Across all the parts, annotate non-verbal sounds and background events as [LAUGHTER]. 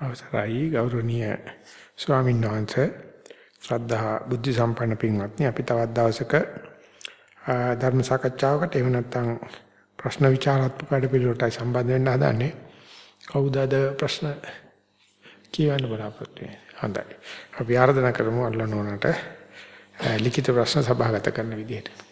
අවසරයි ගෞරවනීය ස්වාමීන් වහන්සේ. ශ්‍රද්ධා බුද්ධ සම්පන්න පින්වත්නි අපි තවත් දවසක ධර්ම සාකච්ඡාවකට එහෙම නැත්නම් ප්‍රශ්න විචාරාත්මක වැඩපිළිවෙලටයි සම්බන්ධ වෙන්න හදන්නේ. කවුද අද ප්‍රශ්න කියවන්න බලාපොරොත්තු වෙන්නේ? හොඳයි. අපි ආරාධනා කරමු අල්ලනෝනට ලිඛිත ප්‍රශ්න සභාගත කරන විදිහට.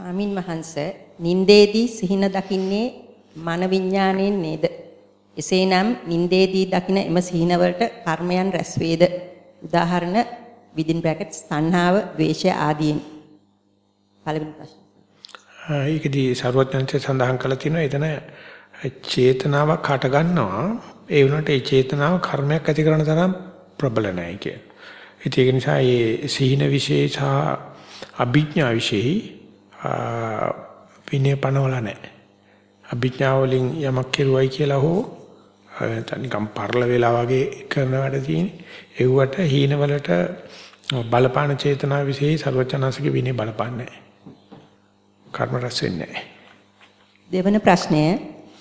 ස්වාමින් වහන්සේ නින්දේදී සිහින දකින්නේ මන විඥාණයෙන් නේද? එසේනම් නින්දේදී දකින එම සිහිනවලට කර්මයන් රැස් වේද? උදාහරණ within brackets තණ්හාව, ද්වේෂය ආදීන්. පළවෙනි ප්‍රශ්න. ඒකදී ਸਰවඥාන්සේ සඳහන් කළා තියෙනවා එතන චේතනාවක් හට ගන්නවා ඒ වුණාට ඒ චේතනාව කර්මයක් ඇති කරන තරම් ප්‍රබල නැහැ කිය. ඒක නිසා මේ සීන විශේෂ අභිඥා විශේෂයි විනය පනවල නැහැ. අභිඥා වලින් යමක් කෙරුවයි කියලා හෝ නිකම් පරල වෙලා වගේ කරන වැඩ තියෙන්නේ. ඒවට හීන වලට බලපාන චේතනා විශේෂ ਸਰවචනසික විනය බලපන්නේ නැහැ. කර්ම රැස් වෙන්නේ නැහැ. දෙවන ප්‍රශ්නය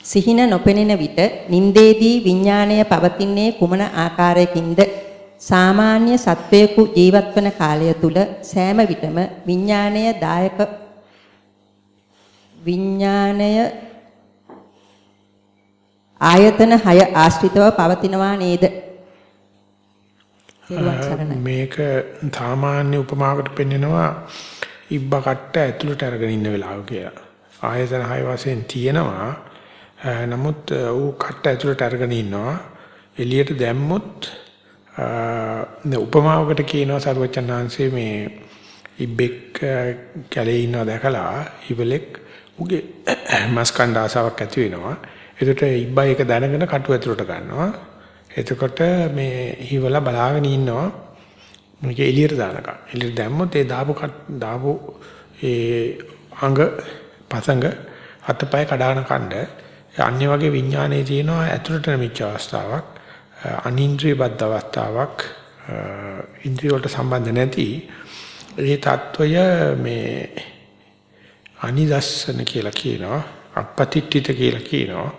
සිහින නොපෙනෙන විට නින්දේදී විඥාණය පවතින්නේ කුමන ආකාරයකින්ද සාමාන්‍ය සත්වයකු ජීවත් වන කාලය තුල සෑම විටම විඥාණය දායක විඥාණය ආයතන 6 ආශ්‍රිතව පවතිනවා නේද? මේක සාමාන්‍ය උපමාවකට පෙන්නනවා ඉබ්බ කට්ට ඇතුළට අරගෙන ඉන්න වෙලාව කියලා. ආයතන 6 වශයෙන් තියෙනවා. නමුත් ඌ කට්ට ඇතුළට අරගෙන ඉන්නවා. එළියට දැම්මොත් උපමාවකට කියනවා සරුවචනාංශයේ මේ ඉබ්බෙක් කැලේ ඉන්නවා දැකලා ඉවලෙක් උගේ [CLEARS THROAT] මස් කණ්ඩ ආසාවක් ඇති වෙනවා. එතකොට ඉබ්බා එක දැනගෙන කටු ඇතුලට ගන්නවා. එතකොට මේ හිවලා බලාගෙන ඉන්නවා. මේක එළියට දානකම්. එළියට දැම්මොත් ඒ දාපු දාපු ඒ අඟ පසඟ අතපය කඩාන කණ්ඩ අන්‍ය වගේ විඥානයේ තියෙනවා ඇතුළට නැමිච්ච අවස්ථාවක් අනින්ද්‍රිය බද්ධ අවස්ථාවක් ඉන්ද්‍රිය වලට සම්බන්ධ නැති ඒ తত্ত্বය මේ අනිදස්සන කියලා කියනවා අපපතිට්ඨිත කියලා කියනවා.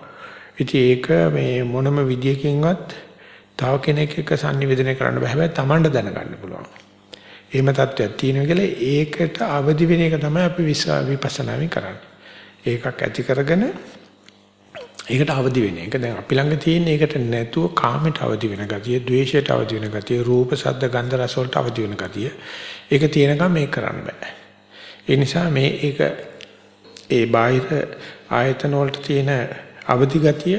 ඉතින් ඒක මේ මොනම විදියකින්වත් තව කෙනෙක් එක්ක sannivedana කරන්න බෑ. හැබැයි Tamanට දැනගන්න පුළුවන්. එහෙම තත්ත්වයක් තියෙනවා කියලා ඒකට අවදි වෙන එක තමයි අපි විපස්සනාවෙන් කරන්නේ. ඒකක් ඇති කරගෙන ඒකට අවදි වෙන එක. දැන් අපි ළඟ තියෙන ඒකට නැතුව කාමයට අවදි වෙන ගතිය, ද්වේෂයට අවදි වෙන ගතිය, රූප, ශබ්ද, ගන්ධ, රස වලට අවදි වෙන ගතිය. ඒක තියෙනකම් මේක කරන්න බෑ. ඒ නිසා මේ ඒක ඒ බාහිර ආයතන වලට තියෙන අවදි ගතිය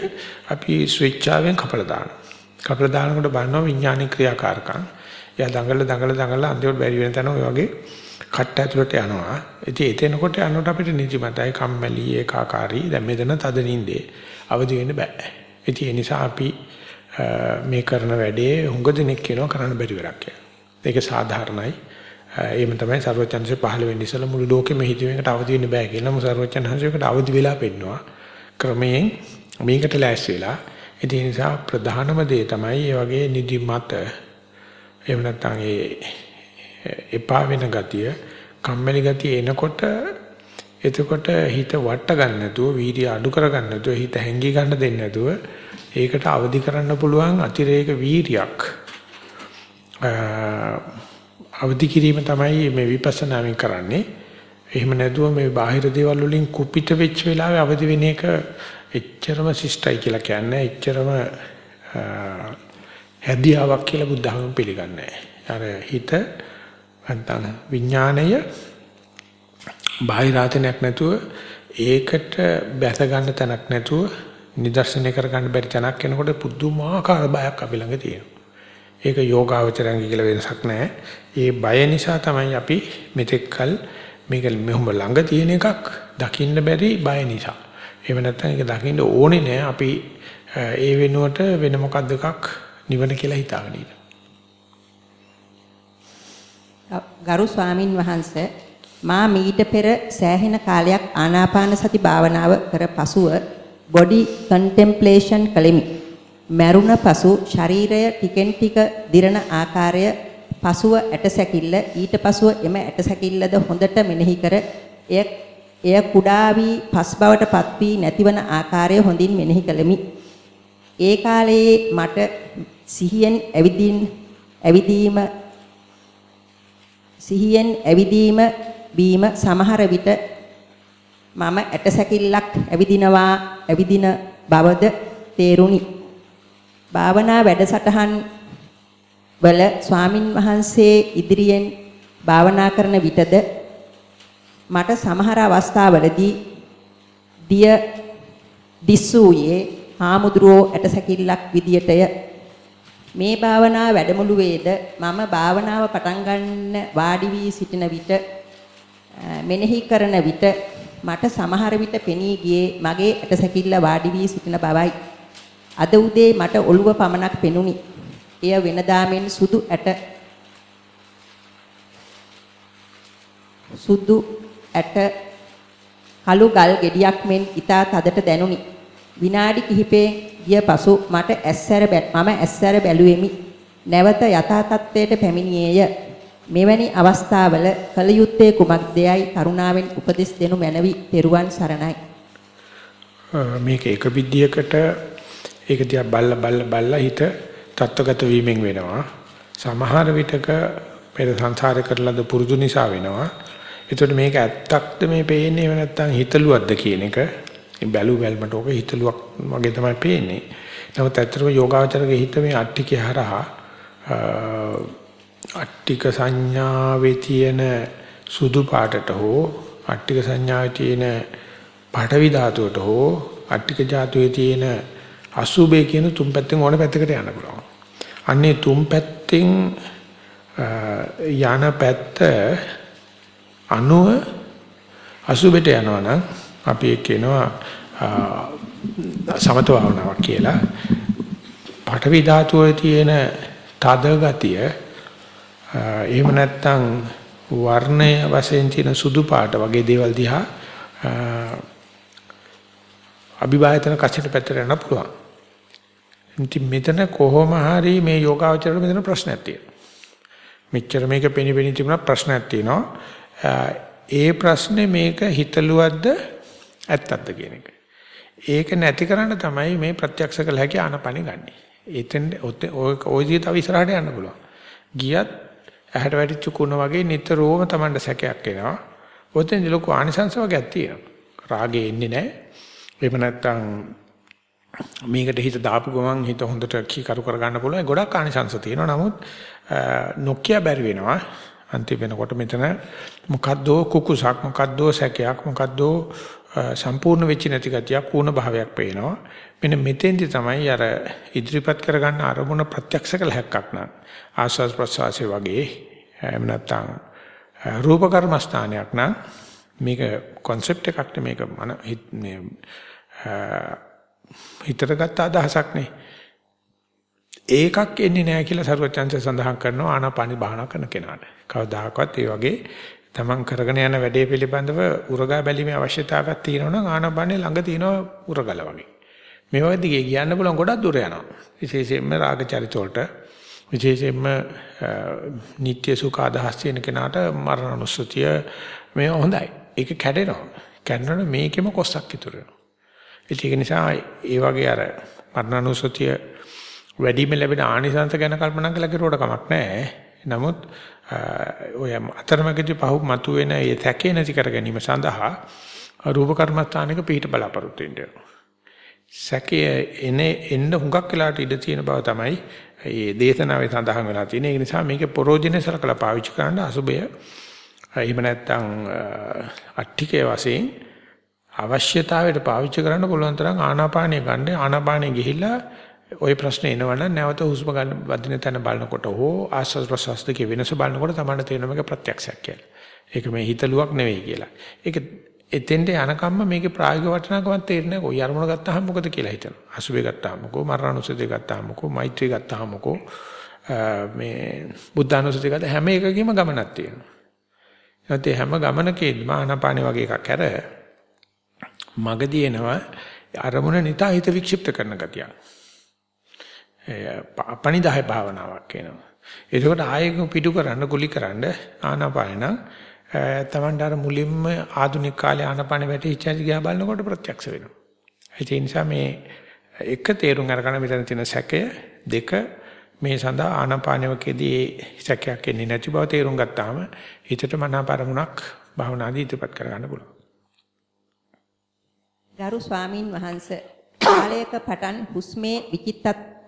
අපි ස්විච්චාවෙන් කපලා දානවා. කපලා දානකොට බලනවා විඥානික ක්‍රියාකාරකම්. එයා දඟල දඟල දඟල අන්තිමට බැරි වෙන තැන ඔය වගේ කට්ට ඇතුළට යනවා. ඉතින් එතනකොට යනකොට අපිට නිදිමතයි කම්මැලි ඒකාකාරී දැන් මෙතන තද නින්දේ අවදි වෙන්න බෑ. ඉතින් ඒ නිසා අපි මේ කරන වැඩේ හුඟ දිනෙක කියනවා කරන්න බැරි වැඩක් කියලා. ඒක සාධාරණයි. එහෙම තමයි සර්වචන්සේ පහළ වෙන්නේ. ඉස්සලා මුළු ලෝකෙම හිතුවේකට අවදි වෙන්න බෑ කියලා. මු සර්වචන්හන්සේකට අවදි වෙලා පෙන්නවා. ක්‍රමයෙන් මේකට ලෑස්ති වෙලා. ඒ නිසා ප්‍රධානම දේ තමයි මේ වගේ නිදිමත එහෙම නැත්නම් ඒ එපා වෙන ගතිය කම්මැලි ගතිය එනකොට එතකොට හිත වට ගන්න නැතුව වීර්ය අඩු කර ගන්න නැතුව හිත හැංගි ගන්න දෙන්නේ නැතුව ඒකට අවදි කරන්න පුළුවන් අතිරේක වීරියක්. අවදි කිරීම තමයි මේ විපස්සනාවෙන් කරන්නේ. එහෙම නැතුව මේ බාහිර දේවල් වලින් කුපිත වෙච්ච වෙලාවේ අවදි වෙන එක එච්චරම ශිෂ්ටයි කියලා කියන්නේ එච්චරම හැදියාවක් කියලා බුද්ධ ධර්ම පිළිගන්නේ අර හිත නැත්නම් විඥාණය බාහිරාතනයක් නැතුව ඒකට බැස ගන්න තැනක් නැතුව නිදර්ශනය කර ගන්න බැරි තැනක් එනකොට පුදුමාකාර බයක් අපි ළඟ තියෙනවා. ඒක යෝගාවචරංගි කියලා වෙනසක් නැහැ. ඒ බය නිසා තමයි අපි මෙතෙක්කල් මේක මෙහොම ළඟ තියෙන එකක් දකින්න බැරි බය නිසා. එහෙම නැත්නම් ඒක දකින්න ඕනේ නෑ අපි ඒ වෙනුවට වෙන මොකක්ද එකක් නිවන කියලා හිතාගෙන ඉන්න. ගරු ස්වාමින් වහන්සේ මා මීට පෙර සෑහෙන කාලයක් ආනාපාන සති භාවනාව කර පසුව බොඩි කන්ටෙම්ප්ලේෂන් කළෙමි. මරුණ පසු ශරීරය ටිකෙන් ටික දිරන ආකාරය පසුව ඇටසැකිල්ල ඊට පසුව එම ඇටසැකිල්ලද හොඳට මෙනෙහි කර එය එය කුඩා වී පස් බවට පත් වී නැතිවන ආකාරය හොඳින් මෙනෙහි කළෙමි. ඒ කාලයේ මට සිහියෙන් ඇවිදින් ඇවිදීම සිහියෙන් ඇවිදීම බීම සමහර විට මම ඇටසැකිල්ලක් ඇවිදිනවා ඇවිදින බවද තේරුණි. භාවනා වැඩසටහන් වල ස්වාමින් වහන්සේ ඉදිරියෙන් භාවනා කරන විටද මට සමහර අවස්ථාවලදී දිය දිස්සූයේ හාමුදුරුවෝ ඇටසැකිල්ලක් විදියටය මේ භාවනා වැඩමුළුවේද මම භාවනාව පටන් ගන්න වාඩි වී සිටින විට මෙනෙහි කරන විට මට සමහර විට පෙනී ගියේ මගේ ඇටසැකිල්ල වාඩි වී සිටින බවයි. අද උදේ මට ඔළුව පමණක් පෙනුනි. එය වෙනදා මෙන් සුදු ඇට සුදු ඇට කළු ගල් ගෙඩියක් මෙන් ඊතා තදට දැනුනි. විනාඩි කිහිපයෙන් ගිය පසු මට ඇස්සර මම ඇස්සර බැලුවෙමි. නැවත යථා තත්ත්වයට පැමිණියේය. මෙවැනි අවස්ථාවල කල යුත්තේ කුමක්දයයි කරුණාවෙන් උපදෙස් දෙනු මැනවි. පෙරුවන් සරණයි. මේක එක විදියකට ඒක දිහා බල්ල බල්ල බල්ල හිත තත්ත්වගත වීමෙන් වෙනවා. සමහර විටක පෙර සංසාරේ කරලාද පුරුදු නිසා වෙනවා. ඒතකොට මේක ඇත්තක්ද මේ පේන්නේ එහෙම නැත්නම් හිතලුවක්ද කියන එක බැලු බැලමට ඕක හිතලුවක් වගේ තමයි පේන්නේ. නමුත් ඇත්තටම යෝගාවචරගේ හිත මේ අට්ටිකේ හරහා අට්ටික සංඥාවේ තියෙන සුදු පාටට හෝ අට්ටික සංඥාවේ තියෙන පඨවි ධාතුවට හෝ අට්ටික ධාතුවේ තියෙන අසුබේ කියන තුන් පැත්තෙන් ඕන පැත්තකට යන්න පුළුවන්. අන්නේ තුන් පැත්තෙන් යන පැත්ත අනුව අසුබෙට යනවා නම් අපි ඒක කියනවා සමත භාවනාවක් කියලා. පඨවි ධාතුවේ තියෙන තද ගතිය එහෙම නැත්නම් වර්ණය වශයෙන් තියෙන සුදු පාට වගේ දේවල් දිහා අභිභායතන කච්චට පැත්තට යන්න පුළුවන්. ඉතින් මෙතන කොහොම හරි මේ යෝගාවචරයට මෙතන ප්‍රශ්නයක් තියෙනවා. මෙච්චර මේක පෙනිපෙනි තිබුණා ප්‍රශ්නයක් තියෙනවා. ඒ ප්‍රශ්නේ මේක හිතලුවද්ද ඇත්තක්ද කියන එක. ඒක නැති කරන්න තමයි මේ ප්‍රත්‍යක්ෂ කළ හැකි ආනපනෙ ගන්නෙ. එතෙන් ඔය ඔය විදිහට තව ඉස්සරහට යන්න පුළුවන්. ගියත් ඇහැට වැටිච්ච කුණ වගේ නිතරම Tamanda සැකයක් එනවා. ඔතෙන් ලොකු ආනිසංස වගේක් තියෙනවා. රාගේ එන්නේ නැහැ. එහෙම නැත්නම් මේකට හිත දාපු ගමන් හිත හොඳට කීකරු කරගන්න පුළුවන්. ගොඩක් ආනිසංස තියෙනවා. නමුත් නොකිය බැරි වෙනවා. අන්තිම වෙනකොට මෙතන මොකද්දෝ කුකුසක් මොකද්දෝ සැකයක් මොකද්දෝ සම්පූර්ණ වෙච්ච නැති ගතියක් ඌණ භාවයක් පේනවා. මෙන්න මෙතෙන්දි තමයි අර ඉදිරිපත් කරගන්න අරමුණ ප්‍රත්‍යක්ෂ කළ හැක්කක් නම් ආස්වාස් ප්‍රසවාසයේ වගේ එහෙම නැත්නම් රූප කර්මස්ථානයක් නම් මේක concept එකක් මේක මන මේ හිතට ගත්ත අදහසක් නේ. ඒකක් එන්නේ නැහැ කියලා සරුවචන්සේ සඳහන් කරනවා ආනාපානි භාවනා කරන කෙනාට. කවදාකවත් ඒ වගේ තමන් කරගෙන යන වැඩේ පිළිබඳව උරගා බැලීමේ අවශ්‍යතාවයක් තියෙනවා නම් ආනාපානේ ළඟ තියෙනවා උරගල වගේ. මේ වගේ දිගේ කියන්න පුළුවන් ගොඩක් දුර යනවා. විශේෂයෙන්ම රාග චරිත වලට විශේෂයෙන්ම නিত্য සුඛ අදහස් තියෙන කෙනාට මරණනුස්සතිය මේ හොඳයි. ඒක කැඩෙනවා. කැඩනොත් මේකෙම කොස්සක් ඉතුරු වෙනවා. ඒක නිසා ඒ වගේ අර මරණනුස්සතිය වැඩිම ලැබෙන ආනිසංස ගැන කල්පනා කළා කෙරුවට කමක් නැහැ. නමුත් ඔය අතරමැදි පහු මතුවෙන ඒ තැකේ නැති කර ගැනීම සඳහා රූප කර්මස්ථානික පිහිට බලාපොරොත්තු වෙන්න සැකය එනේ එන්න හුඟක් වෙලාට ඉඩ තියෙන බව තමයි මේ දේශනාවේ සඳහන් වෙලා තියෙන්නේ. ඒ නිසා මේකේ පරෝජනේ සලකලා පාවිච්චි කරන්න අසුබය එහෙම නැත්නම් අට්ටිකේ වශයෙන් අවශ්‍යතාවයට පාවිච්චි කරන්න පුළුවන් තරම් ආනාපානිය ගන්න ආනාපානිය ගිහිල්ලා ওই ප්‍රශ්නේ එනවනම් නැවත හුස්ම ගන්න වදින තැන බලනකොට හෝ ආස්වාද ප්‍රසවාස දෙකේ වෙනස බලනකොට තමයි තේරෙනවා මේක ප්‍රත්‍යක්ෂයක් කියලා. ඒක මේ හිතලුවක් නෙවෙයි කියලා. ඒක එතෙන්ට යනකම්ම මේකේ ප්‍රායෝගික වටිනාකමක් තේරෙන්නේ නැහැ. කොයි අරමුණ ගත්තාම මොකද කියලා හිතනවා. අසුබේ ගත්තාම මොකෝ මරණානුසතිය ගත්තාම මොකෝ මෛත්‍රී ගත්තාම මොකෝ මේ බුද්ධානුසතිය ගත්ත හැම එකකෙම ගමනක් තියෙනවා. ඒත් හැම ගමනකේදීම ආනාපානේ වගේ එකක් අර මගදී එනවා අරමුණ නිතා හිත වික්ෂිප්ත කරන ගතියක්. පණිදාය භාවනාවක් වෙනවා. එතකොට ආයෙක පිටු කරන්න කුලි කරන්න ආනාපාන නම් තමන්ට අර මුලින්ම ආධුනික කාලේ ආනාපාන වැටිච්ච හැටි දිහා බලනකොට ප්‍රත්‍යක්ෂ වෙනවා. ඒ නිසා මේ එක තේරුම් අරගෙන මෙතන තියෙන සැකය දෙක මේ සඳහා ආනාපානවකදී සැකයක් එන්නේ නැති බව තේරුම් ගත්තාම හිතට මනාපරමුණක් භවනාදී ඉදපත් කරගන්න පුළුවන්. ගරු ස්වාමින් වහන්සේ කාලයක පටන් හුස්මේ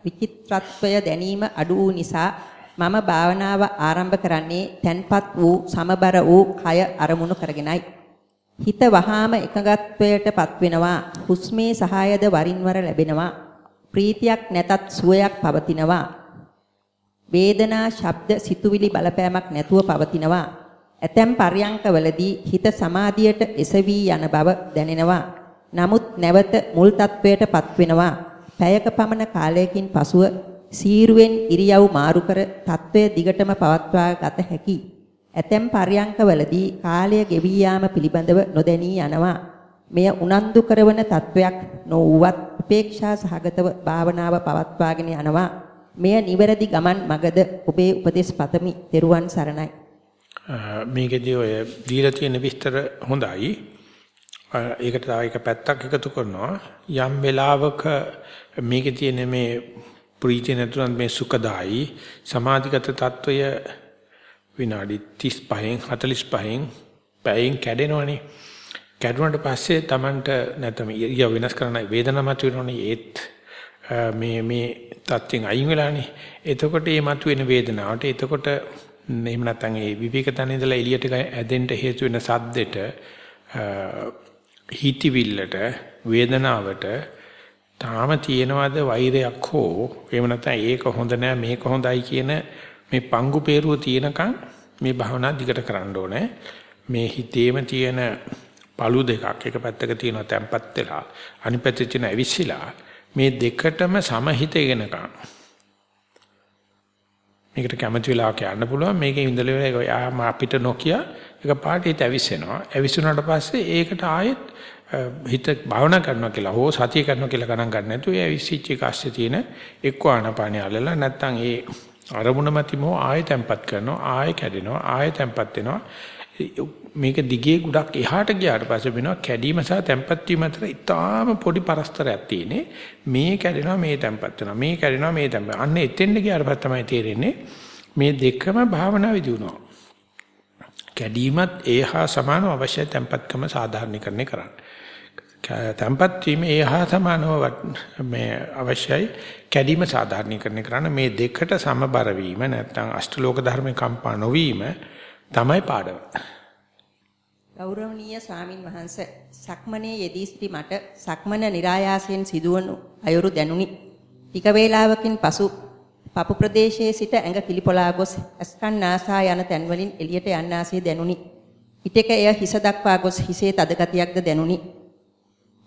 විචිත්‍රත්වය දැනීම අඩු වූ නිසා මම භාවනාව ආරම්භ කරන්නේ තන්පත් වූ සමබර වූ කය අරමුණු කරගෙනයි. හිත වහාම එකඟත්වයටපත් වෙනවා. හුස්මේ සහායද වරින් වර ලැබෙනවා. ප්‍රීතියක් නැතත් සුවයක් පවතිනවා. වේදනා, ශබ්ද, සිතුවිලි බලපෑමක් නැතුව පවතිනවා. ඇතැම් පර්යංකවලදී හිත සමාධියට එසවි යන බව දැනෙනවා. නමුත් නැවත මුල් තත්වයටපත් වෙනවා. පැයක පමණ කාලයකින් පසුව සීරුවෙන් ඉරියව් මාරු කර తත්වය දිගටම පවත්වා ගත හැකි. ඇතැම් පර්යංකවලදී කාලය ගෙවී යාම පිළිබඳව නොදැනී යනවා. මෙය උනන්දු කරවන තත්වයක් නොවුවත් උපේක්ෂා සහගතව භාවනාව පවත්වාගෙන යනවා. මෙය නිවැරදි ගමන් මගද ඔබේ උපදෙස් පතමි. ත්වන් සරණයි. මේකදී ඔය දීලා තියෙන විස්තර හොඳයි. ඒකට තව එක පැත්තක් එකතු කරනවා. යම් වෙලාවක මේකේ තියෙන මේ ප්‍රීතිය නැතුණත් මේ සුඛදායි සමාධිගත తত্ত্বය විනාඩි 35න් 45න් පැයෙන් කැඩෙනවනේ. කැඩුණට පස්සේ Tamanට නැත්නම් ඉරිය වෙනස් කරන වේදනාව මත වෙනවනේ ඒත් මේ මේ තත්ත්වෙන් අයින් වෙලානේ. එතකොට මේ මතුවෙන වේදනාවට එතකොට එහෙම නැත්නම් ඒ විවේකතන ඉඳලා එළියට ඇදෙන්න හේතු වෙන සද්දෙට හිතවිල්ලට වේදනාවට තාම තියෙනවද වෛරයක් හෝ? එහෙම නැත්නම් ඒක හොඳ නෑ මේක හොඳයි කියන මේ පංගු peerුව තියෙනකන් මේ භවනා දිගට කරන්න ඕනේ. මේ හිතේම තියෙන පළු දෙකක් එක පැත්තක තියෙනවා තැම්පත් වෙලා අනිත් පැත්තේ තියෙන ඇවිස්සලා මේ දෙකටම සමහිතගෙනකන් මේකට කැමති වෙලාවක යන්න පුළුවන්. මේකේ ඉඳලා අපිට නොකිය එක පාට හිත ඇවිස්සෙනවා. ඇවිස්සුනාට පස්සේ ඒකට ආයෙත් හිත භාවනා කරනවා කියලා හෝ සතිය කරනවා කියලා ගණන් ගන්න නැතුව ඒ විශ්චිච්ච කාස්සේ තියෙන එක්ක ආනපානිය අල්ලලා නැත්නම් ඒ අරමුණ මතිමෝ ආයෙ තැම්පත් කරනවා ආයෙ කැඩෙනවා ආයෙ තැම්පත් වෙනවා. මේක දිගේ ගොඩක් එහාට ගියාට පස්සේ වෙනවා කැඩීම සහ තැම්පත් වීම අතර ඉතාම පොඩි පරස්පරයක් තියෙන්නේ. මේ කැඩෙනවා මේ තැම්පත් වෙනවා මේ කැඩෙනවා මේ තැම්පත් අන්න එතෙන්ට ගියාට පස්සේ තමයි තේරෙන්නේ මේ දෙකම භාවනා විදිනුවා කැඩීමත් ඒහා සමානව අවශ්‍ය තැම්පත්කම සාධාරණීකරණය කරන්න තැම්පත් වීම ඒ හා සමානව මේ අවශ්‍යයි කැඩීම සාධාරණීකරණය කරන්න මේ දෙකට සමබර වීම නැත්නම් අෂ්ටලෝක ධර්මේ කම්පා නොවීම තමයි පාඩම. ගෞරවනීය ස්වාමින් වහන්සේ සක්මනේ යෙදී සිටි මට සක්මන નિરાයාසයෙන් සිදුවනු අයුරු දැනුනි. ටික වේලාවකින් පසු පපු ප්‍රදේශයේ සිට ඇඟ කිලිපොලා ගොස් අස්කන් නාසා යන තැන්වලින් එළියට යන්නාසේ දැනුනි. ඊටක එය හිස දක්වා ගොස් හිසේ තද ගතියක්ද දැනුනි.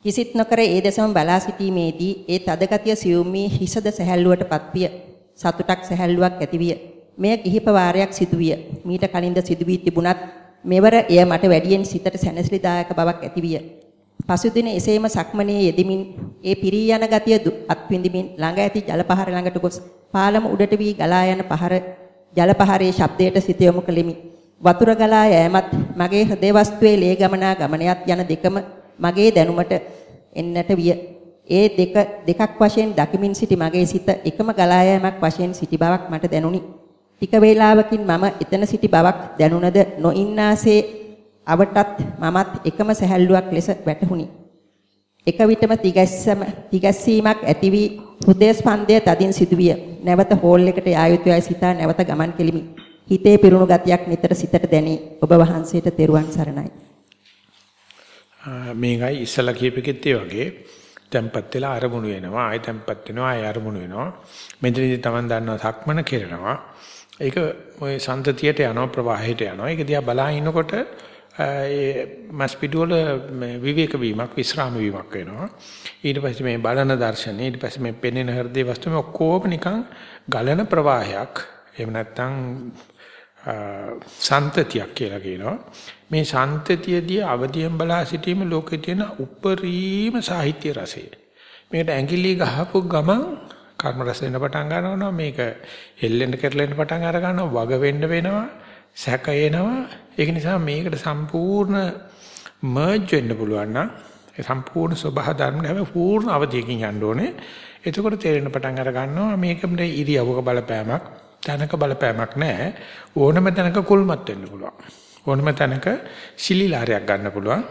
කිසිත් නොකර ඒ දෙසම බලා සිටීමේදී ඒ තදගතිය සියුම් වී හිසද සැහැල්ලුවටපත් විය. සතුටක් සැහැල්ලුවක් ඇතිවිය. මෙය කිහිප වාරයක් සිදුවිය. මීට කලින්ද සිදු වී තිබුණත් මෙවර එය මට වැඩියෙන් සිතට සැනසෙලිදායක බවක් ඇතිවිය. පසුදින එසේම සක්මනේ යෙදෙමින් ඒ පිරී යන ගතිය අත්විඳිමින් ළඟ ඇති ජල පහර ළඟට ගොස් පාලම උඩට වී ගලා යන පහර ජල පහරේ ශබ්දයට සිත යොමු කළෙමි. වතුර ගලා යෑමත් මගේ හෘදේ වස්තුවේ ලේ ගමනා ගමනයත් යන දෙකම මගේ දැනුමට එන්නට විය. ඒ දෙක දෙකක් වශයෙන් දකිමින් සිටි මගේ සිත එකම ගලා යෑමක් වශයෙන් සිටි බවක් මට දැනුනි. ටික වේලාවකින් මම එතන සිටි බවක් දැනුණද නොඉන්නාසේ අවටත් මමත් එකම සැහැල්ලුවක් ලෙස වැටහුණි. එක විටම තිගැස්සම තිගැස්සීමක් ඇති වී හෘදය ස්පන්දය තදින් සිදුවිය. නැවත හෝල් එකට යා යුතුයයි සිතා නැවත ගමන් කෙලිමි. හිතේ පිරුණු ගතියක් නිතර සිතට දැනේ. ඔබ වහන්සේට තෙරුවන් සරණයි. මේකයි ඉස්සලා කියපෙකෙත් ඒ වගේ තැම්පත් වෙලා අරමුණු වෙනවා ආය තැම්පත් වෙනවා ආය අරමුණු වෙනවා මෙතනදී Taman දන්නවා සක්මන කෙරෙනවා ඒක ওই සන්තතියට යනවා ප්‍රවාහයට යනවා ඒක දිහා බලා ඉනකොට ඒ මස්පිඩු වල විවේක වීමක් විස්රාම වීමක් වෙනවා ඊට පස්සේ මේ බලන දර්ශනේ ඊට පස්සේ මේ පෙනෙන හෘදේ වස්තු මේ ඔක්කොම නිකන් ගලන ප්‍රවාහයක් එහෙම නැත්නම් සන්තතියක් කියලා කියනවා. මේ සන්තතියදී අවදියෙන් බලා සිටීම ලෝකේ තියෙන උපරිම සාහිත්‍ය රසය. මේකට ඇඟිලි ගහපු ගමන් කර්ම රැස් වෙන්න පටන් ගන්නවා මේක හෙල්ලෙන්න කෙරලෙන්න පටන් අර ගන්නවා වග වෙන්න වෙනවා සැක එනවා. ඒක නිසා මේකට සම්පූර්ණ මර්ජ් වෙන්න පුළුවන් නම් ඒ සම්පූර්ණ ස්වභාව ධර්ම හැම පූර්ණ අවධියකින් යන්න ඕනේ. එතකොට තේරෙන පටන් අර ගන්නවා මේකෙම ඉරියව්වක බලපෑමක් තැනක බලපෑමක් නැහැ. ඕනම තැනක කුල්මත් වෙන්න පුළුවන්. ඕනම තැනක සිලිලාරයක් ගන්න පුළුවන්.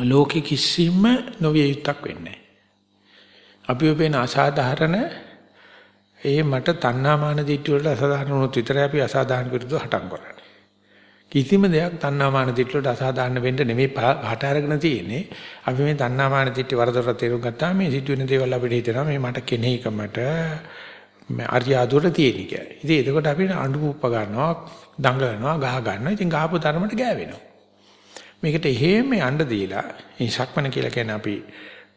ලෝකෙ කිසිම නොවිය යුක්තක් වෙන්නේ අපි ඔබේන අසාධාරණ ඒ මට තණ්හාමාන දිට්ඨිය වලට අසාධාරණ වුණොත් විතරයි අපි අසාධාරණ විරුද්ධව හටන් කරන්නේ. කිසිම දෙයක් තණ්හාමාන දිට්ඨිය වලට අසාධාරණ වෙන්න නෙමෙයි පාට අරගෙන තියෙන්නේ. අපි මේ තණ්හාමාන දිට්ඨිය වරදොර තේරුම් ගත්තාම මේ සිදුවෙන දේවල් අපිට හිතෙනවා මේ මට කෙනෙහිකමට මේ අරියාදුර තියෙන කියලා. ඉතින් එතකොට අපි අඬු පුප්ප ගන්නවා, දඟලනවා, ගහ ගන්නවා. ඉතින් ගහපු තරමට ගෑවෙනවා. මේකට එහෙම යන්න දීලා මේ සක්මන කියලා කියන්නේ අපි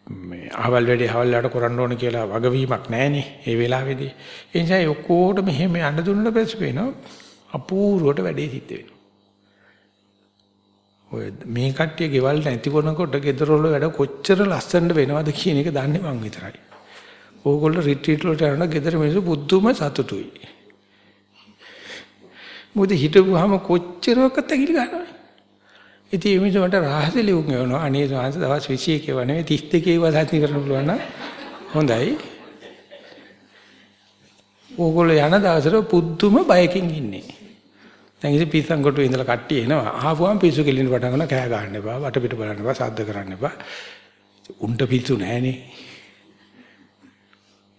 මේ අහවල් වැඩේ අහවල් වලට කරන්න ඕන කියලා වගවීමක් නැහැනේ ඒ වෙලාවේදී. ඒ නිසා ඔක්කොට මෙහෙම යන්න දුන්නට පස්සේ වෙනවා අපූර්වට වැඩේ සිද්ධ වෙනවා. ඔය මේ කට්ටිය ගෙවල් නැති කරනකොට ගෙදරවල වැඩ කොච්චර ලස්සනට වෙනවද කියන එක දන්නේ මං විතරයි. ඕගොල්ලෝ රිට්‍රීට් වලට යනවා ගෙදර මිනිස්සු බුද්ධුම සතුටුයි. මොකද හිටපුවාම කොච්චරකට ඇගිලි ගන්නවද? ඉතින් මේ මිනිස්සුන්ට රහස ලියුම් වෙනවා. අනේ සාංශ දවස් 21 ඒවා නෙවෙයි 32 ඒවා සත්‍ය කරන්න පුළුවන් නම් හොඳයි. ඕගොල්ලෝ යන දවසට පුදුම බයකින් ඉන්නේ. දැන් ඉතින් පිස්සන් කොටුවේ ඉඳලා කට්ටිය එනවා. ආපුවම පිස්සු කෙලින්න පටන් ගන්නවා. කෑ ගන්න එපා. වටපිට බලන්න එපා. සද්ද කරන්න එපා. උන්ට පිස්සු නැහනේ.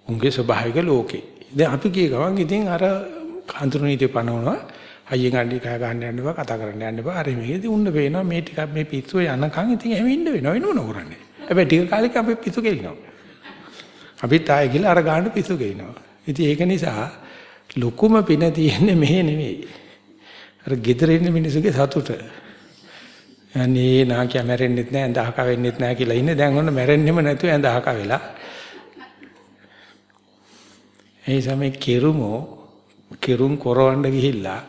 උන්ගේ ස්වභාවික ලෝකේ. දැන් අපි කිය ගමන් ඉතින් අර කඳුරු නීතිය පනවනවා. අයියෙන් අඬි කෑ ගන්න යන්න එපා. කතා කරන්න යන්න එපා. අර මේකදී උන්න පේනවා මේ ටිකක් මේ පිස්සුව යනකන් ඉතින් එහෙම ඉන්න වෙනවා. වෙනව නොකරන්නේ. හැබැයි ටික කාලෙක අපි පිස්සු කෙලිනවා. අපිත් ආයෙ ගිහලා අර ගන්න පිස්සු කෙලිනවා. ඉතින් ඒක නිසා ලොකුම පින තියෙන්නේ මෙහෙ නෙවෙයි. අර gedare ඉන්න මිනිස්සුගේ සතුට. අනේ නාකිය මැරෙන්නෙත් නෑ ඇඳහක වෙන්නෙත් නෑ කියලා ඉන්නේ. දැන් ඔන්න මැරෙන්නෙම නැතුව ඇඳහක වෙලා. ඒ සමේ කෙරුමෝ කෙරුම් කරවන්න ගිහිල්ලා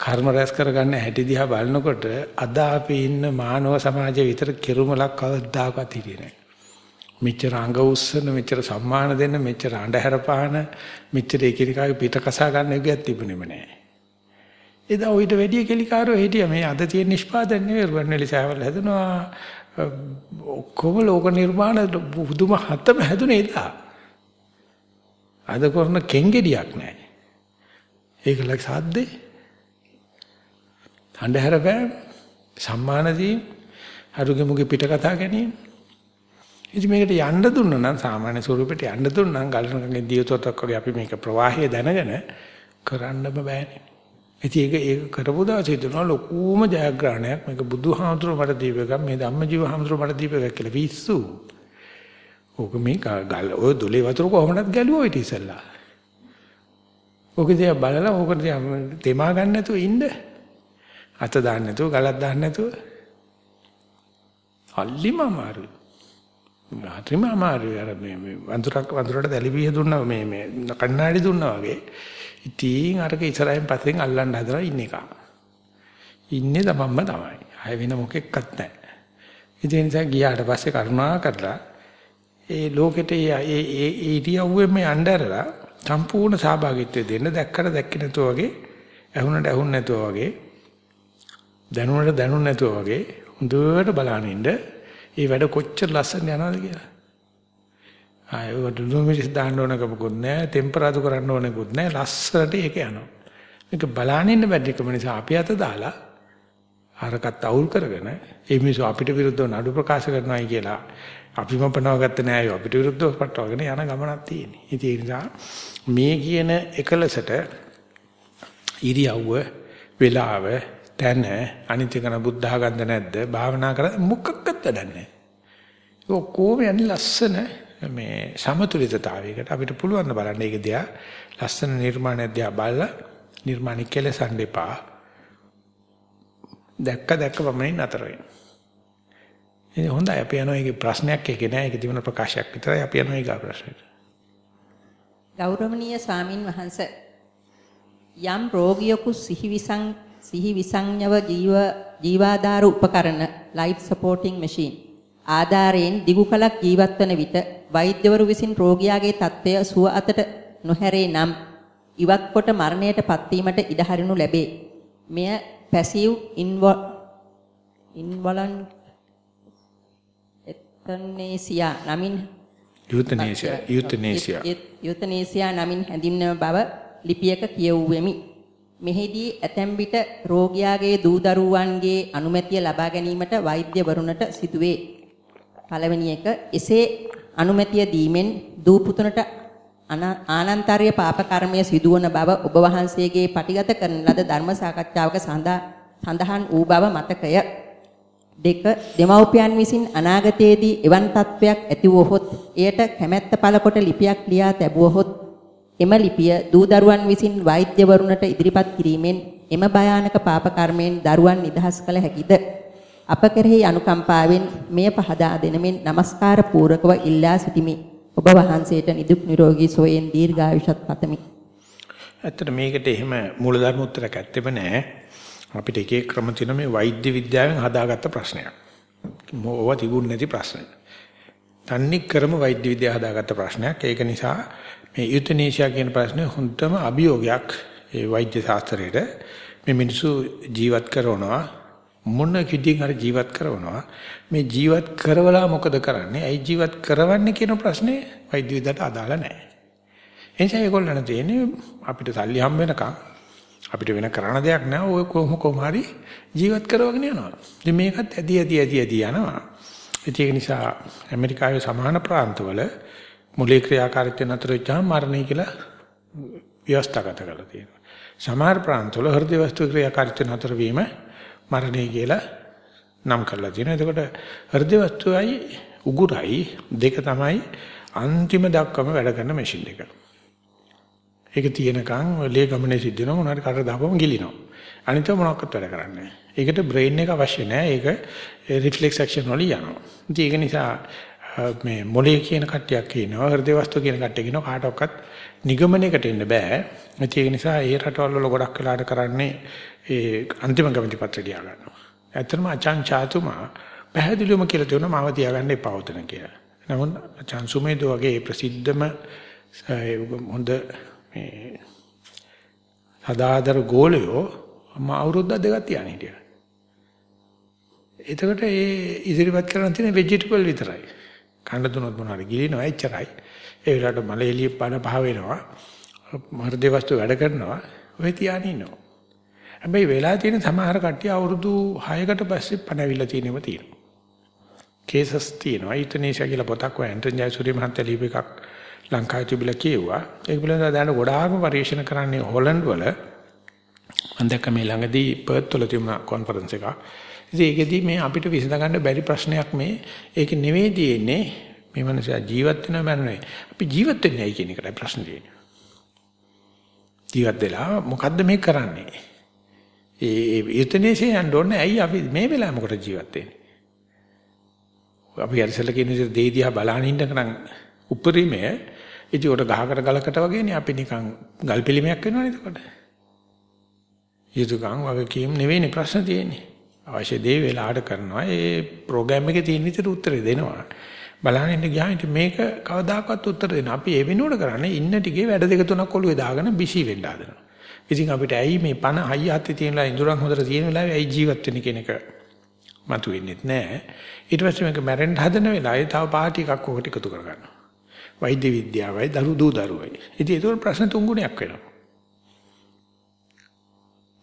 කර්ම රැස් කරගන්න හැටි දිහා බලනකොට අද අපි ඉන්න මානව සමාජයේ විතර කෙරුමලක් කවදාකවත් හිටියේ නෑ. මෙච්චර අඟ උස්සන මෙච්චර සම්මාන දෙන්න මෙච්චර අඬහැර පාන මෙච්චර එකිනෙකාගේ පිට කසා ගන්න එකක් තිබුණෙම නෑ. එදා ඔయిత වැඩි කෙලිකාරෝ හිටියා මේ අද තියෙන නිෂ්පාදන නෙවෙයි රුවන්වැලි සෑවල හැදෙනවා ඔක්කොම ලෝක නිර්මාණ බුදුම හතම හැදුනේ එදා. අද කරන කෙන්ගෙඩියක් නැහැ. ඒකල සාද්දේ. අන්ධහැර බෑ සම්මාන දීම අරුගේ මුගේ පිට කතා ගැනීම. ඉතින් මේකට යන්න දුන්නා නම් සාමාන්‍ය ස්වරූපෙට යන්න දුන්නා නම් ගලනකගේ දියතොතක් වගේ අපි මේක ප්‍රවාහය දැනගෙන කරන්නම බෑනේ. ඉතින් ඒක ඒක කරපු දවසේ දුනා ලොකුම ජයග්‍රහණයක් මේක බුදුහාමුදුරුවෝ මට දීප එකක් මේ ධම්මජීව හාමුදුරුවෝ මට දීප එකක් කියලා පිස්සු. ඕක මේ ගල් ඔය දොලේ වතුර කොහොමදත් ගැලුවා ඊට ඉස්සෙල්ලා. ඕක දිහා බලලා ඕක දිහා තෙමා ගන්න නැතුව ඉන්න. අත දාන්න නැතුව ගලක් දාන්න නැතුව. අල්ලිම අමාරුයි. හරිම අමාරුයි අර මේ මේ වඳුරක් වඳුරට දැලිවිය දුන්නා මේ මේ කණ්ණාඩි දුන්නා වගේ. ඉතින් අරක ඉස්සරහින් පස්සෙන් අල්ලන්න හදලා ඉන්න එක. ඉන්නේ තමන්ම තමයි. ආය වෙන මොකෙක්වත් නැහැ. ඉතින් ඒ නිසා ගියාට පස්සේ කරුණා කරලා ඒ ලෝකෙට ඒ ඒ ඉරියව්වෙම යන්න ඇරලා සම්පූර්ණ සහභාගීත්වය දෙන්න දැක්කට දැක්කේ නැතුව වගේ ඇහුනට ඇහුන් නැතුව වගේ දැනුණට දැනුන් නැතුව වගේ හොඳට බලන ඉන්න ඒ වැඩ කොච්චර ලස්සන යනවද කියලා. ආයෙත් දුමිරිස් දාන්න ඕනකමකුත් නැහැ, ටෙම්පරාදු කරන්න ඕනකුත් නැහැ, ලස්සනට ඒක යනවා. මේක බලන්න ඉන්න බැරිකම නිසා අපි අත දාලා අරකට අවුල් කරගෙන ඒ මිනිස්සු අපිට විරුද්ධව නඩු ප්‍රකාශ කරනවායි කියලා අපිම පනවගත්තේ නෑ අපිට විරුද්ධව පටවගෙන යන ගමනක් තියෙන්නේ. ඉතින් ඒ නිසා මේ කියන එකලසට ඉරියව්ව වෙලාව තන අනිත්‍යකන බුද්ධ ගන්ධ නැද්ද? භාවනා කර මොකක්වත් වැඩක් නැහැ. ඒක කොහොම යන්නේ ලස්සන මේ සමතුලිතතාවයකට. අපිට පුළුවන් බලන්න ඒක දිහා ලස්සන නිර්මාණයක් දිහා බලලා නිර්මාණ කෙලසන් දෙපා දැක්ක දැක්ක පමණින් අතර වෙනවා. ඉතින් හොඳයි. අපි යනවා. ඒකේ ප්‍රශ්නයක් ඒකේ නෑ. ඒකේ තිබුණ ප්‍රකාශයක් විතරයි. අපි යනවා ඊගා ප්‍රශ්නෙට. ගෞරවනීය ස්වාමින් වහන්සේ යම් රෝගියෙකු සිහිවිසං සිහිවිසංයව ජීව ජීවාධාර උපකරණ life supporting machine ආධාරයෙන් දිගු කලක් ජීවත් වන විට වෛද්‍යවරු විසින් රෝගියාගේ තත්ත්වය සුව අතට නොහැරේ නම් ඉවත් කොට මරණයට පත්වීමට ඉඩ හරිනු ලැබේ. මෙය පැසිව් ඉන්වලන් එතනේසියා නමින් යුතනේසියා යුතනේසියා යුතනේසියා නමින් හැඳින්වෙන බව ලිපියක කියවුවෙමි. මෙහිදී ඇතැම් විට රෝගියාගේ දූ දරුවන්ගේ අනුමැතිය ලබා ගැනීමට වෛද්‍යවරුන්ට සිදුවේ. පළවෙනි එක එසේ අනුමැතිය දීමෙන් දූ පුතුණට ආනන්තර්ය පාප කර්මය සිදුවන බව ඔබ වහන්සේගේ පටිගත කරන ලද ධර්ම සාකච්ඡාවක සඳහන් වූ බව මතකය. දෙක දෙමව්පියන් විසින් අනාගතයේදී එවන් තත්වයක් ඇති වූහොත් එයට කැමැත්ත පළ කොට ලිපියක් ලියා තැබුවහොත් එම ලිපිය දූ දරුවන් විසින් වෛද්‍යවරුන්ට ඉදිරිපත් කිරීමෙන් එම භයානක පාප කර්මයෙන් දරුවන් නිදහස් කළ හැකිද අප කෙරෙහි අනුකම්පාවෙන් මෙය පහදා දෙනමින් নমස්කාර පූරකව ඉල්ලා සිටිමි. ඔබ වහන්සේට නිදුක් නිරෝගී සුවයෙන් දීර්ඝායුෂත් පතමි. ඇත්තට මේකට එහෙම මූලධර්ම උත්තරයක් ඇත්තෙම නැහැ. අපිට එක එක ක්‍රම තියෙන මේ වෛද්‍ය විද්‍යාවෙන් හදාගත්ත ප්‍රශ්නයක්. මොව තිබුණ නැති ප්‍රශ්නයක්. තන්නේ ක්‍රම වෛද්‍ය විද්‍යාව හදාගත්ත ප්‍රශ්නයක්. ඒක නිසා මේ යුතනීෂියා කියන ප්‍රශ්නේ හොඳම අභියෝගයක් ඒ වෛද්‍ය ශාස්ත්‍රයේ. මේ මිනිස්සු ජීවත් කරනවා මොන කිඩියෙන් හරි ජීවත් කරනවා. මේ ජීවත් කරවලා මොකද කරන්නේ? ඇයි ජීවත් කරවන්නේ කියන ප්‍රශ්නේ වෛද්‍ය විද්‍යාවට අදාළ නැහැ. එනිසා ඒගොල්ලන් තියෙන්නේ අපිට සල්ලි හම් වෙනකම් අපිට වෙන කරන්න දෙයක් නැහැ. ඔය කොහොම කොහොම හරි ජීවත් කරවගෙන යනවා. ඉතින් මේකත් ඇදි ඇදි ඇදි ඇදි යනවා. ඒක නිසා ඇමරිකාවේ සමාන ප්‍රාන්තවල මොලේ ක්‍රියාකාරීත්වය නතර වෙච්චාම මරණය කියලා ව්‍යවස්ථාගත කරලා තියෙනවා සමහර ප්‍රාන්තවල හෘද වස්තු ක්‍රියාකාරීත්වය නතර වීම මරණය කියලා නම් කරලා තියෙනවා. එතකොට හෘද වස්තුවයි උගුරයි දෙක තමයි අන්තිම දක්වම වැඩ කරන මැෂින් එක. ඒක තියෙනකන් ලේ ගමනේ සිද්ධ වෙනවා මොනවාරි කර දාපම ගිලිනවා. අනිත මොනක්වත් වැඩ කරන්නේ නැහැ. ඒකට බ්‍රේන් එක අවශ්‍ය නැහැ. ඒක රිෆ්ලෙක්ස් ඇක්ෂන් වල යනවා. ඒක නිසා මේ මොලේ කියන කට්ටියක් කියනවා හෘද වස්තු කියන කට්ටිය කියනවා කාටවත් නිගමනයකට එන්න බෑ. ඒක නිසා ඒ රටවල් වල ගොඩක් වෙලාට කරන්නේ ඒ අන්තිම කමිටි පත්‍රය ලියා ගන්නවා. ඇත්තටම අචාන් චාතුමා පැහැදිලිවම කියලා දෙනවා මාව තියාගන්න එපා උතන කියලා. නමුත් අචාන් සුමේද වගේ ප්‍රසිද්ධම හොඳ මේ හදාදර ගෝලයෝ මම අවුරුද්ද දෙකක් තියාගෙන හිටියා. එතකොට ඒ ඉදිරිපත් කරන තියෙන ভেජිටබල් විතරයි. කන්න දුනොත් මොනවාරි ගිලිනවා එච්චරයි. ඒ වෙලාවට මලේලිය පණ පහ වෙනවා. හෘද වස්තු වැඩ කරනවා. ඔය තියාගෙන ඉන්නවා. හැබැයි වෙලා තියෙන සමහර කට්ටිය අවුරුදු 6කට පස්සේ පණවිලා තියෙනව තියෙනවා. කේසස් තියෙනවා. ඊතනේෂා කියලා පොතක් ඔය ඇන්ටන් ජයසූරිය මහත්තයා ලියපු එකක් ලංකාවේ තිබිලා කියෙව්වා. ඒක පිළිබඳව දැන් ගොඩාක්ම පරිශන කරන්නේ හොලන්ඩ් වල. මම දැක්ක මේ ළඟදී පර්ත් වල තිබුණ කොන්ෆරන්ස් එකක්. ඉතින් ඒකෙදී මේ අපිට විසඳගන්න බැරි ප්‍රශ්නයක් මේ ඒක නෙවෙයි තියෙන්නේ මේ මනුස්සයා ජීවත් වෙනව මරන්නේ. අපි ජීවත් වෙන්නේ ඇයි කියන එකයි ප්‍රශ්නේ තියෙන්නේ. ජීවත් වෙලා මොකද්ද මේ කරන්නේ? ඒ යුතනේසේ යන්න ඕනේ ඇයි අපි මේ වෙලාව මොකට ජීවත් වෙන්නේ? අපි අරසල කියන විදිහට දෙය දිහා බලන ඉන්නකනම් උපරිමය ඉතින් උඩ ගහකට ගලකට වගේනේ අපි නිකන් ගල් පිළිමයක් වෙනවනේ එතකොට. යුතුයකම් වගකීම් නෙවෙයිනේ ප්‍රශ්න තියෙන්නේ. අවශ්‍ය දේ වෙලාවට කරනවා. ඒ ප්‍රෝග්‍රෑම් එකේ තියෙන විදිහට උත්තර දෙනවා. බලන්න ඉන්න ගියාම ඉතින් මේක කවදාකවත් උත්තර දෙන්න. අපි ඒ වෙනුවට කරන්නේ ඉන්න ටිකේ වැඩ දෙක තුනක් ඔළුවේ දාගෙන බිසි වෙන්න හදනවා. ඉතින් අපිට ඇයි මේ පණ හයිය හත්තේ තියෙනලා ඉඳුරන් හොඳට තියෙන වෙලාවේ ඇයි ජීවත් වෙන්නේ කියන එක මතුවෙන්නේ නැහැ. ඊට පස්සේ මේක මැරෙන්න හදන වෙලාවේ තව පාටි එකක් ඔකට එකතු කරගන්නවා. වෛද්‍ය විද්‍යාවයි දරු දූ දරුවයි. ඉතින් ඒක ප්‍රශ්න තුන් ගුණයක් වෙනවා.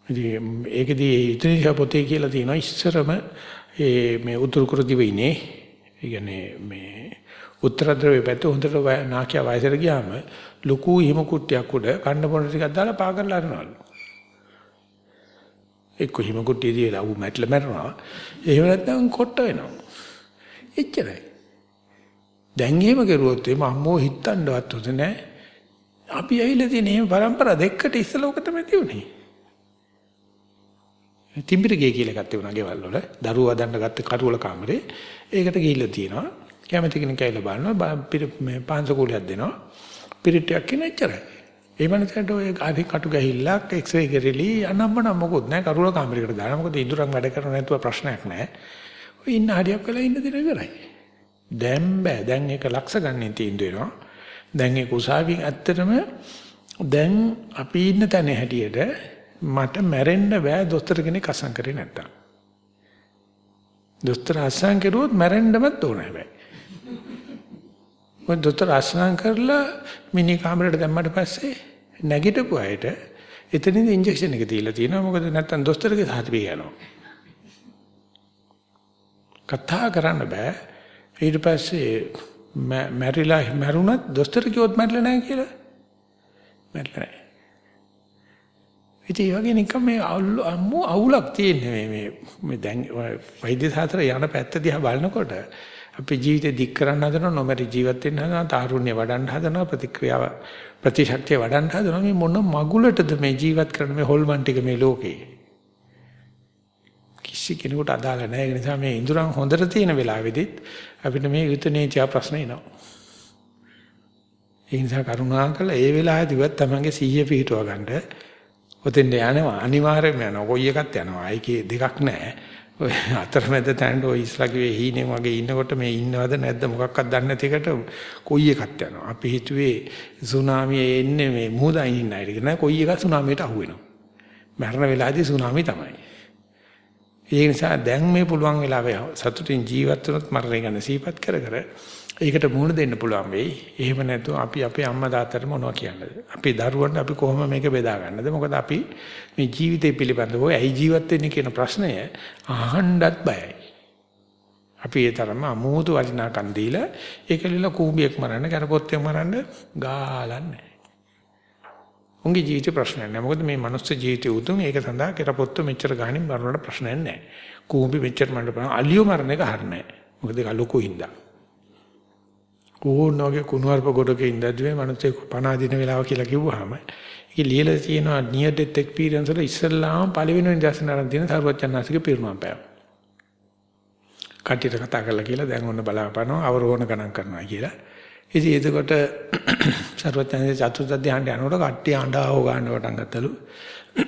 ඉතින් ඒකදී ඉතින් පොතේ කියලා තියෙනවා ඉස්සරම ඒ මේ උතුරු කුරු දිවයිනේ ඒ කියන්නේ මේ උත්තර ධ්‍රවයේ පැත්ත හොඳට නාකිය වයසට ගියාම ලොකු හිම කුට්ටියක් උඩ කන්න පොන ටිකක් දාලා පා කරලා අරනවලු. එක්ක හිම කුට්ටියදී ලව් මැටල මැරනවා. එහෙම නැත්නම් කොට්ට වෙනවා. එච්චරයි. දැන් එහෙම කරුවොත් එම අම්මෝ හිටන්නවත් උද නැහැ. අපි ඇවිල්ලා තියෙන එහෙම પરම්පරා දෙකකට ඉස්සලා ඔක තමයි තියුනේ. තිඹිරගේ කියලා එකක් තිබුණා ගෙවල් වල. දරුවා දඬ ගත්ත කරුවල කාමරේ. ඒකට ගිහිල්ලා තියෙනවා. කැමති කෙනෙක් ඇවිල්ලා බලනවා මේ පාංශකූලයක් දෙනවා. පිරිටයක් කියන එච්චරයි. ඒ මනසට ඔය අධි කටු ගහිල්ලක් එක්ස්රේ කරලි අනම්මන මොකොත් නැහැ කරුවල කාමරයකට දානවා. මොකද ඉඳුරන් වැඩ කරන්නේ නැතුව ප්‍රශ්නයක් නැහැ. ඔය ඉන්න හරියක් වෙලා ඉන්න දෙන ඉවරයි. දැන් බෑ. දැන් ඒක ලක්ෂ ගන්න තීන්දුව වෙනවා. දැන් ඒක උසාවියෙන් ඇත්තටම දැන් අපි ඉන්න තැන හැටියට මට මැරෙන්න බෑ දොස්තර කෙනෙක් අසං කරේ නැත්තම්. දොස්තර අසං කරුවොත් මැරෙන්නමත් ඕන හැබැයි. මොකද දොස්තර අසං කරලා මිනි කාමරේට දැම්මට පස්සේ නැගිටපු අයට එතනින් ඉන්ජෙක්ෂන් එක දීලා තියෙනවා මොකද නැත්තම් දොස්තරගේ සාතිපේ යනවා. කතා කරන්න බෑ. ඊට පස්සේ මැරිලා මැරුණත් දොස්තර කිව්වොත් මැරිලා නැහැ කියලා. මැරිලා නැහැ. ඉතින් ඒ වගේ නිකන් මේ අම්මෝ අවුලක් තියෙන්නේ මේ මේ මේ දැන් වෛද්‍ය සාත්‍ර යන පැත්ත දිහා බලනකොට අපේ ජීවිතේ දික් කරන්න හදනවා නොමැරි ජීවත් වෙන්න හදනවා තාරුණ්‍ය වඩන්න හදනවා ප්‍රතික්‍රියාව ප්‍රතිශක්තිය වඩන්න හදනවා. මේ මොන මගුලටද මේ ජීවත් කරන මේ හොල්මන් ටික මේ ලෝකේ? කිසි කෙනෙකුට අදාළ නැහැ. ඒ නිසා මේ ඉඳුරන් හොඳට තියෙන වෙලාවෙදිත් අපිට මේ යුතනීතිය ප්‍රශ්න එනවා. ඒ නිසා කරුණාකරලා ඒ වෙලාවෙදිවත් තමන්ගේ සිහිය පිහිටුව ගන්න ඔතෙන් යනවා අනිවාර්යයෙන්ම යනවා කොයි එකක් යනවා ඒකේ දෙකක් නැහැ ඔය අතරමැද තැනට ඔය ඉස්ලාගේ හීනේ වගේ ඉන්නකොට මේ ඉන්නවද නැද්ද මොකක්වත් දන්නේ නැති එකට කොයි එකක් යනවා. අපි හිතුවේ සුනාමිය එන්නේ මේ මුහුදයින් ඉන්න අයට නෑ කොයි එකක් සුනාමියට අහු වෙනවා. මරණ වෙලාවේදී සුනාමිය තමයි. ඒ නිසා දැන් මේ පුළුවන් වෙලාවේ සතුටින් ජීවත් වුණොත් මරණය ගැන සිහිපත් කර කර ඒකට මුහුණ දෙන්න පුළුවන් වෙයි. එහෙම නැත්නම් අපි අපේ අම්මා තාත්තට මොනවා කියන්නද? අපේ දරුවන්ට අපි කොහොම මේක බෙදා ගන්නද? මොකද අපි මේ ජීවිතය පිළිබඳව ඇයි ජීවත් වෙන්නේ කියන ප්‍රශ්නය අහන්නත් බයයි. අපි ඒ තරම අමෝතු වටිනාකම් දීලා ඒකලිල කූඹියක් මරන්න, කරපොත්තෙක් මරන්න ගාලන්නේ. උන්ගේ ජීවිත ප්‍රශ්නයක් නෑ. මොකද මේ මනුස්ස ජීවිතය උතුම් ඒක සඳහා කරපොත්ත මෙච්චර ගහනින් මරනට ප්‍රශ්නයක් නෑ. කූඹි මෙච්චර මරන්න බෑ. අලියෝ මරණ එක හරිනේ. මොකද ඒක ලොකු හින්දා. ඕනෝගේ කුණුවarp ගොඩක ඉඳද්දී මේ මනුස්සයෙක් පණ අදින වෙලාව කියලා කිව්වහම ඒක ලියලා තියෙනවා near death experience වල ඉස්සල්ලාම පළවෙනි නිදර්ශන අරන් තියෙන සර්වඥාන්සේගේ පිරුණම් පෑව. කට්ටියට කතා කරලා කියලා දැන් ඔන්න බලාපනවා අවරෝහණ ගණන් කරනවා කියලා. ඉතින් එතකොට [COUGHS] සර්වඥාන්සේ චතුර්ථ ධ්‍යානට යනකොට කට්ටිය අඬාව ගන්න පටන් ගත්තලු.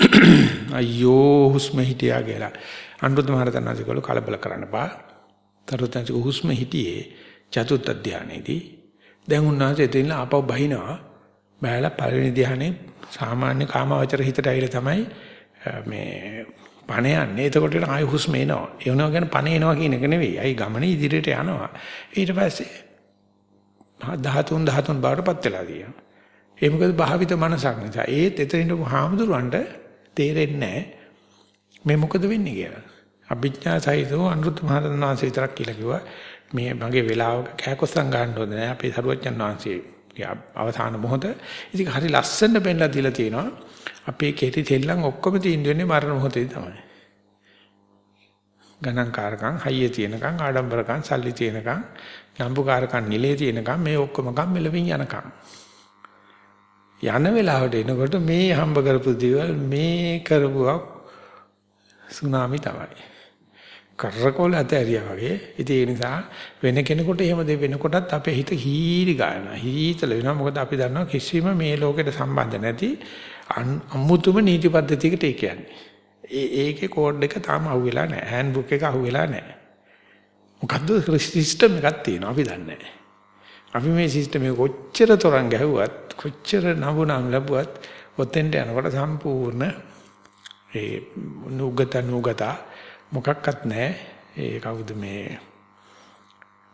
[COUGHS] අයියෝ හුස්ම හිටියා කියලා. අනුරුද්ධ මහරතනසිකවල කලබල කරන්න බා. සර්වඥාන්සේ හුස්ම හිටියේ චතුත්ථ ධානයේදී. දැන් උන්වහන්සේ එතන ආපහු බහිනවා. බෑලා පළවෙනි ධානයේ සාමාන්‍ය කාමවචර හිතට ඇවිල්ලා තමයි මේ පණ යන්නේ. එතකොට ආයෙ හුස්ම එනවා. එනවා කියන්නේ පණ එනවා කියන එක නෙවෙයි. අයි ගමනේ ඉදිරියට යනවා? ඊට පස්සේ 13 13 බාටපත් වෙලා තියෙනවා. ඒ මොකද භාවිත මනසක් නිසා. ඒත් එතනින් හාමුදුරුවන්ට තේරෙන්නේ මේ මොකද වෙන්නේ කියලා. අභිඥා සහිතව අනුරුද්ධ මහරහතන් වහන්සේ විතරක් කියලා කිව්වා. මේ මගේ වෙලාවක කෑකොස්සම් ගන්න හොඳ නෑ අපේ සරුවච්චන් වහන්සේ අවසාන මොහොත. ඉතින් හරි ලස්සන පෙන්ලා දීලා තියෙනවා. අපේ කෙටි තෙල්ලන් ඔක්කොම තීන්දුව මරණ මොහොතේ තමයි. ගණන්කාරකම් හයිය තියෙනකම් ආඩම්බරකම් සල්ලි තියෙනකම් නම්බුකාරකම් නිලේ තියෙනකම් මේ ඔක්කොම කම් මෙලවින් යනකම්. යන වෙලාවට එනකොට මේ හම්බ කරපු දේවල් මේ කරපුවා සුනාමි තමයි. කරකෝල ඇතරියා වගේ. ඉතින් ඒ නිසා වෙන කෙනෙකුට එහෙම දෙ වෙනකොටත් අපේ හිත හීරි ගන්නවා. හීතල වෙනවා. මොකද අපි දන්නවා කිසිම මේ ලෝකෙට සම්බන්ධ නැති අමුතුම නීති පද්ධතියකට ඒ කියන්නේ. ඒ ඒකේ කෝඩ් එක තාම අහුවෙලා නැහැ. හෑන්ඩ් බුක් එක අහුවෙලා නැහැ. මොකද්ද සිස්ටම් එකක් තියෙනවා අපි දන්නේ නැහැ. අපි මේ සිස්ටම් එක කොච්චර තරම් ගැහුවත් කොච්චර නඹුනම් ලැබුවත් ඔතෙන්ට යනකොට සම්පූර්ණ ඒ නුගත නුගතා මොකක්වත් නැහැ. ඒ කවුද මේ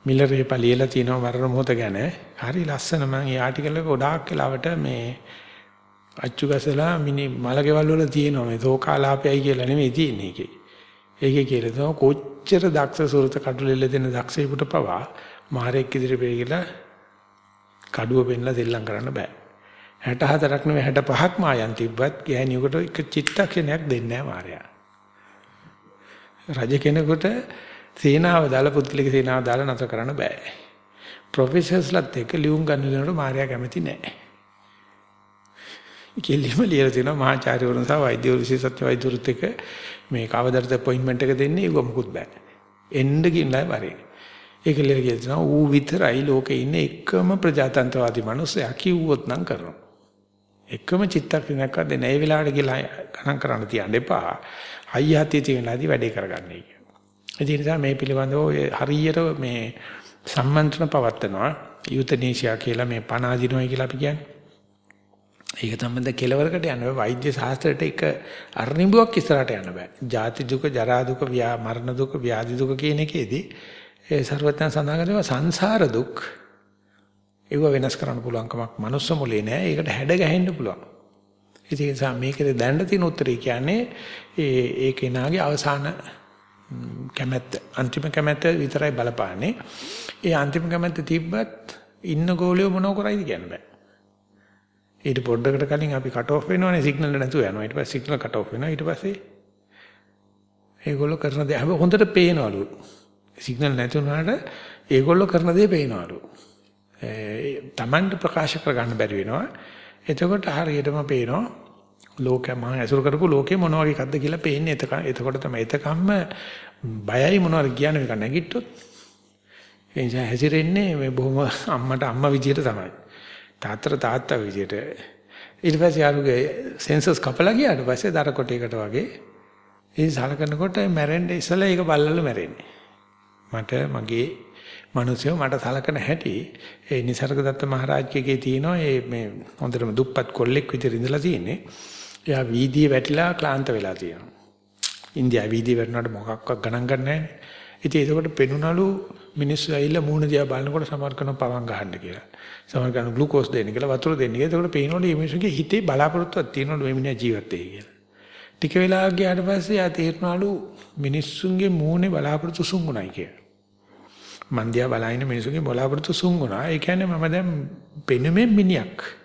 මිලරේ පලියලා තියෙනවා මරණ මොහොත ගැන. හරි ලස්සන මම ඒ ආටිකල් එක ගොඩාක් වෙලාවට මේ අච්චු ගසලා මිනි මලකෙවල් වල තියෙනවා මේ තෝකාලාපයයි කියලා නෙමෙයි තියෙන්නේ ඒකේ. ඒකේ කියලා තමයි කොච්චර දක්ෂ සුරත කඩුලෙල්ල දෙන දක්ෂයෙකුට පවා මාරෙක් ඉදිරියට ගිහලා කඩුව පෙන්ලා දෙල්ලම් කරන්න බෑ. 64ක් නෙවෙයි 65ක් මායන් තිබ්බත් ගෑණියෙකුට එක චිත්තක්ෂණයක් දෙන්නේ නැහැ මාරයා. රජ කෙනෙකුට සේනාව දාලා පුත්ලික සේනාව දාලා නතර කරන්න බෑ. ප්‍රොෆෙසර්ස්ලත් එක්ක ලියුම් ගන්න දෙනකොට මාර්යා කැමති නෑ. කෙලිම ලියලා තියෙනවා මහාචාර්යවරුන් සහ වෛද්‍යවරු විශේෂඥ වෛද්‍යවරුත් එක්ක මේ කවදරද අපොයින්ට්මන්ට් එක දෙන්නේ ඒක මොකුත් බෑ. එන්න කියනලා වරේ. ඒක ලියලා කියනවා ඌ විතරයි ලෝකේ ඉන්න එකම ප්‍රජාතන්ත්‍රවාදී මිනිස්සයා කිව්වොත් නම් කරනවා. එකම චිත්තක්ෂණයක් දෙන්න ඒ වෙලාවට ගිහලා ගණන් කරන්න තියන්න එපා. හයිය හතිය තියෙනලාදී වැඩේ කරගන්නයි කියන්නේ. ඒ නිසා මේ පිළිබඳව හරියට මේ සම්මන්ත්‍රණ පවත්නවා යුතනීසියා කියලා මේ පණ අදිනවයි කියලා අපි කියන්නේ. ඒක තමයි කෙලවරකට යන්න බෑ වෛද්‍ය ශාස්ත්‍රයට එක අර්නිඹුවක් ඉස්සරහට යන්න බෑ. ජාති දුක, ජරා දුක, ව්‍යා මරණ දුක, ව්‍යාධි දුක කියන එකේදී ඒ ਸਰවඥ සඳහන් කරනවා සංසාර දුක් ඒව වෙනස් කරන්න පුළුවන් කමක් මනුස්ස මොලේ නෑ. ඒකට හැඩ ගැහෙන්න පුළුවන්. ඒ නිසා මේකේ දැනට තියෙන උත්තරේ කියන්නේ ඒ ඒ කෙනාගේ අවසාන කැමැත්ත අන්තිම කැමැත්ත විතරයි බලපාන්නේ. ඒ අන්තිම කැමැත්ත තිබ්බත් ඉන්න ගෝලිය මොනව කරයිද කියන්න බෑ. ඊට පොඩ්ඩකට කලින් අපි කට් ඔෆ් වෙනවනේ සිග්නල් නැතුව යනවා. ඊට පස්සේ සිග්නල් කට් ඔෆ් වෙනවා. ඊට පස්සේ ඒගොල්ලෝ කරන දේ හැබැයි හොඳට පේනවලු. සිග්නල් නැතුණාට ඒගොල්ලෝ කරන දේ පේනවලු. තමන්ට ප්‍රකාශ කරගන්න බැරි වෙනවා. එතකොට හරියටම පේනවා ලෝකය මම ඇසුරු කරපු ලෝකේ මොන වගේ එකක්ද කියලා පේන්නේ. එතකොට තමයි එතකම්ම බයයි මොනවද කියන්නේ මේක නැගිට්ටොත්. ඒ නිසා හැසිරෙන්නේ මේ බොහොම අම්මට අම්මා විදියට තමයි. තාත්තට තාත්තා විදියට. ඊට පස්සේ යාළුගේ සෙන්සස් කපලා ගියාට පස්සේ දර කොටයකට වගේ ඒ සලකනකොට මැරෙන්න ඉස්සලා ඒක බල්ලල මැරෙන්නේ. මට මගේ මිනිස්සු මට සලකන හැටි ඒ නිසර්ගදත්ත මහරජකගේ තියෙනවා. ඒ මේ හොඳටම දුප්පත් කොල්ලෙක් විදිහට ඉඳලා තියෙන්නේ. එයා වීදියේ වැටිලා ක්ලාන්ත වෙලා තියෙනවා. ඉන්දියාවේ වීදියේ වැටුණාට මොකක්වත් ගණන් ගන්න නැහැ. ඉතින් ඒකකොට පෙනුනලු මිනිස්සු ඇවිල්ලා මූණ දිහා බලනකොට සමහර කරන පවන් ගහන්න කියලා. සමහර කරන ග්ලූකෝස් දෙන්න කියලා වතුර දෙන්න කියලා. ඒකකොට පේනවලු මේ මිනිස්සුගේ හිතේ බලාපොරොත්තුවක් තියෙනවලු මේ මිනිහා ජීවත් වෙයි කියලා. ටික වෙලාවක් ගියාට පස්සේ ආ තේරුණාලු මිනිස්සුන්ගේ මූණේ බලාපොරොත්තු සුන්ගුණයි කියලා. මන් දිහා බලන මිනිස්සුන්ගේ බලාපොරොත්තු සුන්ගුණා. ඒ කියන්නේ මම දැන් පෙනුමෙන් මිනියක්.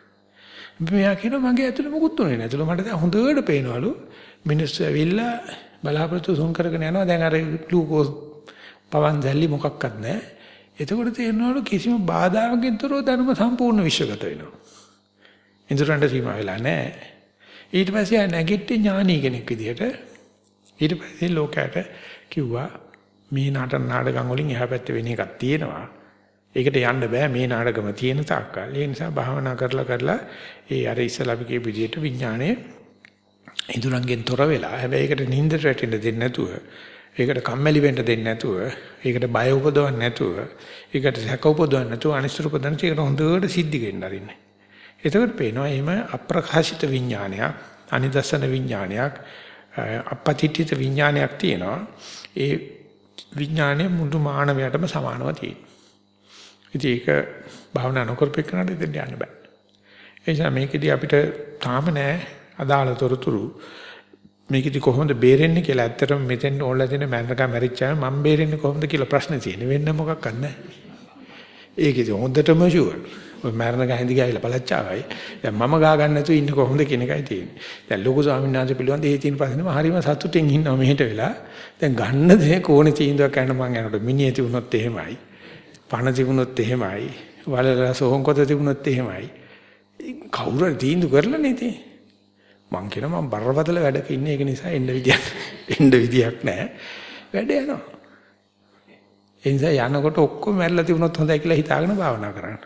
මෙයා කියනවා මගේ ඇතුළේ මොකුත් උනේ නැහැ. ඇතුළේ මට දැන් හොඳට පේනවලු මිනිස්සු ඇවිල්ලා බලාපොරොත්තු සුන් කරගෙන යනවා. දැන් අර ග්ලූකෝස් පවන් දැල්ලි මොකක්වත් නැහැ. එතකොට තේරෙනවලු කිසිම බාධාවකින් තොරව දැනුම සම්පූර්ණ විශ්වගත වෙනවා. ඉන්ද්‍රයන්ට සීමා වෙලා නැහැ. ඊට පස්සේ ආ නැගිට්ටි ඥානී කෙනෙක් විදිහට ඊට පස්සේ ලෝකයට කිව්වා මේ නාටක නාටකම් වලින් එහා පැත්තේ වෙන එකක් තියෙනවා. ඒකට යන්න බෑ මේ නාටකම තියෙන තාක්කල්. ඒ නිසා භාවනා කරලා කරලා ඒ අර ඉස්සලා අපි කියපු විදිහට විඥානයේ ඉදුරංගෙන් තොර වෙලා හැබැයි ඒකට නිින්දට වැටෙන්න දෙන්නේ නැතුව ඒකට කම්මැලි වෙන්න දෙන්නේ නැතුව ඒකට බය උපදවන්නේ නැතුව ඒකට සැක උපදවන්නේ නැතුව අනිශ්චිත උපදවන්න ඒකට හොඳට සිද්ධි වෙන්න අරින්නේ. එතකොට පේනවා එහෙම අප්‍රකාශිත විඥානයක් අනිදස්සන විඥානයක් අපපතිත්‍ිත විඥානයක් තියෙනවා. ඒ විඥානය මුළු මානවයටම සමානව තියෙනවා. ඉතින් ඒක භාවනා නොකරපෙන්නට ඉතින් යන්න බෑ. ඒ නිසා මේකෙදි අපිට තාම නෑ අදාළ තොරතුරු. මේකෙදි කොහොමද බේරෙන්නේ කියලා ඇත්තටම මෙතෙන් ඕල්ලා දෙන මැරණකම් මැරිච්චාම මම බේරෙන්නේ කොහොමද කියලා ප්‍රශ්නේ තියෙන්නේ. වෙන්න මොකක් නැහැ. ඒකෙදි හොඳටම ෂුවර්. ඔය මරණ ගහින්දි ගිහිල්ලා පළච්චාවයි. දැන් මම ගා ගන්න නැතුව ඉන්න කොහොමද කියන එකයි තියෙන්නේ. දැන් ලොකු ස්වාමීන් වහන්සේ පිළිබඳ ඒ තියෙන ප්‍රශ්නෙම හරිම සතුටින් ඉන්නවා මෙහෙට වෙලා. දැන් ගන්න දේ කෝණේ තීන්දුවක් කරන මං යනකොට මිනිහ තිබුණොත් එහෙමයි. පණ තිබුණොත් එහෙමයි. වලලා සෝහොන්කොත තිබුණොත් එහෙමයි. කවුරු හරි තීන්දුව කරලා නේ ඉතින්. මං කියනවා මම බරපතල වැඩක ඉන්නේ ඒක නිසා එන්න විදියක් [LAUGHS] එන්න විදියක් නැහැ. වැඩ යනවා. ඒ නිසා යනකොට ඔක්කොම මැරලා තිබුණොත් හොඳයි කියලා හිතාගෙන භාවනා කරන්න.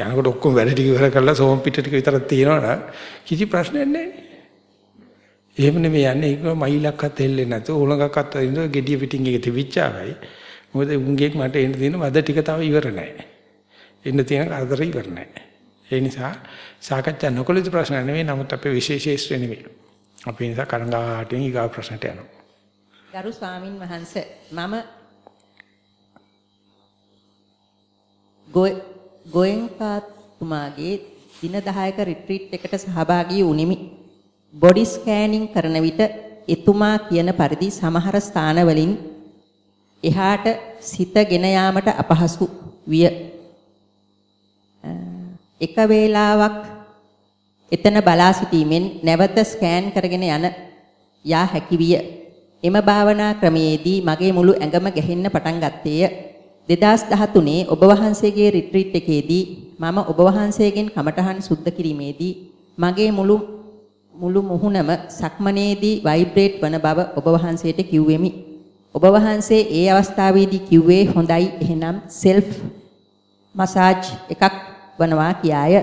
යනකොට ඔක්කොම වැඩ ටික ඉවර කරලා සෝම් පිට ටික විතරක් තියෙනවනම් කිසි ප්‍රශ්නයක් නැහැ. එහෙම නෙමෙයි යන්නේ ඒක මයිලක්වත් හෙල්ලෙන්නේ නැතුව උලඟක්වත් ඉඳ gediya පිටින් එක තිබිච්චාවයි. මොකද උන්ගෙක් මට එන්න තියෙන වද ටික තව ඉවර නැහැ. එන්න තියෙන කරදර ඉවර නැහැ. ඒ නිසා සාකච්ඡා නොකළ යුතු ප්‍රශ්න නෙවෙයි නමුත් අපේ විශේෂීස්ත්‍රය නෙවෙයි. අපි නිසා කරංගාටෙන් ඊගා ප්‍රශ්නට යනවා. ගරු ස්වාමින් වහන්සේ මම ගෝයන්පාත් තුමාගේ දින 10ක රිට්‍රීට් එකට සහභාගී වුනිමි. බොඩි ස්කෑනින් කරන විට එතුමා කියන පරිදි සමහර ස්ථානවලින් එහාට සිතගෙන යාමට අපහසු විය. එක වේලාවක් එතන බලා සිටීමෙන් නැවත ස්කෑන් කරගෙන යන යා හැකි විය. එම භාවනා ක්‍රමයේදී මගේ මුළු ඇඟම ගැහෙන්න පටන් ගත්තේය. 2013 ඔබ වහන්සේගේ රිට්‍රීට් එකේදී මම ඔබ වහන්සේගෙන් කමඨහන් සුද්ධ කිරීමේදී මගේ මුළු මුළු මුහුණම සක්මනේදී ভাইබ්‍රේට් වන බව ඔබ වහන්සේට කිව්වෙමි. ඔබ වහන්සේ ඒ අවස්ථාවේදී කිව්වේ හොඳයි එහෙනම් සෙල්ෆ් මසාජ් එකක් වනවා කියාය.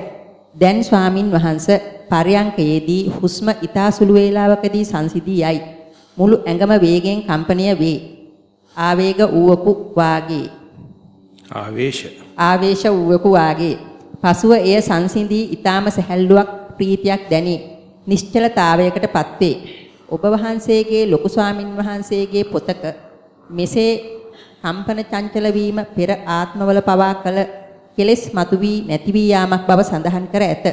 දැන් ස්වාමින් වහන්සේ පරයන්කයේදී හුස්ම ඊතා සුළු වේලාවකදී සංසිදී යයි. මුළු ඇඟම වේගෙන් කම්පනය වේ. ආවේග ඌවපු වාගේ. ආවේශ ආවේශ වූවකු වාගේ. පසුව එය සංසිඳී ඊටාම සැහැල්ලුවක් ප්‍රීතියක් දැනේ. නිශ්චලතාවයකටපත් වේ. ඔබ වහන්සේගේ ලොකු ස්වාමින් වහන්සේගේ පොතක මෙසේ කම්පන චංචල වීම පෙර ආත්මවල පවා කළ කෙලෙස් මතුවී නැති වී යාමක් බව සඳහන් කර ඇත.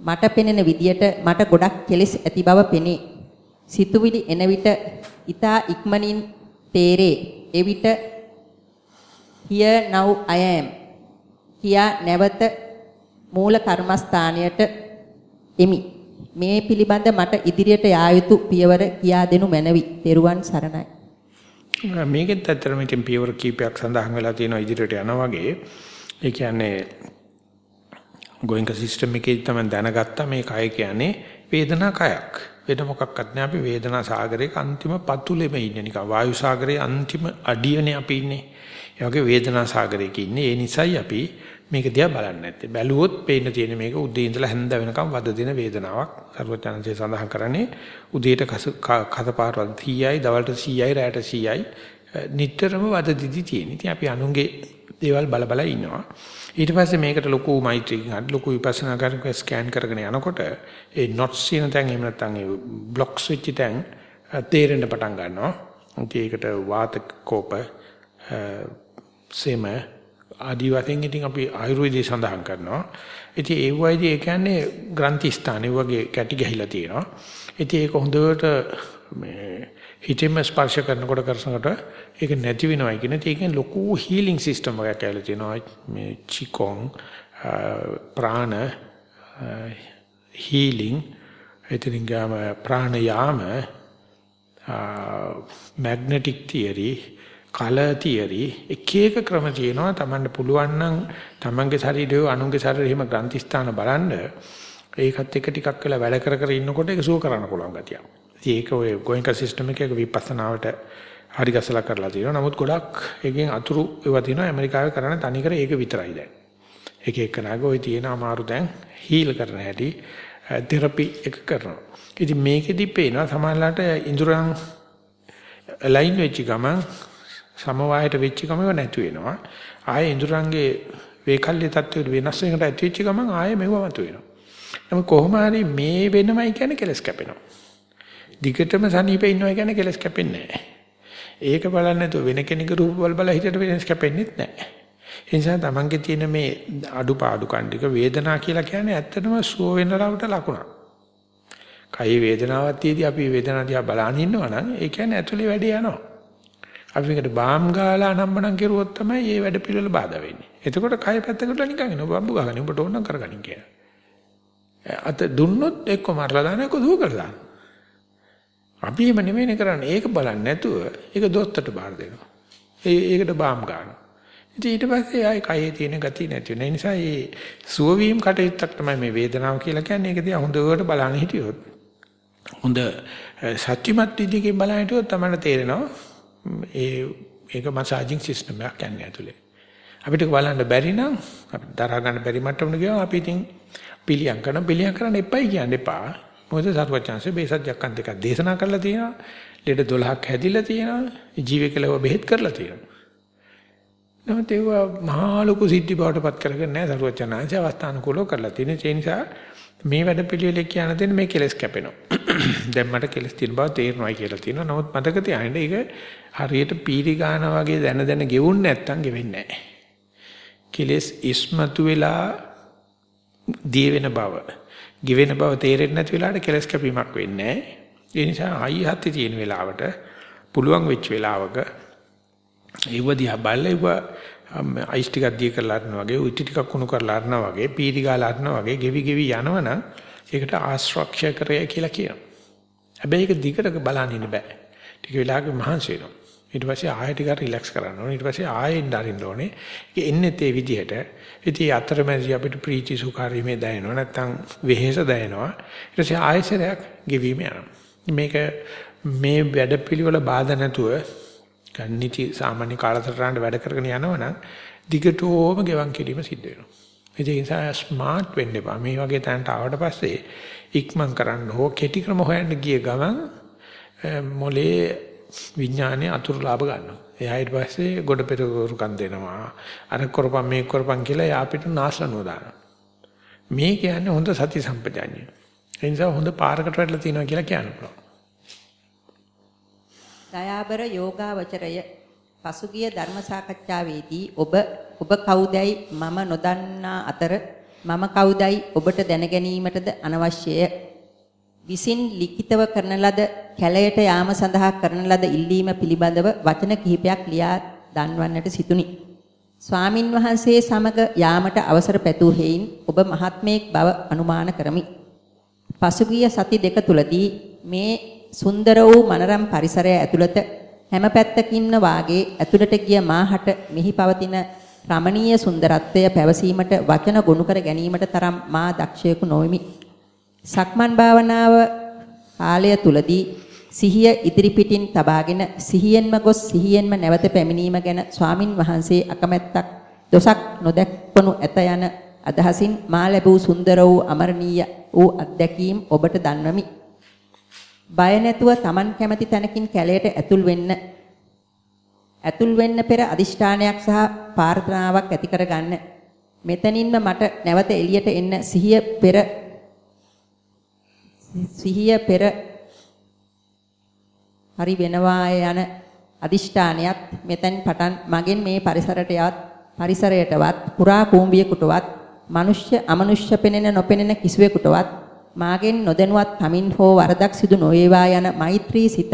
මට පෙනෙන විදියට මට ගොඩක් කෙලෙස් ඇති බව පෙනේ. සිතුවිලි එන විට ඊතා ඉක්මනින් තේරේ. එවිට here now I am කියා නැවත මූල කර්මස්ථානයට එමි. මේ පිළිබඳ මට ඉදිරියට යා යුතු පියවර කියා දෙනු මැනවි. ත්වන් සරණයි. මේකෙත් ඇත්තටම ඉතින් පියවර කීපයක් සඳහන් වෙලා තියෙනවා ඉදිරියට යනවා වගේ. ඒ කියන්නේ ගෝයින්ක සිස්ටම් එකේ තමයි දැනගත්තා මේ කය කියන්නේ වේදනා කයක්. වෙන මොකක්වත් නෑ අපි වේදනා සාගරයක අන්තිම පතුලෙම ඉන්නේ නිකන් වායු සාගරයේ අන්තිම අඩියනේ අපි ඉන්නේ. ඒ වගේ වේදනා සාගරයක ඉන්නේ. ඒ නිසයි අපි මේක දිහා බලන්නේ නැත්තේ. බැලුවොත් පේන්න තියෙන මේක උදේ ඉඳලා හැන්ද වෙනකම් වද දෙන වේදනාවක්. සර්වඥාන්සේ සඳහන් කරන්නේ උදේට කසපාරවල් 30යි, දවල්ට 100යි, රැයට 100යි නිටතරම වද දිදි තියෙන. ඉතින් අපි අනුන්ගේ දේවල් බල බල ඉන්නවා. ඊට පස්සේ මේකට ලොකු මෛත්‍රියකින් අද ලොකු විපස්සනා කරක ස්කෑන් කරගෙන යනකොට ඒ නොට්ස් කියන තැන් එහෙම නැත්නම් ඒ බ්ලොක්ස් වෙච්ච තැන් තේරෙන්න පටන් ගන්නවා. ඒකට වාත කෝප සෙම ආදි වශයෙන් ඉතින් අපි ආයුර්වේදයේ සඳහන් කරනවා. ඉතින් ඒ වයිදී ඒ කියන්නේ ග්‍රන්ථි ස්ථාන වගේ කැටි ගහිලා තියෙනවා. ඉතින් ඒක හොඳට මේ හිතෙම ස්පර්ශ කරනකොට කරසනකොට ඒක නැති වෙනවා කියන එක ඒකෙන් ලොකු හීලින් සිස්ටම් එකක් ඇවිල්ලා තියෙනවා. මේ චිකොන් ප්‍රාණ හීලින් එතනින් ගාම pranayama magnetic theory colour theory එක එක ක්‍රම තියෙනවා Tamanne පුළුවන් නම් Tamanගේ ශරීරය අනුන්ගේ ශරීරය එහෙම ග්‍රන්ථි ස්ථාන බලන්න ඒකත් එක ටිකක් වෙලා වැඩ කර කර ඉන්නකොට ඒක සුව කරන්න පුළුවන් ගතියක්. ඉතින් ඒක ඔය ගෝයින්ක සිස්ටම් එකක විපස්සනාවට හරි ගැසලා කරලා තියෙනවා. නමුත් ගොඩක් එකෙන් අතුරු ඒවා තියෙනවා ඇමරිකාවේ කරන්නේ තනිකර ඒක විතරයි දැන්. එක එකනාගේ ওই තියෙන අමාරු දැන් හීල් කරන හැටි තෙරපි එක කරනවා. ඉතින් මේකෙදි පේනවා සමහරලාට ඉඳුරන් ලයින් වෙච්ච ගමන් සමவாயයට වෙච්ච ගමම නැතු වෙනවා. ආයේ ඉඳුරංගේ වේකල්්‍ය තත්ත්වයට වෙනස් වෙනකට ඇති වෙච්ච ගමන් ආයේ මෙව මතු වෙනවා. නමුත් කොහොම හරි මේ වෙනමයි කියන්නේ කෙලස් කැපෙනවා. දිගටම සනීපේ ඉන්නවා කියන්නේ කෙලස් කැපෙන්නේ නැහැ. ඒක බලන්නේ නැතුව වෙන කෙනෙකුගේ රූප බල බල හිතට වෙනස් කැපෙන්නේත් නැහැ. ඒ නිසා තමන්ගේ තියෙන මේ අඩුපාඩු කණ්ඩික වේදනා කියලා කියන්නේ ඇත්තටම සුව වෙන ලවට ලකුණක්. කයි වේදනාවක් තියදී අපි වේදනාව දිහා බලන ඉන්නවා නම් ඒ කියන්නේ ඇතුලේ වැඩේ යනවා. අපි මේකට බාම් ගාලා අනම්මනම් කෙරුවොත් තමයි මේ වැඩ පිළිවෙල බාධා වෙන්නේ. එතකොට කය පැත්තකට නිකන් එනවා බම්බු ගහගෙන උඹට ඕන නම් කරගනින් කියලා. අත දුන්නොත් එක්ක මරලා දාන එක්ක දුව කරලා දාන. අපි එහෙම නෙමෙයිනේ කරන්නේ. ඒක බලන්නේ නැතුව ඒක දොස්තරට බාර දෙනවා. ඒ ඒකට බාම් ගන්නවා. ඉතින් ඊට පස්සේ ආයේ කයේ තියෙන ගතිය නැති වෙන නිසා මේ සුවවීම කටයුත්තක් තමයි මේ වේදනාව කියලා කියන්නේ. ඒක දිහා හොඳට බලන්න හිටියොත් හොඳ සත්‍යමත් විදිහකින් බලන්න හිටියොත් තමයි තේරෙනවා ඒ ඒක මසාජින් සිස්ටම් එකක් යන්නේ ඇතුලේ. අපිට බලන්න බැරි නම් අපිට දරා ගන්න බැරි මට්ටමකට ගියාම අපි ඉතින් පිළියම් කරන පිළියම් කරන්න එපයි කියන්න එපා. මොකද සරුවචාන්සේ බේසජ්ජක්කන් දෙකක් දේශනා කරලා තියෙනවා. ලෙඩ 12ක් හැදිලා තියෙනවා. ජීවිකලව බෙහෙත් කරලා තියෙනවා. නමුත් ඒක මහා ලොකු සිද්ධි බවටපත් කරගෙන නැහැ සරුවචාන්සේ අවස්ථානුකූලව කරලා තියෙන. ඒ නිසා මේ වැඩ පිළිවෙල කියන දෙන්නේ මේ කෙලස් කැපෙනවා. [CLEARS THROAT] දැන් මට කෙලස් තියෙන බව තේරෙනවා කියලා තියෙනවා. නමුත් මතක තියාගන්න ඒක හරියට පීරි ගාන වගේ දැන දැන ගෙවුන්නේ නැත්තම් ගෙවෙන්නේ නැහැ. කෙලස් ඉස්මතු වෙලා දී වෙන බව, ගෙවෙන බව තේරෙන්නේ නැති වෙලාවට කෙලස් කැපීමක් වෙන්නේ නැහැ. ඒ නිසා හයි හත්ති තියෙන වෙලාවට පුළුවන් වෙච්ච වෙලාවක ඒව දිහා බලලා අයිස් ටිකක් දී කරලා අරනවා වගේ උටි ටිකක් කුණු කරලා අරනවා වගේ පීරි ගාලා අරනවා වගේ ගෙවි ගෙවි යනවනම් ඒකට ආශ්‍රක්ෂය කරය කියලා කියනවා. හැබැයි ඒක දිගට බලන්න ඉන්න බෑ. ටික වෙලාවක මහන්සි වෙනවා. ඊට පස්සේ ආයෙ ටිකක් රිලැක්ස් කරන්න ඕනේ. ඊට පස්සේ ආයෙ ඉඳරින්න ඕනේ. ඒක එන්නේ තේ විදිහට. ඉතින් අතරමැදි අපිට ප්‍රීති සුඛාරීමේ දැනෙනවා. නැත්තම් වෙහෙස දැනෙනවා. ඊට පස්සේ ආයෙසරයක් ගෙවීම යනවා. මේක මේ වැඩපිළිවෙල බාධා නැතුව ගන්නිති සාමාන්‍ය කාලසටහනට වැඩ කරගෙන යනවනම් දිගටම ගෙවන් කිරීම සිද්ධ වෙනවා. ඒ නිසා ස්මාර්ට් වෙන්න එපා. මේ වගේ තැනට ආවට පස්සේ ඉක්මන් කරන්න හෝ කෙටි ක්‍රම හොයන්න ගිය ගමන් මොලේ විඥානේ අතුරු ලාභ ගන්නවා. එයා ඊට පස්සේ ගොඩ පෙරකම් දෙනවා. අර කරපම් මේක කරපම් කියලා එයා අපිට නාශලනුව දානවා. මේ කියන්නේ හොඳ සති සම්පජාඤ්ඤය. ඒ නිසා හොඳ පාරකට වැටලා තියෙනවා කියලා කියන්න පුළුවන්. දයාබර යෝගාවචරය පසුගිය ධර්ම සාකච්ඡාවේදී ඔබ ඔබ කවුදයි මම නොදන්නා අතර මම කවුදයි ඔබට දැන ගැනීමටද අනවශ්‍යය. විසින් ලිඛිතව කරන ලද කැලයට යාම සඳහා කරන ලද ඉල්ලීම පිළිබඳව වචන කිහිපයක් ලියා දන්වන්නට සිටුනි. ස්වාමින් වහන්සේ සමග යාමට අවසර පැතූ හේයින් ඔබ මහත්මයෙක් බව අනුමාන කරමි. පසුගිය සති දෙක තුලදී මේ සුන්දර වූ මනරම් පරිසරය ඇතුළත හැම පැත්තකින්ම වාගේ ඇතුළට ගිය මාහට මෙහි පවතින රමණීය සුන්දරත්වය පැවසීමට වචන ගොනු කර ගැනීමට තරම් මා දක්ෂයෙකු නොවෙමි. සක්මන් භාවනාව කාලය තුලදී සිහිය ඉදිරි පිටින් තබාගෙන සිහියෙන්ම ගොස් සිහියෙන්ම නැවත පැමිණීම ගැන ස්වාමින් වහන්සේ අකමැත්තක් දොසක් නොදැක්වනු ඇත යන අදහසින් මා ලැබූ සුන්දර වූ අමරණීය වූ අත්දැකීම් ඔබට දන්වමි. බය නැතුව Taman කැමති තැනකින් කැලයට ඇතුල් වෙන්න ඇතුල් වෙන්න පෙර අදිෂ්ඨානයක් සහ ප්‍රාර්ථනාවක් ඇති කරගන්න. මෙතනින්ම මට නැවත එළියට එන්න සිහිය පෙර සිහිය පෙර හරි වෙනවා යන අදිෂ්ඨානයත් මෙතෙන් පටන් මගෙන් මේ පරිසරයටවත් පරිසරයටවත් පුරා කූඹියෙකුටවත් මිනිස්්‍ය අමනුෂ්‍ය පෙනෙන නොපෙනෙන කිසිවෙකුටවත් මාගෙන් නොදැනුවත් කමින් හෝ වරදක් සිදු නොවේවා යන මෛත්‍රී සිත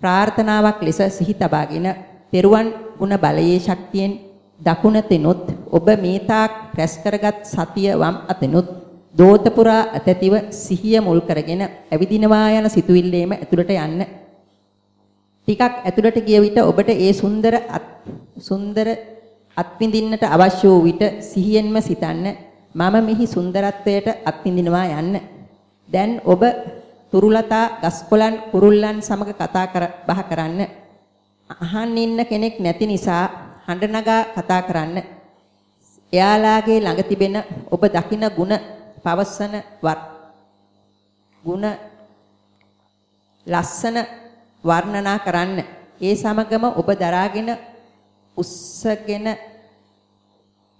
ප්‍රාර්ථනාවක් ලෙස සිහි තබාගෙන තෙරුවන් ගුණ බලයේ ශක්තියෙන් දකුණ තෙනොත් ඔබ මේ තාක් රැස් කරගත් සතිය වම් අතෙනොත් දෝත පුරා අතැතිව සිහිය මුල් කරගෙන ඇවිදිනවා යන සිතුවිල්ලේම ඇතුළට යන්න ටිකක් ඇතුළට ගිය විට ඔබට ඒ සුන්දර සුන්දර අත්විඳින්නට අවශ්‍ය වූ විට සිහියෙන්ම සිතන්න මම මෙහි සුන්දරත්වයට අත්විඳිනවා යන්න. දැන් ඔබ තුරුලතා ගස්කොලන් කුරුල්ලන් සමග කතා කර බහ කරන්න. අහන් ඉන්න කෙනෙක් නැති නිසා හඬ නගා කතා කරන්න. එයාලාගේ ළඟ තිබෙන ඔබ දකින ಗುಣ පවසන ගුණ ලස්සන වර්ණනා කරන්න. ඒ සමගම ඔබ දරාගෙන උස්සගෙන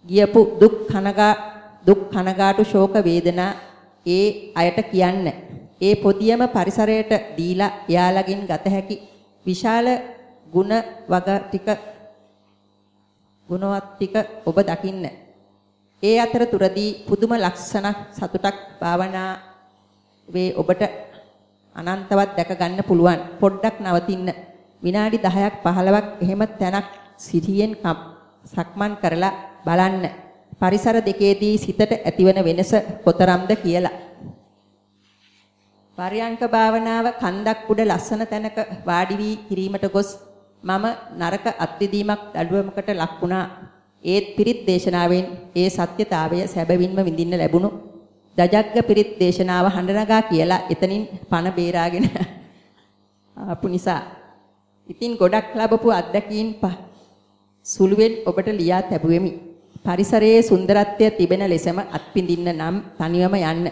ගියපු දුක් කනගා දුක් කනගාටු ශෝක වේදනා ඒ අයට කියන්න. ඒ පොදියම පරිසරයට දීලා එයාලගෙන් ගත හැකි විශාල ಗುಣ වග ටික ගුණවත් ටික ඔබ දකින්න. ඒ අතරතුරදී පුදුම ලක්ෂණ සතුටක් භාවනා වේ ඔබට අනන්තවත් දැක ගන්න පුළුවන්. පොඩ්ඩක් නවතින්න. විනාඩි 10ක් 15ක් එහෙම තැනක් සිටියෙන් සක්මන් කරලා බලන්න. පරිසර දෙකේදී සිතට ඇතිවන වෙනස කොතරම්ද කියලා. පරියංක භාවනාව කන්දක් උඩ ලස්සන තැනක වාඩි වී කිරීමට ගොස් මම නරක අත්විදීමක් දඩුවමකට ලක් වුණා. ඒත් පිරිත් දේශනාවෙන් ඒ සත්‍යතාවය සැබවින්ම විඳින්න ලැබුණු දජග්ග පිරිත් දේශනාව හඬනගා කියලා එතනින් පණ බේරාගෙන [LAUGHS] ආපු නිසා ඉතින් ගොඩක් ලැබපු අත්දැකීම් සුළුවෙන් ඔබට ලියා තැබුවෙමි. පරිසරයේ සුන්දරත්වය තිබෙන ලෙසම අත්පිඳින්න නම් තනියම යන්න.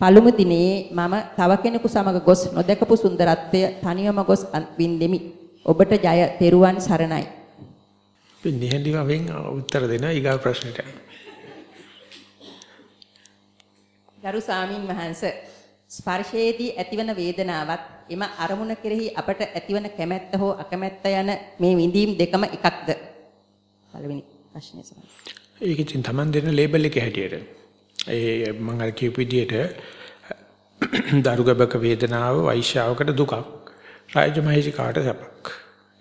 පළමු දිනේ මම තව කෙනෙකු සමග ගොස් නොදකපු සුන්දරත්වය තනියම ගොස් වින්දෙමි. ඔබට ජය තෙරුවන් සරණයි. නිහඬිවවෙන් උත්තර දෙන ඊගා ප්‍රශ්නෙට. ගරු සාමින් වහන්ස ස්පර්ශයේදී ඇතිවන වේදනාවත් එම අරමුණ කෙරෙහි අපට ඇතිවන කැමැත්ත හෝ අකමැත්ත යන මේ විඳීම් දෙකම එකක්ද? පළවෙනි ප්‍රශ්නේ සමහර. ඒක ඉතින් Taman දෙන ලේබල් එක හැටියට. ඒ මම අර කියපු විදිහට දරුගබක වේදනාව වෛශ්‍යාවකට දුකක් රාජමහේජිකාට සැපක්.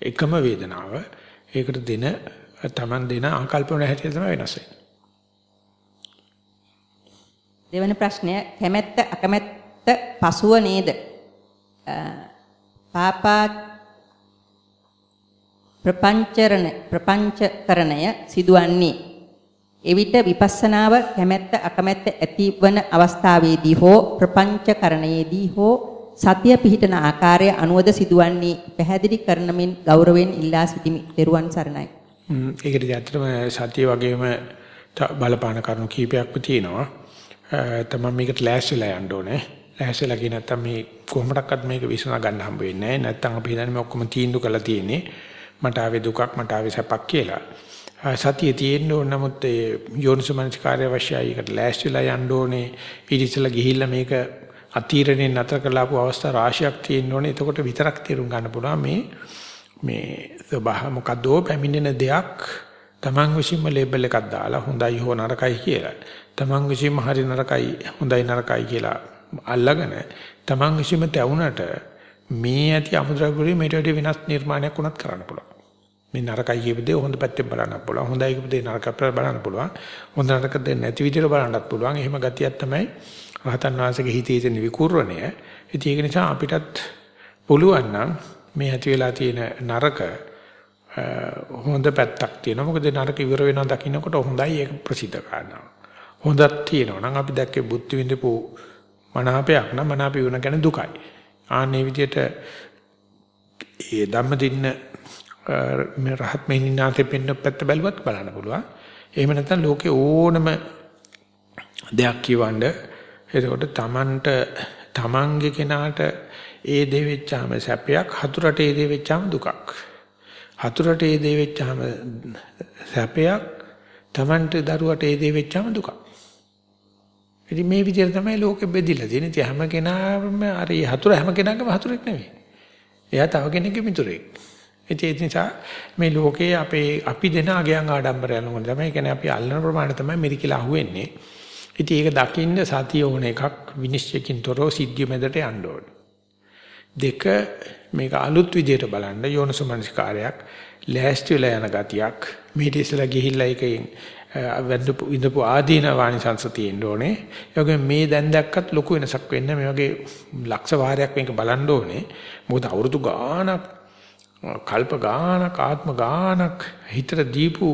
එකම වේදනාව. ඒකට දෙන Taman දෙන ආකල්පන හැටියට තමයි වෙනස් වෙන්නේ. දෙවන ප්‍රශ්නය කැමැත්ත අකමැත්ත පසුව නේද? පාපා ප්‍රපංචරණ ප්‍රපංචකරණය සිදුවන්නේ එවිට විපස්සනාව කැමැත්ත අකමැත්ත ඇතිවන අවස්ථාවේදී හෝ ප්‍රපංචකරණයේදී හෝ සතිය පිහිටන ආකාරය අනුවද සිදුවන්නේ පැහැදිලි කරනමින් ගෞරවයෙන් ඉල්ලා සිටිමි. ත්වන් සරණයි. ඒකට ඇත්තටම සතිය වගේම බලපාන කරුණු කීපයක්ම තියෙනවා. තමයි මේකට ලෑස්තිලා යන්න ඕනේ. ලැහැසලා ගියේ නැත්තම් මේ කොහොමඩක්වත් මේක විසඳා ගන්න හම්බ වෙන්නේ නැහැ. නැත්තම් අපි හිතන්නේ මේ ඔක්කොම තීන්දුව කරලා තියෙන්නේ මට ආවේ දුකක් මට ආවේ සැපක් කියලා. සතිය තියෙන්න ඕන නමුත් ඒ යෝනිසමනස්කාරය අවශ්‍යයි. ඒකට ලෑස්තිලා යන්න ඕනේ. ඊටිසලා ගිහිල්ලා මේක අතීරණේ නතර කරලාපු අවස්ථා රාශියක් තියෙන්න ඕනේ. එතකොට විතරක් තේරුම් ගන්න පුළුවන් මේ මේ ස්වභාව මොකදෝ පැමිණෙන දෙයක් Taman විසින්ම ලේබල් එකක් දාලා හොඳයි හෝ නරකයි කියලා. Taman විසින්ම හරි නරකයි හොඳයි නරකයි කියලා අල්ලගෙන Taman විසින්ම තැවුනට මේ ඇති අමුද්‍රව්‍ය මේට වඩා වෙනස් නිර්මාණයක් උනත් කරන්න පුළුවන්. මේ නරකයි කියපු දේ හොඳ පැත්තෙන් බලන්න පුළුවන්. හොඳයි කියපු දේ නරක පැත්තෙන් බලන්න පුළුවන්. හොඳ නරක දේ නැති විදිහට බලන්නත් පුළුවන්. එහෙම ගතියක් තමයි රහතන් වහන්සේගේ හිතේ තියෙන විකූර්ණය. ඉතින් ඒක නිසා අපිටත් පුළුවන් නම් මේ ඇති වෙලා තියෙන නරක හොඳ පැත්තක් තියෙනවා. මොකද නරක ඉවර වෙනවා දකින්නකොට හොඳයි ඒක ප්‍රසිද්ධ කරනවා. හොඳක් තියෙනවා නම් අපි දැක්කේ බුද්ධ විඳපු මනාපයක් නම් මනාප වුණ ගැන දුකයි. ආන්නේ විදිහට ඒ ධම්ම දින්න මේ රහත් මෙහිණාතේ පෙන්න පැත්ත බැලුවත් බලන්න පුළුවන්. එහෙම නැත්නම් ලෝකේ ඕනම දෙයක් කියවන්න එතකොට Tamanට Tamanගේ කෙනාට ඒ දේ වෙච්චාම සැපයක් හතුරට ඒ දේ වෙච්චාම දුකක්. හතුරට ඒ දේ වෙච්චාම සැපයක් Tamanට දරුවට ඒ දේ වෙච්චාම දුකක්. ඉතින් මේ විදිහට තමයි ලෝකෙ බෙදිලා තියෙන්නේ. ඉතින් හැම කෙනාම අර හතුර හැම කෙනාගේම හතුරෙක් නෙවෙයි. එයා තව කෙනෙක්ගේ මිතුරෙක්. ඒ නිසා මේ ලෝකයේ අපේ අපි දෙන අගයන් ආඩම්බරයන් වල තමයි කියන්නේ අපි අල්ලන ප්‍රමාණය තමයි මෙරිකිලා අහුවෙන්නේ. ඉතින් ඒක දකින්න සතිය ඕන එකක් විනිශ්චයකින් තොරව සිද්ධිය මැදට යන්න ඕන. දෙක මේක අලුත් විදියට බලන්න යෝනසමනස්කාරයක් ලෑස්ති වෙලා යන ගතියක් මේට ඉස්සලා ගිහිල්ලා එකෙන් වැඳපු ඉඳපු ආදීන වානිසංශ තියෙන්න ඕනේ. ඒ වගේ මේ දැන් දැක්කත් ලොකු වෙනසක් වෙන්නේ මේ වගේ ලක්ෂ වාරයක් මේක බලන්න ඕනේ. මොකද අවුරුදු ගාණක් කල්ප ගානක් ආත්ම ගානක් හිතට දීපු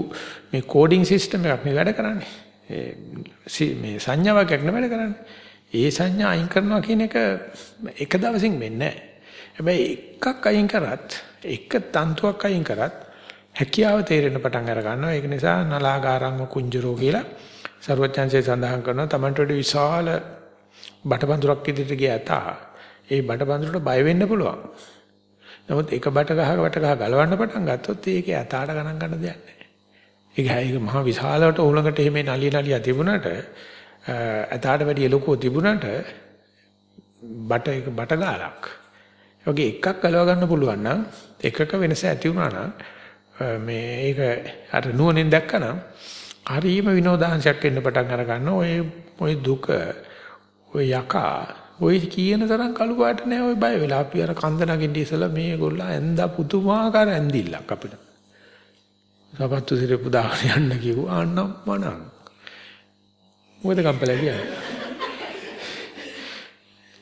මේ කෝඩින් සිස්ටම් එකක් නේ වැඩ කරන්නේ මේ සංඥාවක් නේ වැඩ කරන්නේ. ඒ සංඥා අයින් කරනවා කියන එක එක දවසින් වෙන්නේ නැහැ. හැබැයි එකක් අයින් කරත් එක තන්තුවක් අයින් කරත් හැකියාව තේරෙන පටන් අර ගන්නවා. ඒක නිසා නලාගාරංව කුංජරෝ කියලා ਸਰවඥාන්සේ සඳහන් කරනවා. Tamanට වඩා විශාල බටපඳුරක් ඉදිරියට ගියා ඒ බටපඳුරට බය වෙන්න පුළුවන්. නමුත් එක බට ගහක වට ගහ ගලවන්න පටන් ගත්තොත් ඒකේ අතාට ගණන් ගන්න දෙයක් නැහැ. ඒක ඒක මහා විශාලවට උලඟට එහෙම නලිය නලිය තිබුණාට අතාට වැඩිය ලොකුව තිබුණාට බට එක බට ගාලක්. වගේ එකක් කලව ගන්න පුළුවන් නම් එකක වෙනස ඇති වුණා නම් මේ ඒක අර නුවණෙන් දැක්කනම් හරිම විනෝදාංශයක් වෙන්න පටන් අර ගන්න. ඔය ඔය දුක ඔය යකා ඔය කියන තරම් කළු පාට නෑ. ඔය බය වෙලා අපි අර කන්ද නගින්න ඉසලා මේගොල්ලෝ ඇඳා පුතුමාකාර ඇඳිල්ලක් අපිට. සපත්තු සිරපු දාගෙන යන්න කිව්වා අන්නම් මනම්. මොකද කම්පලා කියන්නේ?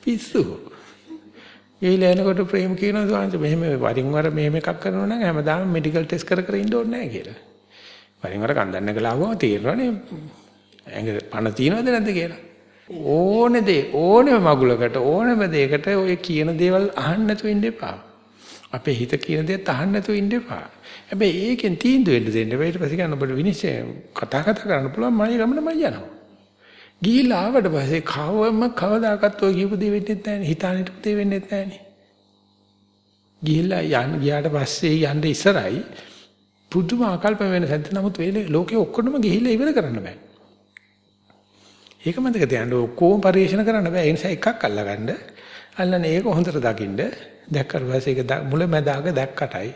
පිස්සු. ඒලා එනකොට ප්‍රේම කියනවා සාංශ මෙහෙම වරින් වර මෙහෙම එකක් කරනවා නම් හැමදාම මෙඩිකල් ටෙස්ට් කර කර ඉන්න ඕනේ නැහැ කියලා. වරින් වර කන්දන්න ගලාවම තීරණනේ ඇඟ පණ තියනවද නැද්ද කියලා. ඕනේ දේ ඕනෙම මගුලකට ඕනෙම දෙයකට ඔය කියන දේවල් අහන්න නැතුව ඉන්න එපා. අපේ හිත කියන දේත් අහන්න නැතුව ඉන්න එපා. හැබැයි ඒකෙන් තීන්දුව වෙන්න දෙන්න. ඊට පස්සේ ගන්න ඔබට විනිශ්චය කතා කතා කරන්න පුළුවන් මම ගමන මම යනවා. ගිහිල්ලා ආවට පස්සේ කවම කවදාකවත් ඔය කියපු දේ වෙන්නේ නැහැ නේ. හිතානිට දේ වෙන්නේ නැහැ නේ. ගිහිල්ලා යන් ගියාට පස්සේ යන්න ඉස්සරයි පුදුම ආකල්ප වෙන සැද්ද නමුත් වෙලේ ලෝකේ ඔක්කොම ගිහිල්ලා ඉවර කරන්න බෑ. ඒක මතක තියාගන්න ඔක්කොම පරිශන කරන්න බෑ. ඒ නිසා එකක් අල්ලගන්න. අල්ලන ඒක හොඳට දකින්න. දැක්කට පස්සේ ඒක මුල මැදාක දැක්කටයි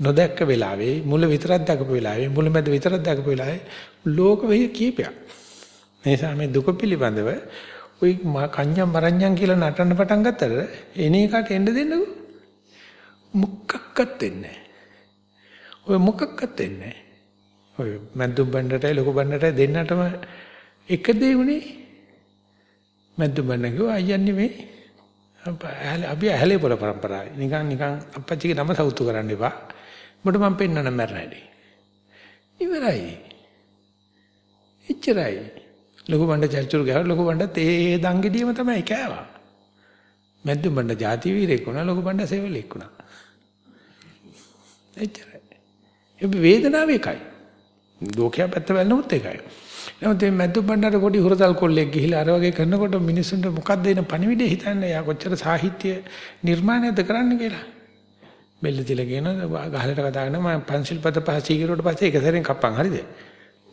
නොදැක්ක වෙලාවේ මුල විතරක් දැකපු වෙලාවේ මුලමැද විතරක් දැකපු වෙලාවේ ලෝක වෙය කීපයක්. නිසා මේ දුක පිළිබඳව ওই කන්‍යම් මරණ්‍යම් කියලා නටන්න පටන් ගත්තට එන එකට එන්න දෙන්නකො. මුක්කක්වත් වෙන්නේ ඔය මුක්කක්වත් වෙන්නේ ඔය මැද්දුම් බණ්ඩටයි ලොකු බණ්ඩටයි දෙන්නටම එක දේ උනේ. මැද්දුම් බණ්ඩ කිව්වා අයියන්නේ මේ අපි ඇහැලේ පොළ પરම්පරාවේ නිකන් නිකන් අපච්චිගේ නම සවුතු කරන්න එපා. ඔබට මම පෙන්වන්න මැරණ හැටි ඉවරයි. එච්චරයි. ලොකු බණ්ඩ චර්චුරු ගාව ලොකු බණ්ඩත් ඒ දංගෙඩියම තමයි කෑවා. මැද්දු බණ්ඩ ಜಾති වීරෙක් වුණා ලොකු බණ්ඩ සෙවලෙක් වුණා. එච්චරයි. ඒ වේදනාව එකයි. ලෝකයා පැත්ත බලනොත් එකයි. නමුත් මේ මැද්දු බණ්ඩාර පොඩි හුරතල් කොල්ලෙක් ගිහිලා අර වගේ කරනකොට මිනිස්සුන්ට මොකක්ද එන පණිවිඩය හිතන්නේ? යා කොච්චර සාහිත්‍ය නිර්මාණයක්ද කරන්න කියලා. බෙල්ල තියලා කියන ගහලට කතාගෙන මම පන්සිල් පද පහ සීගිරුවට පස්සේ එක සැරෙන් කප්පන් හරිද?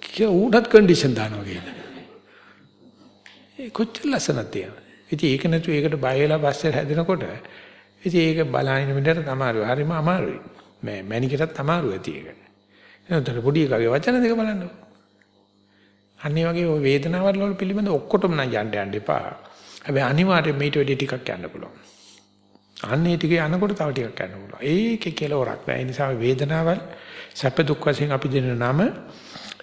කිය ඌටත් කන්ඩිෂන් දානවා කියලා. ඒ කොච්චර ලස්සනක් තියෙනවා. ඉතින් ඒක නැතු ඒකට බය වෙලා පස්සේ හැදෙනකොට ඉතින් ඒක බලහින මිනිහට තමයි හරිම අමාරුයි. මේ මැනිකටත් අමාරු ඇති ඒක. එනතර පොඩි එකගේ වචන දෙක බලන්නකො. අනිත් වගේ ওই වේදනාවල් වල පිළිබඳ ඔක්කොටම නම් යන්න යන්න එපා. හැබැයි අනිවාර්යයෙන් මේට වැඩි ටිකක් යන්න පුළුවන්. අන්නේ ටිකේ යනකොට තව ටිකක් යන්න පුළුවන්. ඒකේ කෙලවරක් නැහැ. ඒ නිසා වේදනාවල් සැප දුක් වශයෙන් අපි දෙන නම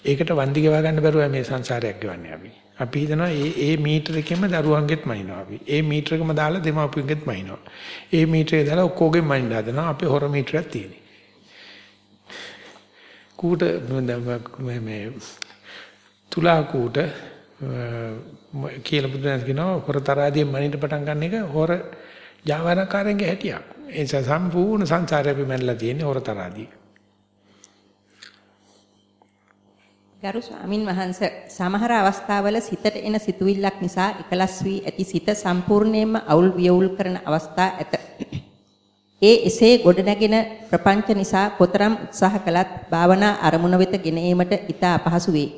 ඒකට වන්දි ගෙවා ගන්න බැරුව මේ සංසාරයක් ගෙවන්නේ අපි. අපි හිතනවා ඒ ඒ මීටර එකෙම දරුවන්ගෙත් මනිනවා අපි. ඒ මීටර එකම දාලා දෙමාපියන්ගෙත් මනිනවා. ඒ මීටරේ දාලා ඔක්කොගෙම මනින්න හදනවා. අපේ හොර මීටරයක් තියෙන්නේ. කූට මේ තුලා කූට කියලා බුදුන් කියනවා හොර තරාදියෙන් මනින්න පටන් ගන්න එක හොර ජාවරකාරයන්ගේ හැටියක්. ඒ නිසා සම්පූර්ණ සංසාරය අපි මැනලා තියෙන්නේ හොර තරාදියේ. ගරු ස්වාමින් වහන්සේ සමහර අවස්ථාවල සිතට එන සිතුවිල්ලක් නිසා එකලස් වී ඇති සිත සම්පූර්ණයෙන්ම අවුල් වියවුල් කරන අවස්ථා ඇත. ඒ එසේ ගොඩනැගෙන ප්‍රපංච නිසා කොතරම් උත්සාහ කළත් භාවනා අරමුණ වෙත ගෙන ඒමට ඉතා අපහසු වේ.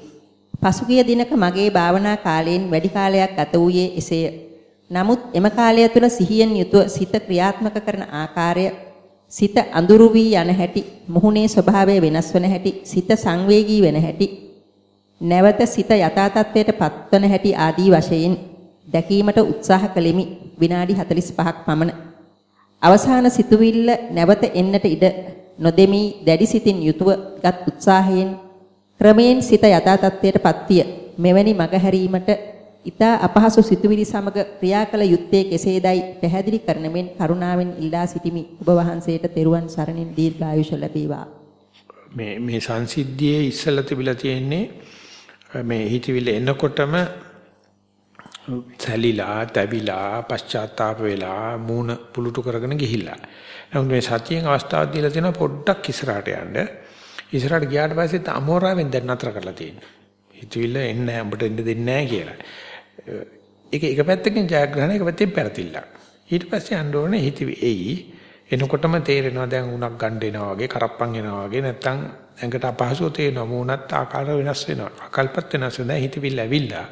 පසුගිය දිනක මගේ භාවනා කාලයෙන් වැඩි කාලයක් ගත වූයේ එසේය. නමුත් එම කාලය තුළ සිහියෙන් යුතුව සිත ක්‍රියාත්මක කරන ආකාරය සිත අඳුරු වී යන හැටි, මුහුණේ ස්වභාවය වෙනස් වන හැටි, සිත සංවේගී වෙන හැටි, නැවත සිත යථා තත්ත්වයට පත්වන හැටි ආදී වශයෙන් දැකීමට උත්සාහ කළෙමි විනාඩි 45ක් පමණ. අවසාන සිතුවිල්ල නැවත එන්නට ඉඩ නොදෙමි දැඩි සිතින් යුතුව ගත් උත්සාහයෙන් ක්‍රමයෙන් සිත යථා තත්ත්වයට පත්විය. මෙවැනි මගහැරීමට ඊතා අපහසු සිතුවිලි සමග ක්‍රියා කළ යුත්තේ කෙසේදයි පැහැදිලි කරන මෙන් කරුණාවෙන් ඉල්ලා සිටිමි. ඔබ වහන්සේට තෙරුවන් සරණින් දීර්ඝායුෂ ලැබේවා. මේ මේ සංසිද්ධියේ ඉස්සලා තිබිලා තියෙන්නේ මේ හිතවිල්ල එනකොටම සැලිලා, තැවිලා, පශ්චාත්තාප වෙලා, මූණ පුලුටු කරගෙන ගිහිල්ලා. නමුත් මේ සතියෙන් අවස්ථාවක් දීලා තියෙනවා පොඩ්ඩක් ඉස්සරහට යන්න. ඉස්සරහට ගියාට පස්සේ අමෝරාවෙන් දැන් නතර කරලා තියෙනවා. හිතවිල්ල එන්නේ නැහැ, උඹට එන්න දෙන්නේ නැහැ කියලා. ඒක එක පැත්තකින් ජයග්‍රහණ එක පැත්තෙන් පැරතිල්ලක්. ඊට පස්සේ යන්න ඕනේ හිතවි එයි. එනකොටම තේරෙනවා දැන් උණක් ගන්න එනවා වගේ, කරප්පන් එනවා වගේ නැත්තම් ඇඟට අපහසුව තේනවා මූණත් ආකාර වෙනස් වෙනවා. අකල්පත් වෙනස් වෙනවා. හිතවිල්ල ඇවිල්ලා.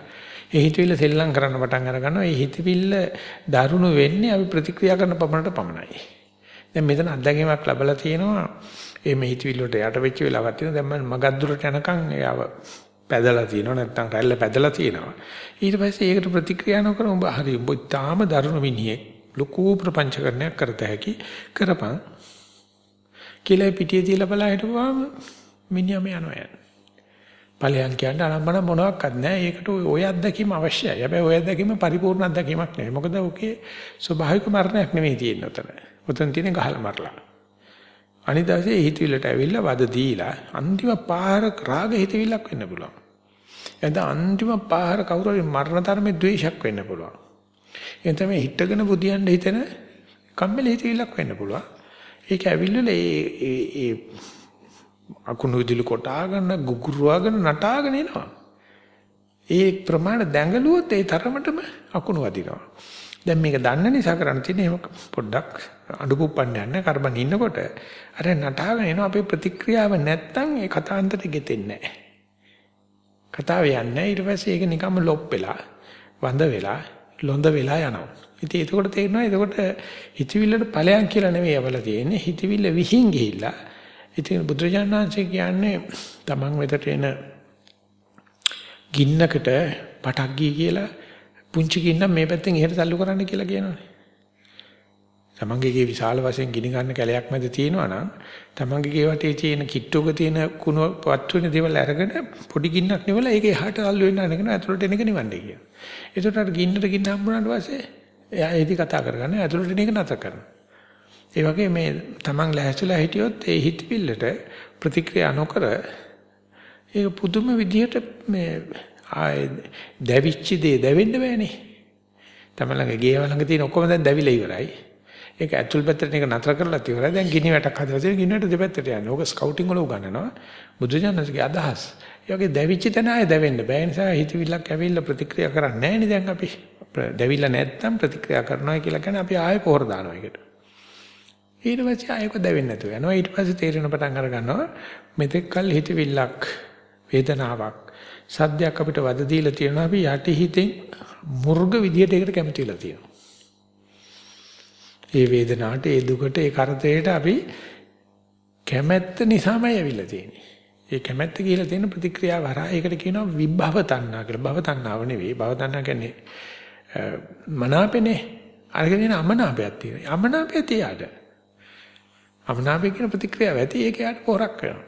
ඒ හිතවිල්ල සෙල්ලම් කරන්න පටන් අර ගන්නවා. ඒ හිතවිල්ල දරුණු වෙන්නේ අපි ප්‍රතික්‍රියා කරන පමණට පමණයි. දැන් මෙතන අත්දැකීමක් ලැබලා තියෙනවා. ඒ මේ හිතවිල්ල වලට යට වෙච්ච වෙලාවක් තියෙනවා. දැන් මම මගක් දුරට යනකම් එයාව පැදලා තියෙනවා නැත්නම් රැල්ල පැදලා තියෙනවා. ඊට පස්සේ ඒකට ප්‍රතික්‍රියා නොකර උඹ හරි උඹ තාම දරුණු විනියෙක්. ලොකු ප්‍රපංචකරණයක් කරත හැකි කරපන් කියලා පිටිය තියලා බලා හිටපුවාම මිනිහම යනවා යන්නේ. ඵලයන් කියන්න අනම්මන මොනවත් නැහැ. ඒකට ඔය අත්දැකීම අවශ්‍යයි. හැබැයි ඔය අත්දැකීම පරිපූර්ණ අත්දැකීමක් නෙවෙයි. මොකද ඔකේ ස්වභාවික මරණයක් නෙවෙයි තියෙන්නේ උතන. උතන තියෙන ගහලා මරලා. අනිත් දවසේ හිතවිල්ලට ඇවිල්ලා වද දීලා අන්තිම පාර රාග හිතවිල්ලක් වෙන්න පුළුවන්. එතන අන්තිම පාර කවුරු හරි මරණ තරමේ ද්වේෂයක් වෙන්න පුළුවන්. එතන මේ හිටගෙන බුදියන්න හිතෙන කම්මැලි හිතවිල්ලක් වෙන්න පුළුවන්. ඒක ඇවිල්ලා ඒ ඒ අකුණු විදුලි කොටාගෙන ගුගුරුවාගෙන නටාගෙන එනවා. ඒ ප්‍රමාණ දැඟලුවොත් ඒ තරමටම අකුණු වදිනවා. දැන් මේක දන්න නිසා කරන්න තියෙන්නේ එහෙම පොඩ්ඩක් අඩු පුප්පන්න යන්න කරබන් ඉන්නකොට අර නටාගෙන එනවා අපේ ප්‍රතික්‍රියාව නැත්තම් ඒ කතාන්තරෙ ගෙතෙන්නේ නැහැ. කතාව යන්නේ ඊට පස්සේ ඒක නිකම්ම ලොප් වෙලා වඳ වෙලා ලොඳ වෙලා යනවා. ඉතින් එතකොට තේරෙනවා එතකොට හිතවිල්ලට ඵලයන් කියලා නෙවෙයි අවල තියෙන්නේ හිතවිල්ල විහිං ගිහිල්ලා. ඉතින් බුදුරජාණන්සේ කියන්නේ Taman වෙතට එන ගින්නකට පටක් ගිය කියලා පුංචි ගින්නක් මේ පැත්තෙන් එහෙට තල්ලු කරන්න කියලා කියනවානේ. තමන්ගේ විශාල වශයෙන් ගිනි ගන්න කැලයක් මැද තියෙනවා නම් තමන්ගේ ගේ වටේ තියෙන කිට්ටුවක තියෙන කුණ වත් වෙන දේවල් අරගෙන පොඩි ගින්නක් නිවලා ඒක එහාට අල්ල වෙන්න අරගෙන ඇතුළට එන එක නිවන්නේ කියන. ඒකට අර ගින්නට ගින්න හම්බුනාට පස්සේ එයා ඒදි කතා කරගන්න ඇතුළට එන එක නතර කරනවා. ඒ වගේ මේ තමන් ලැහැස්තිලා හිටියොත් ඒ හිතවිල්ලට ප්‍රතික්‍රියා නොකර ඒක පුදුම විදිහට මේ ආයේ දැවිච්ච දේ දැවෙන්න බෑනේ. තමන් ළඟ ගේව ළඟ තියෙන ඔක්කොම දැන් දැවිලා ඉවරයි. ඒක ඇතුල් පැත්තට එක නතර කරලා තියවලා දැන් ගිනි වැටක් හදලා තියෙන ගිනි වැට දෙපැත්තට යන්නේ. ඕක ස්කවුටින් වල උගන්වනවා. බුදුජානකගේ අදහස්. ඒ වගේ දැවිච්ච තැන ආයෙ දැවෙන්න බෑ. ඒ නිසා හිතවිල්ලක් ඇවිල්ලා ප්‍රතික්‍රියා කරන්නේ නැහැ නේ දැන් අපි. දැවිලා නැත්තම් ප්‍රතික්‍රියා කරනවා කියලා කියන්නේ අපි ආයෙ පොහොර දානවා ඒකට. ඊට පස්සේ ආයෙක දැවෙන්නේ නැතුව යනවා. ඊට පස්සේ තේරෙන පටන් අර ගන්නවා මෙතෙක් කල් හිතවිල්ලක් වේදනාවක් සද්දයක් අපිට වද දීලා තියෙනවා අපි යටි හිතෙන් මුර්ග විදියට ඒකට කැමති වෙලා තියෙනවා. ඒ වේදනාවට, ඒ දුකට, ඒ කරදරයට අපි කැමැත්ත නිසාමයි ඇවිල්ලා තියෙන්නේ. ඒ කැමැත්ත කියලා තියෙන ප්‍රතික්‍රියාව හරහා ඒකට කියනවා විභව තණ්හා කියලා. භව තණ්හාව නෙවෙයි. භව තණ්හා කියන්නේ මනාපෙනේ. අරගෙන ඉන්න අමනාපයක් තියෙනවා. අමනාපය තියාට. අමනාපය කියන ප්‍රතික්‍රියාව ඇති ඒක යාට පොරක් වෙනවා.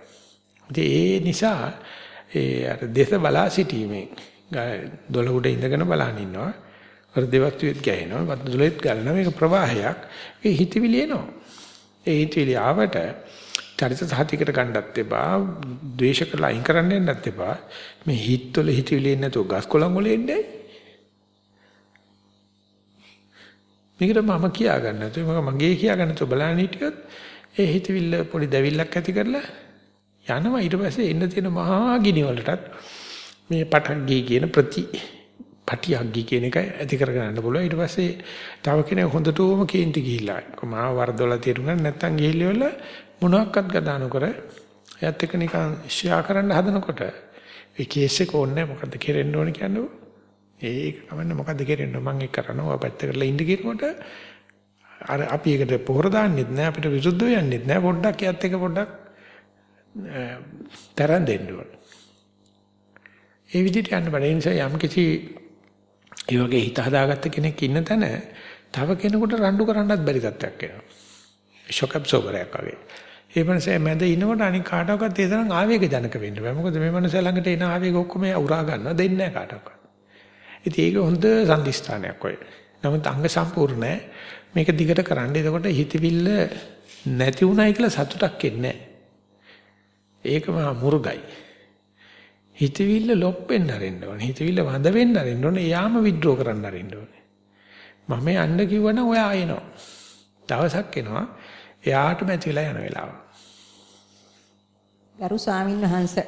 ඒ නිසා ඒ අර දේශ බලා සිටීමෙන් දොළ උඩ ඉඳගෙන බලන් ඉන්නවා. හෘදේවස්තුවෙත් ගෑනවා. වත් දොළෙත් ගලනවා. මේක ප්‍රවාහයක්. ඒ හිතවිලි එනවා. ඒ හිතවිලි ආවට චරිත සහතිකට ගන්නත් එපා. ද්වේෂ කරලා අයින් කරන්න යන්නත් එපා. මේ හිතවල හිතවිලි එන්නේ නැතුව ගස් කොළන් වල එන්නේ. මේකට මම කියා ගන්න නැතුව මම මගේ කියා ගන්න නැතුව බලන්න හිටියොත් ඒ හිතවිල්ල පොඩි දැවිල්ලක් ඇති කරලා යනවා. ඊට පස්සේ එන්න තියෙන මහා ගිනි වලටත් මේ පටග්ගී කියන ප්‍රති පටියග්ගී කියන එක ඇති කරගන්න පුළුවන්. ඊට පස්සේ තව කෙනෙක් හොඳටම කේන්ති ගිහිල්ලා කොමා වරදොලා තේරුම් ගන්න නැත්තම් ගිහිල්ල මොනවාක්වත් ගදා නොකර එයත් එක නිකන් ෂෙයා කරන්න හදනකොට ඒ කේස් එක ඕනේ මොකද්ද කෙරෙන්න ඕනේ කියන්නේ? ඒක කමන්න මොකද්ද කෙරෙන්න මම ඒක කරනවා පැත්ත කරලා ඉඳ කියනකොට අර අපි ඒකට පොහොර දාන්නෙත් නෑ අපිට විරුද්ධව යන්නෙත් නෑ පොඩ්ඩක් යත් එක පොඩ්ඩක් තරන් දෙන්න ඕන. ඒ විදිහට යන්න බෑ. ඒ නිසා යම් කිසි ඒ වගේ හිත හදාගත්ත කෙනෙක් ඉන්න තැන තව කෙනෙකුට රණ්ඩු කරන්නත් බැරි තත්ත්වයක් එනවා. ෂොක් ඇබ්සෝබරයක් වගේ. ඒ මනසේ මැද ඉනකොට අනික කාටවත් ඒ තරම් ආවේග ජනක වෙන්න බෑ. මොකද මේ මනස ළඟට එන ආවේග ඔක්කොම උරා ගන්නවා දෙන්නේ නැහැ කාටවත්. ඉතින් ඒක හොඳ සම්දිස්ථානයක් ඔය. නමුත් අංග සම්පූර්ණ නැහැ. මේක දිගට කරන්න. එතකොට හිතවිල්ල නැති උනායි කියලා සතුටක් එන්නේ නැහැ. ඒකම මුර්ගයි. හිතවිල්ල ලොප්පෙන්න අරින්න ඕනේ. හිතවිල්ල වඳ වෙන්න අරින්න ඕනේ. එයාම විඩ්‍රෝ කරන්න අරින්න ඕනේ. මම යන්න කිව්වනම් ඔයා එනවා. දවසක් එනවා. එයාටම ඇති වෙලා යන වෙලාව. ගරු ස්වාමින් වහන්සේ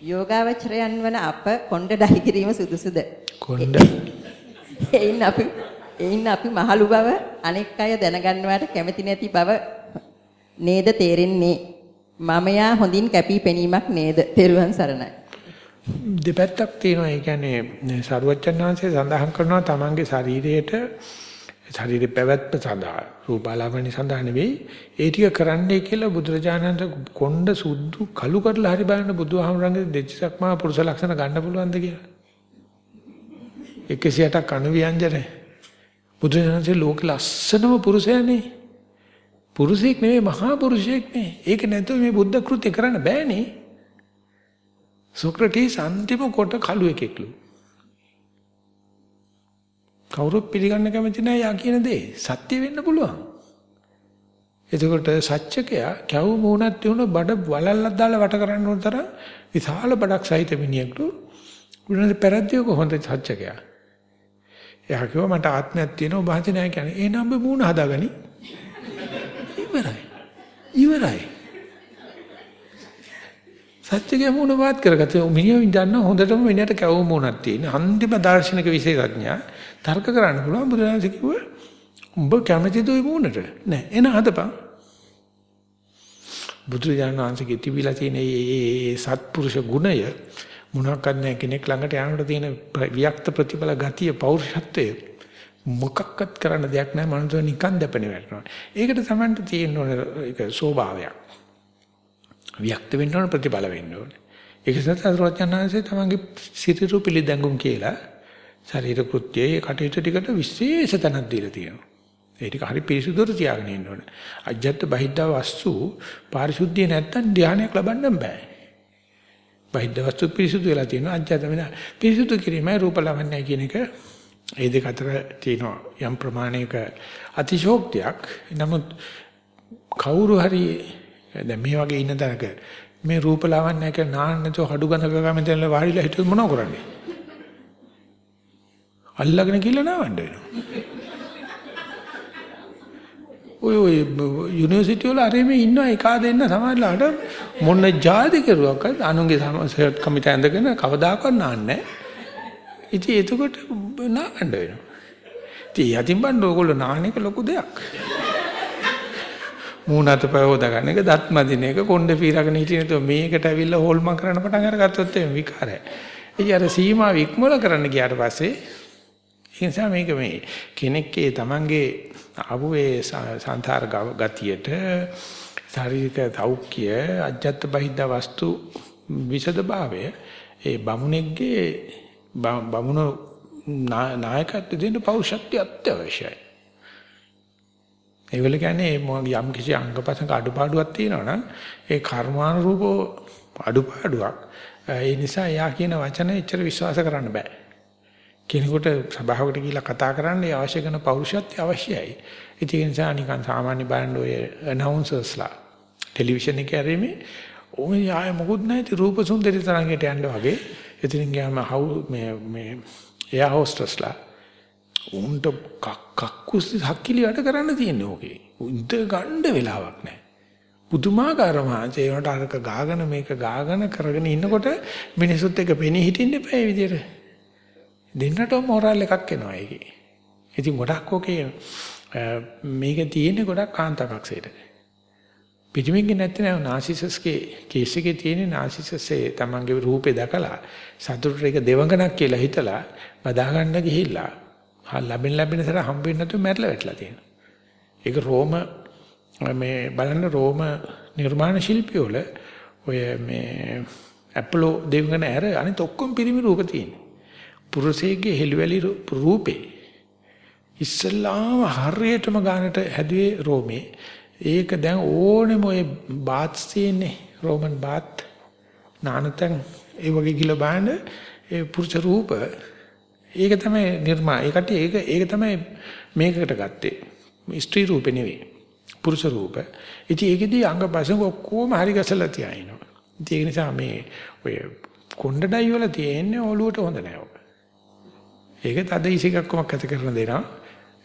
යෝගාවචරයන් වන අප කොණ්ඩ ඩහි කිරීම සුදුසුද? කොණ්ඩ. එයින් අපි එයින් අපි මහලු බව අනෙක් අය දැනගන්නවට කැමති නැති බව නේද තේරෙන්නේ. මමයා හොඳින් කැපී පෙනීමක් නේද? තෙරුවන් සරණයි. දෙපැත්තක් තියෙනවා. ඒ කියන්නේ සරුවච්චන් වහන්සේ සඳහන් කරනවා තමන්ගේ ශරීරයට ශරීරේ පැවැත්ම සඳහා රූපාලාවන්‍ය සඳහා නෙවෙයි ඒ ටික කරන්නයි කියලා බුදුරජාණන් කොණ්ඩ සුදු කළු කරලා හරි බලන්න බුදුහාමරංගේ දෙච්චක් මා පුරුෂ ලක්ෂණ ගන්න පුළුවන්ද කියලා 108ක් අනුව්‍යංජන බුදුරජාණන්සේ ලෝක ලස්සනම පුරුෂයානේ පුරුෂයෙක් නෙවෙයි මහා පුරුෂයෙක් නේ ඒක නැතුව මේ බුද්ධ කෘත්‍ය කරන්න බෑනේ සොක්‍රටිස් අන්තිම කොට කළු එකෙක්ලු කවුරුත් පිළිගන්න කැමති නැහැ යා කියන දේ. සත්‍ය වෙන්න පුළුවන්. එතකොට සත්‍යකයා කැවු මූණක් තියුණ බඩ වලල්ලක් දාලා වට කරන්න උන තරම් විශාල බඩක් සහිත මිනිහෙක්ලු. උනන පෙරද්දිය කොහොමද සත්‍යකයා? එයා කිව්වා මට ආත්මයක් තියෙනවා ඔබ හිතේ නැහැ කියන්නේ. ඒ නම් ඔබ මූණ හදාගනි. ඉවරයි. ඉවරයි. සත්‍යගේ මූණ වාත් කරගත්තා. මිනිහා දන්න හොඳටම මිනිහට කැවු මූණක් තියෙන. අන්තිම දාර්ශනික විශේෂඥයා තර්ක කරන්න පුළුවන් බුදුරජාණන් කිව්වා උඹ කැමතිද ওই මූණට? නෑ එන හදපන්. බුදුරජාණන් වහන්සේගේ තිබිලා තියෙන මේ සත්පුරුෂ ගුණය මොනක්වත් නැහැ කෙනෙක් ළඟට යනකොට තියෙන වික්ත ප්‍රතිඵල ගතිය පෞරුෂත්වය මොකක්වත් කරන්න දෙයක් නැහැ මනුස්සය නිකන් දැපෙන වැටෙනවා. ඒකට Tamanට තියෙන ඕන ඒක ස්වභාවයක්. වික්ත වෙන්න ඕන ප්‍රතිඵල වෙන්න ඕනේ. ඒක සතරවචනාංශේ තමන්ගේ සිරිරු පිළිදැඟුම් කියලා ශරීර කෘත්‍යයේ කටයුතු ටිකට විශේෂ තැනක් දීලා තියෙනවා. ඒ ටික හරි පිරිසුදුට තියාගෙන ඉන්න ඕනේ. අජ්ජත් බහිද්ධ වස්තු පාරිශුද්ධිය නැත්තම් ධානයක් ලබන්න බෑ. බහිද්ධ වස්තු පිරිසුදු වෙලා තියෙනවා අජ්ජත් වෙන පිරිසුදු කිරීමයි රූපලවන්නයි කියන එක ඒ දෙක අතර තියෙනවා යම් ප්‍රමාණයක අතිශෝක්තියක්. නමුත් කවුරු හරි දැන් මේ වගේ ඉන්න තැනක මේ රූපලවන්නයි කියලා නාන්න නැතුව හඩු ගඳ ගාමින් දැන් වාඩිලා හිටියොත් මොනව කරන්නේ? අල්ලගෙන කියලා නවන්න වෙනවා. ඔය ඔය යුනිවර්සිටි වල අරෙම ඉන්න එකා දෙන්න සමහරලාට මොන જાති කරුවක්වත් අනුන්ගේ සර්ට් කමිට ඇඳගෙන කවදාකවත් නාන්නේ ඉතින් එතකොට නාගන්න වෙනවා. ඉතින් යතිම් බණ්ඩ ඕගොල්ලෝ නාන එක ලොකු දෙයක්. මූණ අතපය හොදාගන්න එක දත් මදින එක කොණ්ඩ පීරගෙන හිටින තු මේකට ඇවිල්ලා හොල්මන් කරන්න පටන් අරගත්තොත් එimhe විකාරයි. ඉතින් අර සීමාව ඉක්මවල කරන්න ගියාට පස්සේ ඒ නිසා මේක මේ කෙනෙක්ගේ තමන්ගේ ආපු ඒ සංසාර ගතියට ශාරීරික තෞක්‍ය අජත්ත බහිද්ද වස්තු විසද භාවය ඒ බමුණෙක්ගේ බමුණ නායකත්ව දෙන්න පෞරුෂත්වය අත්‍යවශ්‍යයි. ඒ වෙල කියන්නේ යම් කිසි අංගපසක අඩුපාඩුවක් තියෙනවා නම් ඒ කර්මානුරූප අඩුපාඩුවක් ඒ නිසා යා කියන වචන එච්චර විශ්වාස කරන්න බෑ. කෙනෙකුට සභාවකට ගිහිල්ලා කතා කරන්න අවශ්‍ය කරන පෞරුෂත්වය අවශ්‍යයි. ඒක නිසා නිකන් සාමාන්‍ය බලන්න ඔය ඇනවුන්සර්ස්ලා ටෙලිවිෂන් එකේ ඇරීමේ ඔය ආය මොකුත් නැති රූප සුන්දරි තරංගයට යන්න වගේ එතනින් ගියාම හවු මේ මේ එයා හොස්ටස්ලා උන්ට කක්කුස්ති හක්කිලි වැඩ කරන්න තියෙන්නේ ඕකේ. උන්ට ගන්න වෙලාවක් නැහැ. පුදුමාකාර මහන්සි ඒකට අරක ගාගෙන මේක ගාගෙන කරගෙන ඉන්නකොට මිනිසුත් එක පෙනී හිටින්න එපා මේ විදිහට. දෙන්නට මොරල් එකක් එනවා ඒකේ. ඉතින් ගොඩක් ඔකේ මේක තියෙන්නේ ගොඩක් කාන්තාවක්සයට. පිටිමින්ගේ නැත්නම් නාසිසස්ගේ කේස් එකේ තියෙන නාසිසස්සේ තමන්ගේ රූපේ දැකලා සතුටට ඒක දෙවඟනක් කියලා හිතලා බදා ගන්න ගිහිල්ලා ලැබෙන ලැබෙන සර හම්බ වෙන්නේ නැතුව මැරලා වැටලා තියෙනවා. ඒක රෝම මේ බලන්න රෝම නිර්මාණ ශිල්පිය වල ඔය මේ ඇපලෝ දෙවඟන ඇර අනිත ඔක්කොම පිරිමි රූප තියෙනවා. පුරුෂයෙක්ගේ හෙළුවැලි රූපේ ඉස්සල්ලාම හරියටම ගන්නට හැදුවේ රෝමේ. ඒක දැන් ඕනෙම ඔය බාත්ස් තියෙන්නේ. රෝමන් බාත් නානතන් ඒ වගේ කියලා බලන්න. ඒ පුරුෂ රූප ඒක තමයි නිර්මා ඒකට ඒක ඒක තමයි මේකට ගත්තේ. ස්ත්‍රී රූපේ නෙවෙයි පුරුෂ රූප. ඉතින් ඒකෙදී අංගපසංග ඔක්කොම හරි ගැසලා තියාිනවා ඉතින් ඒක නිසා මේ ඔය කොණ්ඩඩයි වල තියෙන්නේ ඔලුවට හොඳ නැහැ ඒක තද ඉසිකක්කමක් ඇති කරන දෙනවා.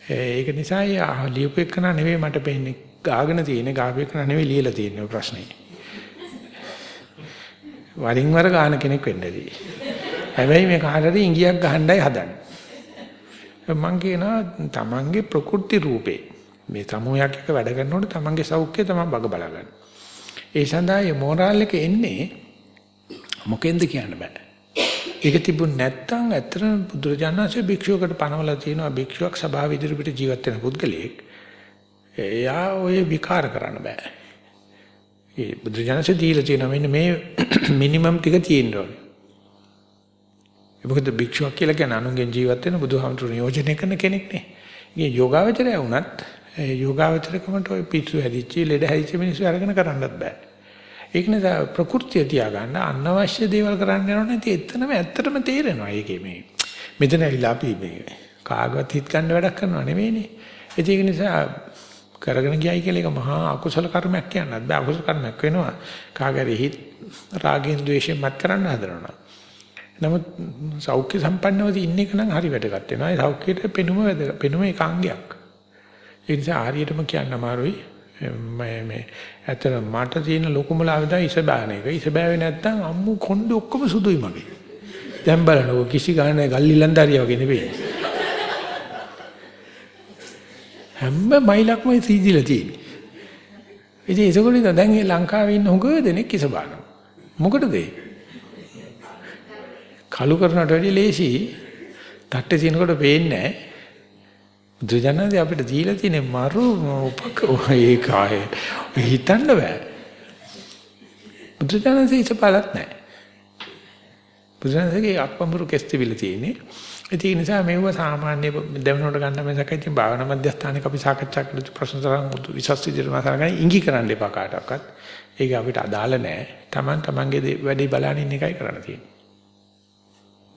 ඒක නිසා ලියපු එකන නෙවෙයි මට පෙන්නේ. ගාගෙන තියෙන්නේ ගාපු එකන නෙවෙයි ලියලා තියෙන්නේ ප්‍රශ්නේ. වරින් වර ගාන කෙනෙක් වෙන්නදී. හැබැයි මේ කාටද ඉංගියක් ගහන්නයි හදන්නේ. මම කියනවා තමන්ගේ ප්‍රකෘති රූපේ මේ සමූහයක් එක වැඩ කරනකොට තමන්ගේ සෞඛ්‍යය තමන් බග බලා ගන්න. ඒ සඳහා මේ මොරාල් එක එන්නේ මොකෙන්ද කියන්න බෑ. ඒක තිබුණ නැත්නම් ඇත්තටම බුදුරජාණන්සේ භික්ෂුවකට පනවලා තියෙනවා භික්ෂුවක් සභාව ඉදිරියට ජීවත් වෙන පුද්ගලයෙක්. එයා ඔය විකාර කරන්න බෑ. ඒ බුදුරජාණන්සේ දීලා තියෙනවා මෙන්න මේ [CLEARS THROAT] මිනිමම් ටික තියෙන්න ඕනේ. මොකද භික්ෂුවක් කියලා කියන අනුන්ගෙන් ජීවත් වෙන බුදුහාමුදුරු නියෝජනය කරන කෙනෙක් නේ. ඉතින් යෝගාවචරය වුණත් යෝගාවචරකමට ඔය පිස්සු හැදිච්ච ලෙඩ හැදිච්ච මිනිස්සු අරගෙන කරන්නත් බෑ. ඒක නිසා ප්‍රകൃතිය තියාගන්න අනවශ්‍ය දේවල් කරන්න යනවා නැති එතනම ඇත්තටම තේරෙනවා ඒකේ මේ මෙතන ඇවිල්ලා අපි මේ කාගවත් හිත ගන්න වැඩක් කරනවා නෙවෙයිනේ ඒක නිසා කරගෙන ගියයි කියලා එක මහා අකුසල කර්මයක් කියන්නත් බෑ අකුසල කර්මයක් වෙනවා කාගරි හිත රාගෙන් ද්වේෂයෙන් මත් කරන්න හදනවා නමුත් සෞඛ්‍ය සම්පන්නව ඉන්න එක නම් හරි වැදගත් වෙනවා ඒ සෞඛ්‍යයට පෙනුම වැදගත් පෙනුම ඒකාංගයක් ඒ නිසා හරියටම කියන්න අමාරුයි මේ මේ ඇතර මට තියෙන ලොකුම ලාභය තමයි ඉස බෑන එක. ඉස බෑවේ නැත්තම් අම්මු කොණ්ඩේ ඔක්කොම සුදුයි මගේ. දැන් බලනකො කිසි ගානේ ගල්ලිලන්දාරිය වගේ නෙවෙයි. හැම මයිලක්ම සීදිලා තියෙන්නේ. ඉතින් ඒකෝලින් දැන් මේ ලංකාවේ ඉන්න හොඟ දෙනෙක් ඉස බානවා. මොකටද ඒ? කලු කරනට වැඩිය ලේසි. තට්ටේ තිනකොට පේන්නේ නැහැ. බුදුජානක අපිට දීලා තියෙන මරු උපක ඒකාය හිතන්න බෑ. බුදුජානක ඉතපලක් නැහැ. බුදුජානකගේ අක්පඹුරු කෙස්තිවිල තියෙන්නේ. ඒ නිසා මේව සාමාන්‍ය දෙවනකට ගන්න මේසක ඉතින් භාවනා මධ්‍යස්ථානයක අපි සාකච්ඡා කළ ප්‍රශ්න තරම් විශ්වාස විදිහට මාසාරගෙන ඉඟි කරන්න එපා කාටවත්. ඒක අපිට අදාළ නැහැ. Taman tamanගේ වැඩේ බලන ඉන්න එකයි කරන්න තියෙන්නේ.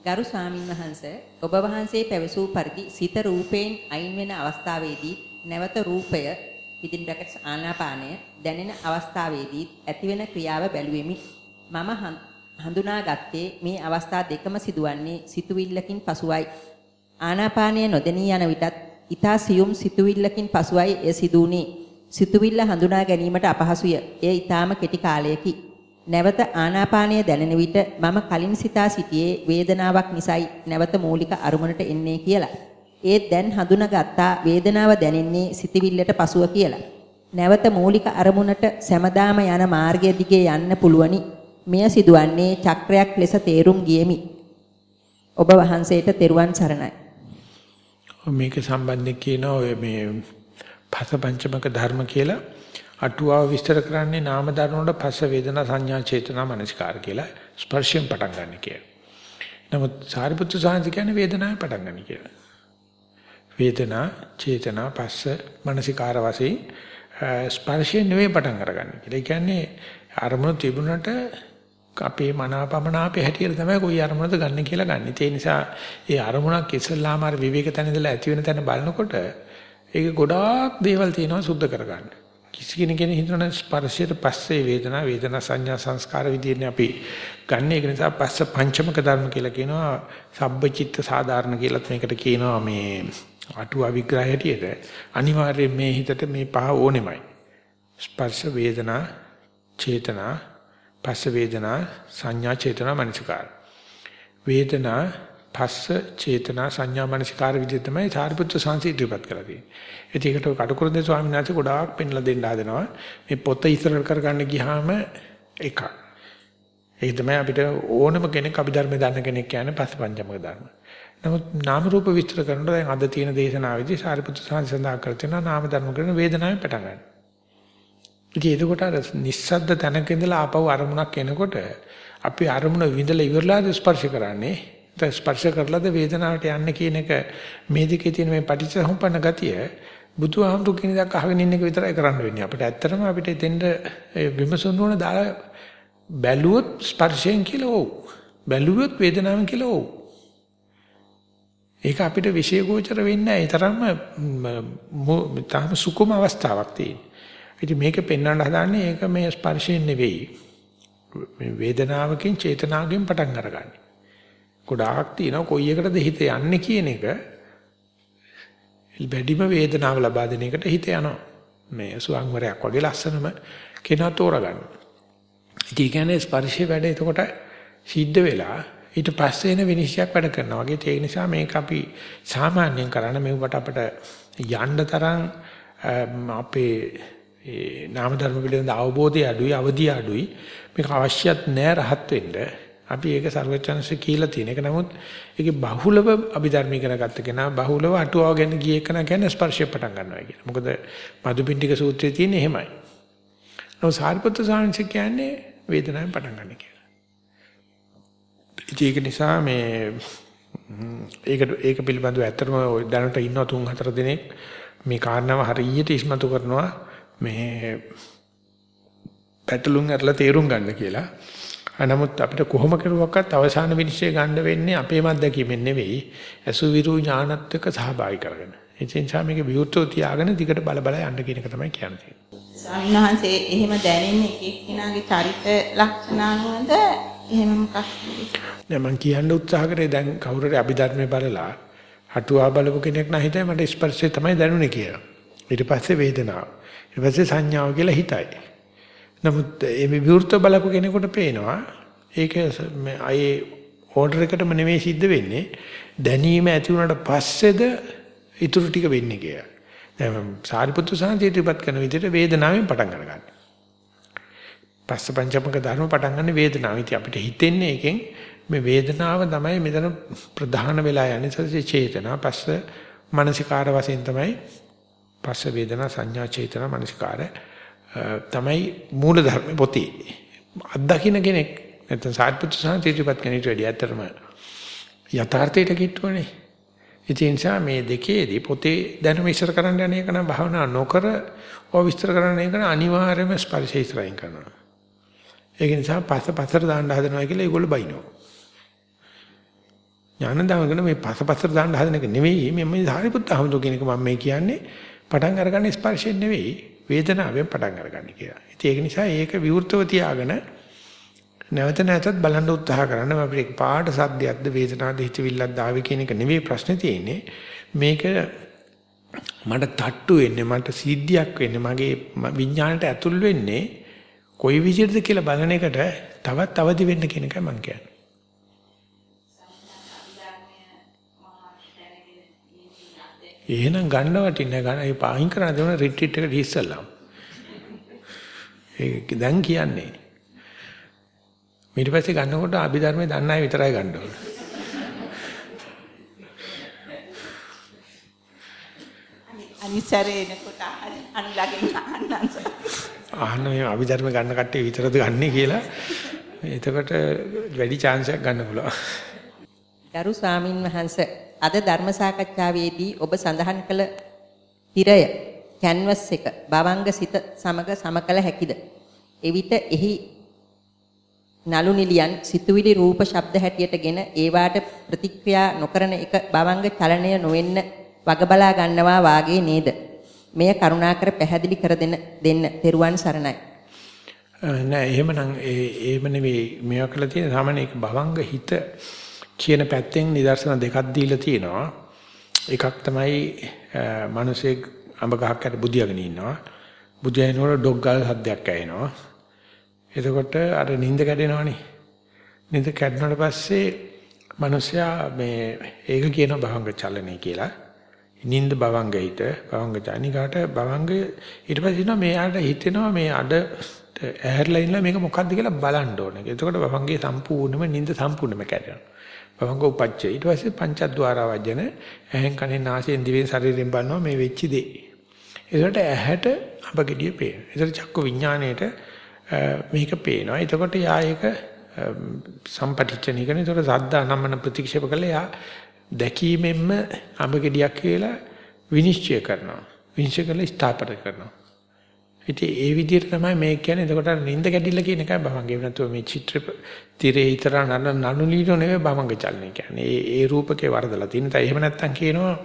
ගරු ස්වාමින් වහන්සේ ඔබ වහන්සේ පැවසූ පරිදි සිත රූපයෙන් අයින් වෙන අවස්ථාවේදී නැවත රූපය within brackets ආනාපානය දැනෙන අවස්ථාවේදී ඇතිවෙන ක්‍රියාව බැලුවෙමි මම හඳුනාගත්තේ මේ අවස්ථා දෙකම සිදුවන්නේ සිතුවිල්ලකින් පසුවයි ආනාපානය නොදෙනී යන විටත් ඊතා සියුම් සිතුවිල්ලකින් පසුවයි එය සිදුුනේ සිතුවිල්ල හඳුනා ගැනීමට අපහසුය. එය ඊටාම කෙටි කාලයකි. නැවත ආනාපානය දැනෙන විට මම කලින් සිතා සිටියේ වේදනාවක් නිසායි නැවත මූලික අරමුණට එන්නේ කියලා. ඒත් දැන් හඳුනාගත්තා වේදනාව දැනෙන්නේ සිතවිල්ලට පසුව කියලා. නැවත මූලික අරමුණට සැමදාම යන මාර්ගය දිගේ යන්න පුළුවනි. මෙය සිදුවන්නේ චක්‍රයක් ලෙස තේරුම් ගියෙමි. ඔබ වහන්සේට තෙරුවන් සරණයි. මේක සම්බන්ධයෙන් කියන ඔය මේ පසපංචමක ධර්ම කියලා අටුවාව විස්තර කරන්නේ නාම ධර්ම වල පස වේදනා සංඥා චේතනා මනස්කාර කියලා ස්පර්ශයෙන් පටන් ගන්න කියලා. නමුත් සාරිපුත්‍ර සාන්ති කියන්නේ වේදනාවේ පටන් ගන්න කියලා. වේදනා චේතනා පස්ස මනසිකාර වශයෙන් ස්පර්ශයෙන් නෙවෙයි පටන් අරගන්නේ කියලා. ඒ කියන්නේ අරමුණ තිබුණට අපේ මනාපමනාපේ හැටියට තමයි કોઈ අරමුණද ගන්න කියලා ගන්න. ඒ නිසා ඒ අරමුණක් ඉස්සල්ලාම අර විවේක තැන ඉඳලා ඇති වෙන තැන බලනකොට ඒක ගොඩාක් දේවල් තියෙනවා සුද්ධ කරගන්න. කිසි කෙනෙක් හිතන ස්පර්ශයට පස්සේ වේදනා වේදනා සංඥා සංස්කාර විදිහනේ අපි ගන්න. ඒක නිසා පස්ස පංචමක ධර්ම කියලා කියනවා. සබ්බචිත්ත සාධාරණ කියලාත් මේකට කියනවා මේ අටුවා විග්‍රහය හැටියට. අනිවාර්යයෙන් මේ හිතට මේ පහ ඕනෙමයි. ස්පර්ශ වේදනා චේතනා පස්ස වේදනා සංඥා චේතනා මනසිකාර. වේදනා පස්ස චේතනා සංඥා මනසිකාර විදිහ තමයි සාරිපුත්‍ර සංසී ඉදිරිපත් කරලා තියෙන්නේ. ඒකට කටුකුරුන්දේ ස්වාමීන් වහන්සේ ගොඩාක් පෙන්ලා දෙන්න හදනවා. මේ පොත ඉස්සර කරගන්න ගියාම එකක්. ඒක තමයි අපිට ඕනම කෙනෙක් අභිධර්ම දන්න කෙනෙක් කියන්නේ පස්ස පංචමක ධර්ම. නමුත් නාම රූප විස්තර කරනකොට දැන් අද තියෙන දේශනාවේදී සාරිපුත්‍ර සංසී සඳහන් කර තියෙනවා නාම ධර්ම කරන වේදනාවෙන් පටන් ගන්නවා. ඉතින් එතකොට අර නිස්සද්ද තැනක ඉඳලා ආපහු අරමුණක් එනකොට අපි අරමුණ විඳලා ඉවරලාද ස්පර්ශ කරන්නේ දැන් ස්පර්ශ කරලාද වේදනාවට යන්නේ කියන එක මේ දෙකේ තියෙන මේ පටිච්චසමුප්පන්න ගතිය බුදුහාමුදුරු කියන දක් අහගෙන ඉන්න එක විතරයි කරන්න වෙන්නේ අපිට ඇත්තටම අපිට දෙන්න විමසන්න ඕන දාලා බැලුවොත් ස්පර්ශයෙන් කියලා ඔව් බැලුවොත් වේදනාවෙන් කියලා ඔව් ඒක අපිට විශේෂෝචර වෙන්නේ නැහැ. ඒ තරම්ම තාම සුකුම අවස්ථාවක් තියෙනවා. ඉතින් මේක පෙන්වන්න හදාන්නේ ඒක මේ ස්පර්ශයෙන් නෙවෙයි. මේ වේදනාවකින් චේතනාවකින් පටන් අරගන්නේ. ගොඩාක් තියෙනවා කොයි එකටද හිත යන්නේ කියන එක වැඩිම වේදනාව ලබා දෙන එකට හිත යනවා. මේ සුවංවරයක් වගේ ලස්සනම කෙනා තෝරගන්න. ඉතින් කියන්නේ ස්පර්ශයේ වැඩ එතකොට සිද්ධ වෙලා ඊට පස්සේ එන විනිශ්චයක් වැඩ කරනවා වගේ ඒ නිසා මේක අපි සාමාන්‍යයෙන් කරන්න මෙවට අපිට යන්න තරම් අපේ ඒ නාම ධර්ම පිළිබඳ අවබෝධය අඩුයි අවධිය අඩුයි මේක අවශ්‍යත් නෑ රහත් වෙන්න අපි ඒක ਸਰවචනසේ කියලා තියෙන එක නමුත් ඒකේ බහුලව අභිධර්මීකරණ ගත්ත කෙනා බහුලව අටුවාව ගැන ගිය කෙනා කියන්නේ ස්පර්ශය පටන් ගන්නවා කියලා. මොකද මදුපිණ්ඩික සූත්‍රයේ තියෙන්නේ එහෙමයි. නමුත් සාරිපුත්‍ර සාංශ කියන්නේ වේදනාවෙන් පටන් ගන්න කියලා. ඒක නිසා මේ ඒක ඒක පිළිබඳව ඇත්තටම දැනට ඉන්නවා තුන් හතර දිනක් මේ කාරණාව හරියට ඉස්මතු කරනවා මේ පැටලුම් අරලා තේරුම් ගන්න කියලා. නමුත් අපිට කොහොම කරුවක්වත් අවසාන විනිශ්චය ගන්න වෙන්නේ අපේම අත්දැකීමෙන් නෙවෙයි අසුවිරු ඥානත් එක්ක සහභාගී කරගෙන. ඒ නිසා මේක විවෘතව තියාගෙන දිගට බල බල යන්න කියන එක තමයි කියන්නේ. ස්වාමීන් වහන්සේ එහෙම දැනෙන්නේ එක එක්කෙනාගේ චරිත ලක්ෂණ අනුවද එහෙම මොකක්ද? නෑ මම කියන්න උත්සාහ කරේ දැන් කවුරු හරි අභිධර්මයේ බලලා හටුවා බලපු කෙනෙක් නම් හිතයි මට ස්පර්ශය තමයි දැනුනේ කියලා. ඊට පස්සේ වේදනාව. ඊට පස්සේ සංඥාව කියලා හිතයි. නමුත් මේ විවෘත බලපු කෙනෙකුට පේනවා ඒක අයේ ඕඩර් එකටම නෙමෙයි සිද්ධ වෙන්නේ දැනීම ඇති වුණාට පස්සේද ඊටු ටික වෙන්නේ කියලා. දැන් සාරිපුත්තු සාන්තිත්‍යපත් කරන විදිහට වේදනාවෙන් පටන් ගන්නවා. පස්ස පංචමක ධර්ම පටන් ගන්න වේදනාව. ඉතින් අපිට හිතෙන්නේ එකෙන් මේ වේදනාව තමයි මෙතන ප්‍රධාන වෙලා යන්නේ සත්‍ය චේතනා පස්ස මානසිකාර වශයෙන් තමයි පස්ස වේදනා සංඥා චේතනා මානසිකාර තමයි මූල ධර්ම පොතේ. අත්දකින්න කෙනෙක් නැත්නම් සාහිත්‍ය සාහිත්‍යපත් කෙනෙක්ට වැඩි ඇත්තටම යථාර්ථයට කිට්ටුවනේ. ඒ නිසා මේ දෙකේදී පොතේ දැනුම ඉස්සර කරන්න යන එක නම් භාවනා නොකර ඔය විස්තර කරන්න එක අනිවාර්යයෙන්ම ස්පර්ශය ඉස්සරහින් කරනවා. ඒක නිසා පස්ස පස්සට දාන්න හදනවා කියලා ඒගොල්ලෝ බයිනවා. ඥාන දාගෙන මේ පස්ස පස්සට දාන්න හදන එක නෙවෙයි මේ සාරිපුත්ත අහමුදු කියන එක මම මේ කියන්නේ පටන් අරගන්න ස්පර්ශයෙන් නෙවෙයි වේදනාවෙන් පටන් අරගන්න කියලා. ඉතින් ඒක නිසා ඒක විවෘතව තියාගෙන නැවත නැවතත් බලන්න උත්සාහ කරන්න අපිට පාට සද්දයක්ද වේදනාවද හිතවිල්ලක්ද ආවේ කියන එක නෙවෙයි ප්‍රශ්නේ තියෙන්නේ. මේක මට තට්ටු වෙන්නේ මට සිද්ධියක් වෙන්නේ මගේ විඥාණයට ඇතුල් වෙන්නේ කොයි විදිහටද කියලා බලන එකට තවත් අවදි වෙන්න කියන එකයි මම කියන්නේ. එහෙනම් ගන්න වටින්නේ ගන්න ඒ පාහින් කරන දේ රිට්‍රීට් එකට ඉස්සල්ලාම. ඒක දැන් කියන්නේ. ඊට පස්සේ ගන්නකොට අභිධර්මයේ දන්න අය විතරයි ගන්න ඕනේ. අනිසරේ එනකොට අනුලගෙන් අහන්නන්ස. අහන්න මේ අභිධර්ම ගන්න කට්ටිය විතරද ගන්නෙ කියලා. එතකොට වැඩි chance එකක් ගන්න පුළුවන්. ගරු ස්වාමින් වහන්සේ අද ධර්ම සාකච්ඡාවේදී ඔබ සඳහන් කළ තිරය කැන්වස් එක බවංග සිත සමග සමකල හැකිද? එවිට එහි නලු නිලියන් සිතුවිලි රූප ශබ්ද හැටියටගෙන ඒවාට ප්‍රතික්‍රියා නොකරන එක බවංග චලනය නොවෙන්න වග බලා ගන්නවා වාගේ නේද? මෙය කරුණාකර පැහැදිලි කර දෙන්න දෙන්න. තෙරුවන් සරණයි. නෑ එහෙමනම් ඒ එහෙම නෙවෙයි මේවා කළා තියෙන සාමාන්‍ය ඒක භවංග හිත කියන පැත්තෙන් නිදර්ශන දෙකක් දීලා තියෙනවා. එකක් තමයි මිනිසෙක් අඹ ගහක් යට බුදියාගෙන ඉන්නවා. බුදියාගෙනකොට ඩොග් ගාල සද්දයක් ඇහෙනවා. එතකොට අර නිින්ද කැඩෙනවනේ. නිින්ද කැඩුණාට පස්සේ මිනිසයා මේ ඒක කියනවා භවංග චලනය කියලා. නිින්ද භවංග හිත භවංග ජානිකාට භවංග ඊට පස්සේ ඉන්නවා මෙයාට හිතෙනවා මේ අඩ ඇහැරලා ඉන්න මේක මොකද්ද කියලා බලන්න ඕනේ. එතකොට භවංගේ සම්පූර්ණයෙන්ම නිින්ද සම්පූර්ණයෙන්ම කැඩෙනවා. භවංග උපච්චය. ඊට පස්සේ පංචද්වාර වජන ඇහෙන් කනෙන් නාසයෙන් දිවෙන් ශරීරයෙන් බලනවා මේ වෙච්ච දේ. ඒකට ඇහැට අපගිඩිය පේනවා. ඒකට චක්කු විඥාණයට මේක පේනවා. එතකොට යා ඒක සම්පටිච්ච නිකන. ඒතකොට සද්දා නම්මන ප්‍රතික්ෂේප කළා යා දැකීමෙන්ම අඹගෙඩියක් කියලා විනිශ්චය කරනවා. විනිශ්චය කරලා ස්ථාපිත කරනවා. ඉතින් ඒ විදිහට තමයි මේක කියන්නේ. එතකොට නින්ද කැඩිල්ල කියන එකයි බවංගේ නැතුව මේ චිත්‍ර තිරේ ඊතර නන නනු ලීනෝ නෙවෙයි බවංග චලනය කියන්නේ. ඒ ඒ රූපකේ වරදලා තියෙන. තයි එහෙම නැත්තම් කියනවා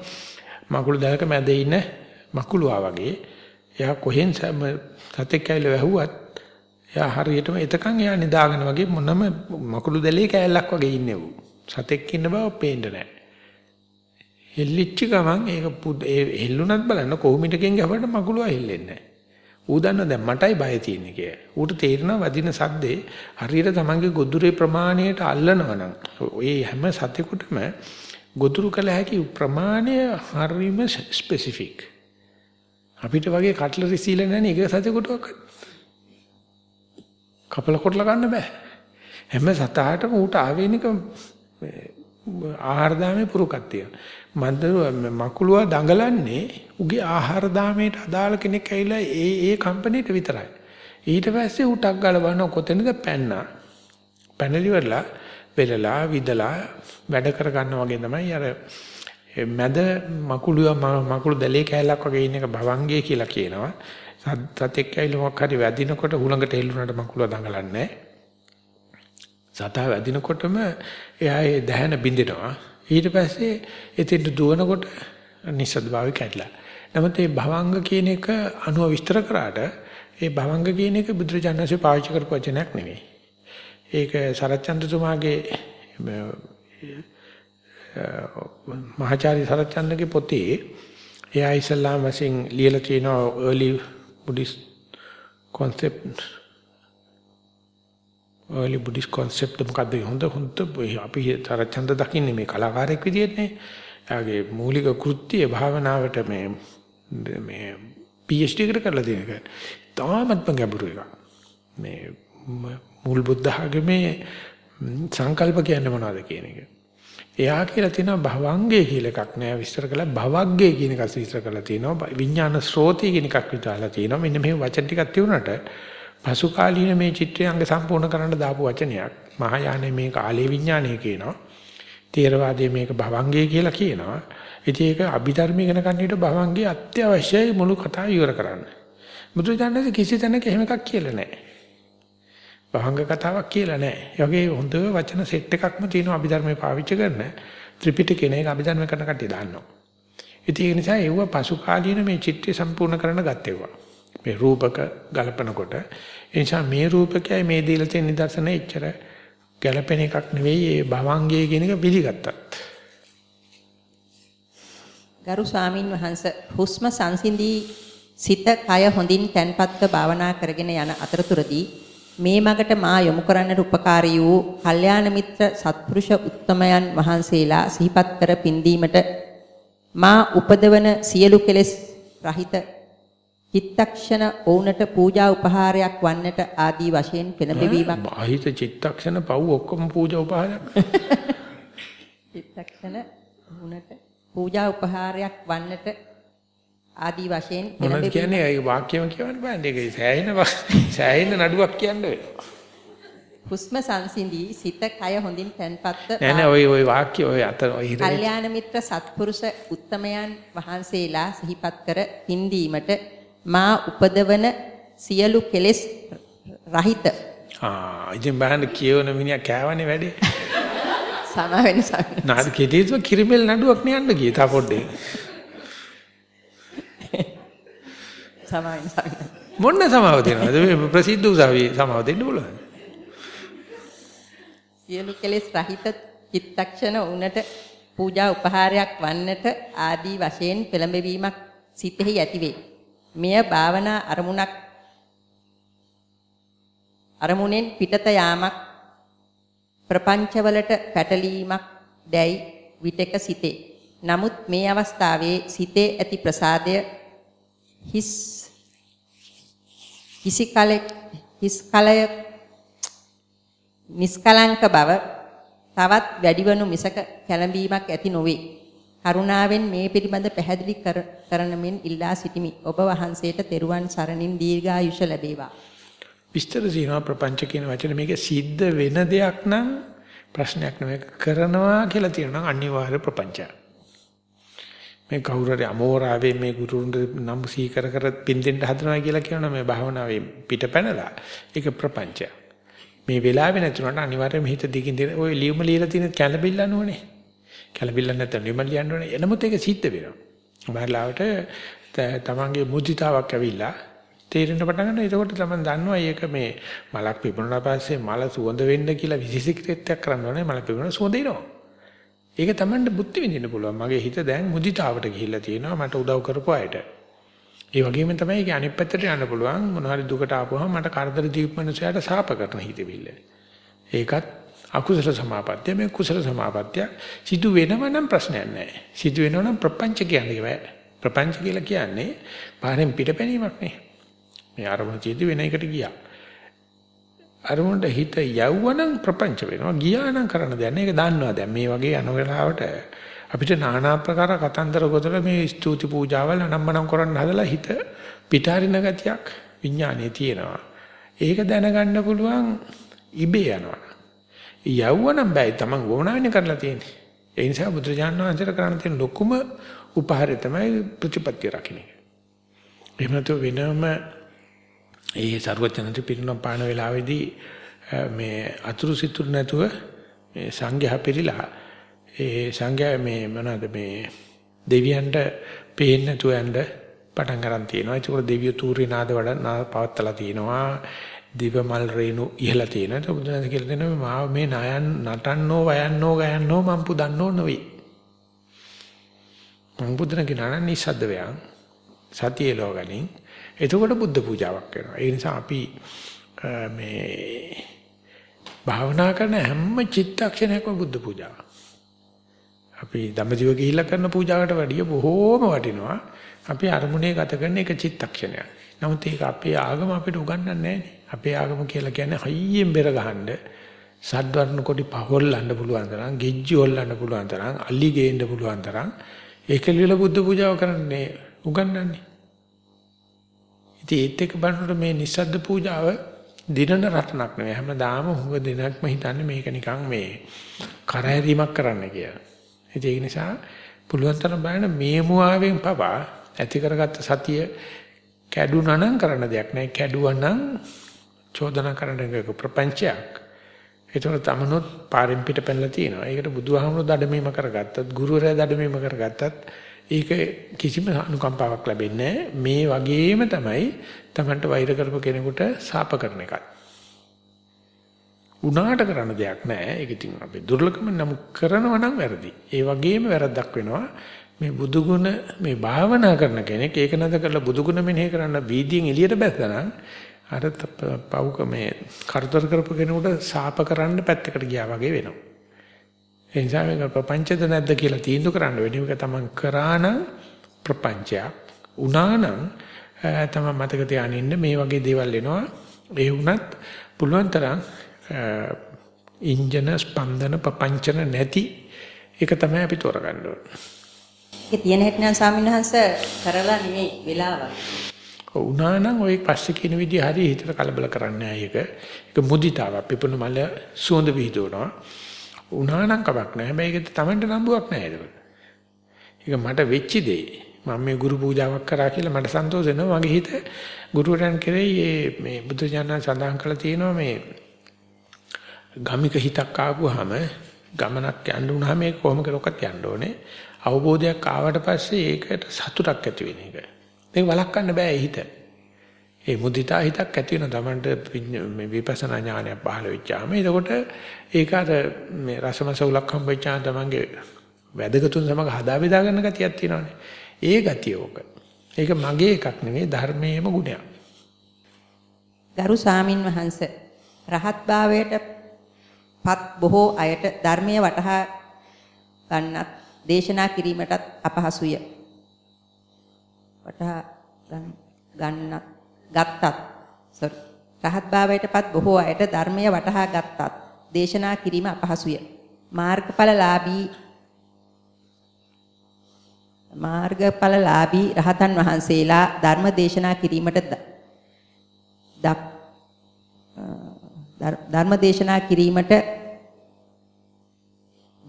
මකුළු දැලක මැද ඉන්න මකුළුවා වගේ. එයා කොහෙන් සතෙක් කැයිල වැහුවත් එයා හරියටම එතකන් එයා නිදාගෙන වගේ මොනම මකුළු දැලේ කෑල්ලක් වගේ ඉන්නේ ඌ. සතෙක් ඉන්න බව පේන්නේ නැහැ. හෙල්ලිච්ච ගමන් ඒක ඒ හෙල්ලුණත් බලන්න කොහොමිටකින් ගහවට මකුළුවා හෙල්ලෙන්නේ නැහැ. ඌ දන්නවා දැන් මටයි බය තියෙන්නේ කියලා. ඌට තේරෙනවා වදින සද්දේ හරියට තමන්ගේ ගොදුරේ ප්‍රමාණයට අල්ලනවා නම් ඔය හැම සතෙකුටම ගොදුරු කළ හැකි ප්‍රමාණය හරියම ස්පෙસિෆික්. අපිට වගේ කට්ලරි සීල නැණි එක සතෙකුටවත් කපල කොටලා ගන්න බෑ. හැම සතාටම ඌට ආවේනික ආහාර දාමේ පුරුකක් තියෙනවා. මන්දර මකුලුවා දඟලන්නේ උගේ ආහාර දාමයට අදාළ කෙනෙක් ඇවිල්ලා ඒ ඒ කම්පැනිට විතරයි. ඊට පස්සේ උටක් ගලවන කොතැනද පැන්නා. පැනලිවලා වෙලලා විදලා වැඩ කර ගන්නවා වගේ තමයි අර මැද මකුලුවා මකුළු දැලේ කෑල්ලක් වගේ ඉන්න එක භවංගේ කියලා කියනවා. සතෙක් ඇවිල්ලා මොකක් හරි වැදිනකොට හුලඟට එල්ලුනට මකුලුවා දඟලන්නේ සතා වැදිනකොටම එයා ඒ දැහැන බින්දෙනවා. ඊට පස්සේ එතෙන්ට දුවනකොට නිසද්ද භාවය කැඩලා. නමුත් මේ භවංග කියන එක අනුව විස්තර කරාට ඒ භවංග කියන එක බුදුරජාණන්සේ පාවිච්චි කරපු වචනයක් නෙවෙයි. ඒක සරච්චන්ද්‍රතුමාගේ මහාචාර්ය සරච්චන්ද්‍රගේ පොතේ එයා ඉස්ලාම් වශයෙන් ලියලා තියෙනවා early buddhist concept early buddhist concept මොකද්ද හොඳ හොඳ අපි තරචන්ද දකින්නේ මේ කලාකාරයෙක් විදිහට නේ. එයාගේ මූලික කෘත්‍යය භාවනාවට මේ මේ PhD එකට කරලා තියෙන එක. තාමත්ම ගැඹුරු එකක්. මේ මුල් බුද්ධ ආගමේ සංකල්ප කියන්නේ මොනවද කියන එක. එයා කියලා තියෙනවා භවංගේ කියලා එකක් නෑ විස්තර කළා භවග්ගේ කියන එකක් විස්තර කරලා තියෙනවා විඥාන ස්රෝතී කියන එකක් විතරලා තියෙනවා මෙන්න මේ වචන ටිකක් තියුණාට පසු කාලීන මේ චිත්‍රය අංග සම්පූර්ණ කරන්න දාපු වචනයක්. මහායානේ මේක ආලේ විඥානය කියනවා. තේරවාදයේ මේක භවංගය කියලා කියනවා. ඉතින් ඒක අභිධර්ම ඉගෙන ගන්නට භවංගය අත්‍යවශ්‍යයි මුළු කතාව ඉවර කරන්න. බුදුචානන්සේ කිසි තැනක එහෙම එකක් කියලා නැහැ. භවංග කතාවක් කියලා නැහැ. ඒ වගේ හොඳ වචන සෙට් එකක්ම තියෙනවා අභිධර්මයේ පාවිච්චි කරන ත්‍රිපිටකේ නේක අභිධර්ම කරන කට්ටිය දාන්නවා. ඉතින් ඒ නිසා ඒව පසු කාලීන මේ චිත්‍රය සම්පූර්ණ කරන්න ගත්තේවා. මේ රූපක ගලපනකොට. ඒ නිසා මේ රූපකයයි මේ දීලා තියෙන නිදර්ශන එච්චර ගැලපෙන එකක් නෙවෙයි ඒ භවංගයේ කියන එක පිළිගත්තත්. ගරු ස්වාමින් වහන්සේ හුස්ම සංසිඳී සිත කය හොඳින් තැන්පත්ව භාවනා කරගෙන යන අතරතුරදී මේ මගට මා යොමු කරන්නට උපකාරී වූ කල්යාණ මිත්‍ර සත්පුරුෂ උත්තමයන් වහන්සේලා සිහිපත් කර පින්දීමට මා උපදවන සියලු කෙලෙස් රහිත චිත්තක්ෂණ ඕනට පූජා උපහාරයක් වන්නට ආදී වශයෙන් පෙළඹවීමක් අහිත චිත්තක්ෂණ පව් ඔක්කොම පූජා උපහාරයක්. [LAUGHS] චිත්තක්ෂණ ඕනට පූජා උපහාරයක් වන්නට ආදී වශයෙන් මොනවද කියන්නේ ඒ වාක්‍යම කියවන්න බෑ. ඒක සෑහෙන [LAUGHS] සෑහෙන නඩුවක් කියන්න වෙනවා. හුස්ම සංසිඳී සිත කය හොඳින් තැන්පත්ව නෑ නෑ ওই ওই වාක්‍ය ওই අතර ওই හිරේ කල්යාණ මිත්‍ර සත්පුරුෂ උත්තමයන් වහන්සේලා සිහිපත් කර පින්දීමට මා උපදවන සියලු කෙලෙස් රහිත ආ ඉතින් බලන්න කියවන මිනිහා කෑවනේ වැඩේ. සමාවෙන සම නාද කෙදීස්ව කිරිමෙල් නඩුවක් නියන්න ගියේ තා පොඩ්ඩේ. සමාවෙන සම මොන්න සමාව දෙනවද මේ ප්‍රසිද්ධ උසාවියේ සමාව දෙන්න පුළුවන්. සියලු කෙලෙස් රහිත චිත්තක්ෂණ උනට පූජා උපහාරයක් වන්නට ආදී වශයෙන් පෙළඹවීමක් සිතෙහි ඇතිවේ. මෙය භාවනා අරමුණක් අරමුණෙන් පිටත යාමක් ප්‍රපංචවලට පැටලීමක් දැයි විටක සිතේ. නමුත් මේ අවස්ථාවේ සිතේ ඇති ප්‍රසාදය හිස් කිසි කලෙක් හිස් කලය නිස්කලංක බව තවත් වැඩිවනු මිසක කැළඹීමක් ඇති නොවේ. කරුණාවෙන් මේ පිළිබඳ පැහැදිලි කරන මෙන් ඉල්ලා සිටිමි. ඔබ වහන්සේට තෙරුවන් සරණින් දීර්ඝායුෂ ලැබේවා. විස්තර සීනවා ප්‍රපංච කියන වචනේ මේක සිද්ධ වෙන දෙයක් නම් ප්‍රශ්නයක් නෙවෙයි කරනවා කියලා තියෙනවා නම් අනිවාර්ය ප්‍රපංචයක්. මේ කවුරු හරි අමෝරාවේ මේ ගුරුන්ට නම් සීකර කර පින්දෙන්න හදනවා කියලා කියනවා මේ භාවනාවේ පිටපැනලා ඒක ප්‍රපංචයක්. මේ වෙලාවේ නැතුණාට අනිවාර්යයෙන්ම හිත දිගින් දිගට ওই ලියුම ලියලා තියෙන කැළඹිල්ල නෝනේ. කැළඹිල්ල නැත්නම් ලියුම ලියන්න ඕනේ. එනමුත් ඒක සිද්ධ වෙනවා. බාහිරලාවට තමන්ගේ මුදිතාවක් ඇවිල්ලා තේරෙන්න පටන් ගන්නවා. එතකොට තමයි දන්නවා මේක මේ මලක් පිපුණා පස්සේ මල සුවඳ වෙන්න කියලා විශේෂීකෘතයක් කරන්න ඕනේ. මල පිපුණා සුවඳ එනවා. ඒක තමන්ට බුද්ධි විඳින්න පුළුවන්. මගේ හිත දැන් මුදිතාවට ගිහිල්ලා තියෙනවා මට උදව් කරපු අයට. ඒ වගේම තමයි ඒක අනිත් පැත්තට යන්න පුළුවන්. මොන හරි දුකට ආපුවම මට කරදර දීපමනසයට සාප කරන හිතවිල්ල. ඒකත් අකුසල සමාපත්තිය මේ කුසල සමාපත්තිය සිදු වෙනව නම් ප්‍රශ්නයක් නැහැ. සිදු වෙනව නම් ප්‍රපංච කියන්නේ බෑ. ප්‍රපංච කියලා කියන්නේ පාරෙන් පිටපැනීමක් නේ. මේ අරමුණ චේති වෙන එකට ගියා. අරමුණට හිත යවුවනම් ප්‍රපංච වෙනවා. ගියා නම් කරන්න දෙයක් නෑ. ඒක දන්නවා දැන් මේ වගේ යන වෙලාවට අපිට নানা ආකාර කතන්දර ගොතලා මේ ස්තුති පූජාවල් අනම්මනම් කරන්න හදලා හිත පිටාරින ගතියක් විඥානයේ තියෙනවා. ඒක දැනගන්න පුළුවන් ඉබේ යනවා. යවුවනම් බෑ. Taman වුණානේ කරලා තියෙන්නේ. ඒ නිසා බුදුරජාණන් වහන්සේට කරන්න තියෙන ලොකුම උපහාරය තමයි ප්‍රතිපත්තිය රකින්න. එහෙම නැත්නම් වෙනම ඒ සරුවචනන්ති පිරිනම් පාන වෙලාවේදී මේ අතුරු සිතුරු නැතුව මේ සංඝයා පිළිලා ඒ සංඝයා මේ මොනවද මේ දෙවියන්ට පේන්නේ නැතුව යන්න පටන් ගන්න තියෙනවා. ඒක දෙවියෝ තූරේ නාද වඩ පවත්තලා තියෙනවා. දිවමල් රේණු ඉහලා තියෙනවා. ඒක බුදුන් කියලා දෙනවා මාව මේ නයන් නටන්නෝ වයන්නෝ ගයන්නෝ මම් පුදන්නෝ නෙවෙයි. මම් පුදන කෙනා නිසද්ද වයන් සතියේ ලෝගණින් එතකොට බුද්ධ පූජාවක් වෙනවා. ඒ නිසා අපි මේ භාවනා කරන හැම චිත්තක්ෂණයකම බුද්ධ පූජාවක්. අපි ධම්මජීව ගිහිල්ලා කරන පූජාවට වැඩිය බොහෝම වටිනවා. අපි අරමුණේ ගත කරන එක චිත්තක්ෂණයක්. නමුත් ඒක අපේ ආගම අපිට උගන්වන්නේ නැහැ අපේ ආගම කියලා කියන්නේ හයියෙන් බෙර ගහන්න සද්වර්ණ කොටි පහොල්ලන්න පුළුවන් තරම්, ගෙජ්ජි හොල්ලන්න පුළුවන් තරම්, අලි ගේන්න පුළුවන් තරම් ඒක ලියලා බුද්ධ පූජාව කරන්නේ උගන්වන්නේ. ඉතින් ඒත් එක්ක බලනකොට මේ නිස්සද්ද පූජාව දිනන රටනක් නෙවෙයි. හැමදාම හුඟ දිනක්ම හිතන්නේ මේක නිකන් මේ කරහැරීමක් කරන්න කියලා. ඒක නිසා පුළුවන් තරම් බලන්න මේ මුවාවෙන් පවා ඇති කරගත්ත සතිය කැඩුනා නම් කරන්න දෙයක් නැහැ. කැඩුවා නම් චෝදනා කරන්න එක ප්‍රපංචයක්. ඒතර තමනොත් පාරෙන් පිට පැනලා තියෙනවා. ඒකට බුදුහාමුදුරු දඩමීම කරගත්තත්, ගුරුවරයා දඩමීම කරගත්තත් ඒක කිසිම අනුකම්පාවක් ලැබෙන්නේ මේ වගේම තමයි Tamanට වෛර කරපු කෙනෙකුට සාප කරන එකත්. උනාට කරන්න දෙයක් නැහැ. ඒක ඉතින් අපි දුර්ලභම නම් කරනවා නම් වැරදි. ඒ වගේම වැරද්දක් වෙනවා. මේ බුදු ගුණ මේ භාවනා කරන කෙනෙක් ඒක නැද කරලා බුදු ගුණ මෙනෙහි කරන්න වීදියෙන් එළියට බැස්සනම් අර පවුක මේ කරදර කරපු කෙනෙකුට සාප කරන්න පැත්තකට ගියා වගේ වෙනවා. ඒ නිසා මේක ප්‍රපංචද නැද්ද කියලා තීන්දුව කරන්න වෙන්නේ මේක තමන් කරා නම් ප්‍රපංචයක්. උනා නම් තමන් මතක තියාගෙන ඉන්න මේ වගේ දේවල් එනවා. ඒ වුණත් පුළුවන් තරම් ඉන්ජන ස්පන්දන ප්‍රපංචන නැති ඒක තමයි අපි තෝරගන්න ඕනේ. ඒක තියෙන හැටි නම් ස්වාමීන් වහන්සේ කරලා නෙමෙයි වෙලාවක්. උනා නම් ওই පස්සේ කියන විදිහ හරි හිතට කලබල කරන්නේ නැහැ ඒක. ඒක මුදිතාවක්. පිපුණු මල සුවඳ විහිදුවනවා. උනා නම් කමක් නැහැ. හැබැයි ඒක තමන්ට නම්බුවක් නැහැ ඒක. ඒක මට වෙච්ච දෙයි. මම මේ ගුරු පූජාවක් කරා කියලා මට සන්තෝෂ වෙනවා. මගේ හිත ගුරුවරයන් කෙරෙහි මේ බුදු ජානක සඳහන් කළා තියෙනවා මේ ගමික හිතක් ආවම ගමනක් යන්න උනහම මේක කොහොම කරොක්කත් යන්න ඕනේ. අවබෝධයක් ආවට පස්සේ ඒකට සතුටක් ඇති වෙන එක. මේක වළක්වන්න බෑ හිත. ඒ මුදිතා හිතක් ඇති වෙන තමන්ට මේ විපස්සනා ඥානය පහළ වෙච්චාම එතකොට ඒක අර මේ රසමසවුලක් හම්බෙච්චාම තමන්ගේ වැදගතුන් සමග හදා බෙදා ගන්න ගතියක් තියෙනවානේ. ඒ ගතිය ඕක. ඒක මගේ එකක් නෙමෙයි ධර්මයේම ගුණයක්. ගරු සාමින් වහන්සේ රහත් භාවයට පත් බොහෝ අයට ධර්මයේ වටහා ගන්නත් දේශනා කිරීමටත් අපහසුය. වටහා ගන්නත් ගත්තත් sorry රහත් භාවයටපත් බොහෝ අයට ධර්මය වටහා ගත්තත් දේශනා කිරීම අපහසුය. මාර්ගඵලලාභී මාර්ගඵලලාභී රහතන් වහන්සේලා ධර්ම දේශනා කිරීමට ධර්ම දේශනා කිරීමට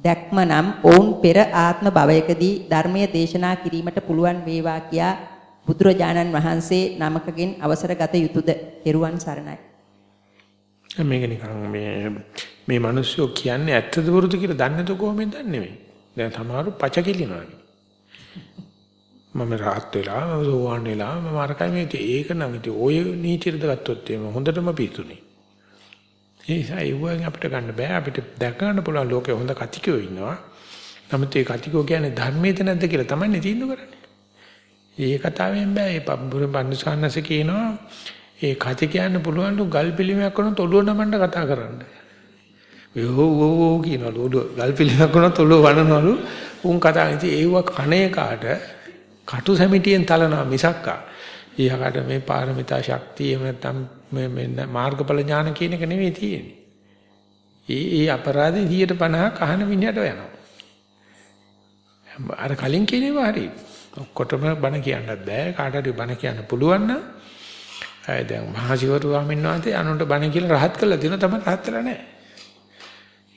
දැක්ම නම් ඔවුන් පෙර ආත්ම භවයකදී ධර්මයේ දේශනා කිරීමට පුළුවන් වේවා කියා බුදුරජාණන් වහන්සේ නමකගෙන් අවසර ගත යුතුයද? හෙරුවන් සරණයි. මේක නිකන් මේ මේ මිනිස්සු කියන්නේ ඇත්තද වරුද කියලා දන්නේ නැත කොහොමද දන්නේ මේ. දැන් සමහරු පච කිලිනවානේ. මම රාත් වෙලා සෝවාන් වෙලා මම අරකයි මේ ඒක නම් ඉතින් ඔය නීතියද ගත්තොත් එහෙම හොඳටම පිසුනේ. ඒ නිසා ඒවෙන් අපිට ගන්න බෑ අපිට දැක ගන්න පුළුවන් ලෝකේ හොඳ කතිකයෝ ඉන්නවා. නමුත් ඒ කතිකෝ කියන්නේ ධර්මයේද නැද්ද කියලා තමයි තීන්දුව කරන්නේ. ඒ කතාවෙන් බෑ ඒ පබ්බුර බන්දුසන්නස කියනවා ඒ කති කියන්න පුළුවන් ලු ගල් පිළිමයක් කරන තොළුව නමන්න කතා කරන්න. යෝ වෝ වෝ කියනලු ගල් පිළිමයක් කරන තොළුව වනනලු උන් කතා ඉතින් ඒව කණේ කාට කටු සැමිටියෙන් තලනවා මිසක්කා. ඊහකට මේ පාරමිතා ශක්තිය එහෙම නැත්නම් මේ මේ මාර්ගඵල ඥාන කියන එක නෙවෙයි තියෙන්නේ. ඒ ඒ අපරාධේ 150ක් අහන මිනිහට යනවා. අර කලින් කියනවා හරි. ඔක්කොටම බණ කියන්නත් බෑ. කාට හරි බණ කියන්න පුළුවන් නම් අය දැන් මහසිවරු ස්වාමීන් වහන්සේ අනුන්ට බණ කියලා රහත් කළා දින තමයි රහත් වෙලා නැහැ.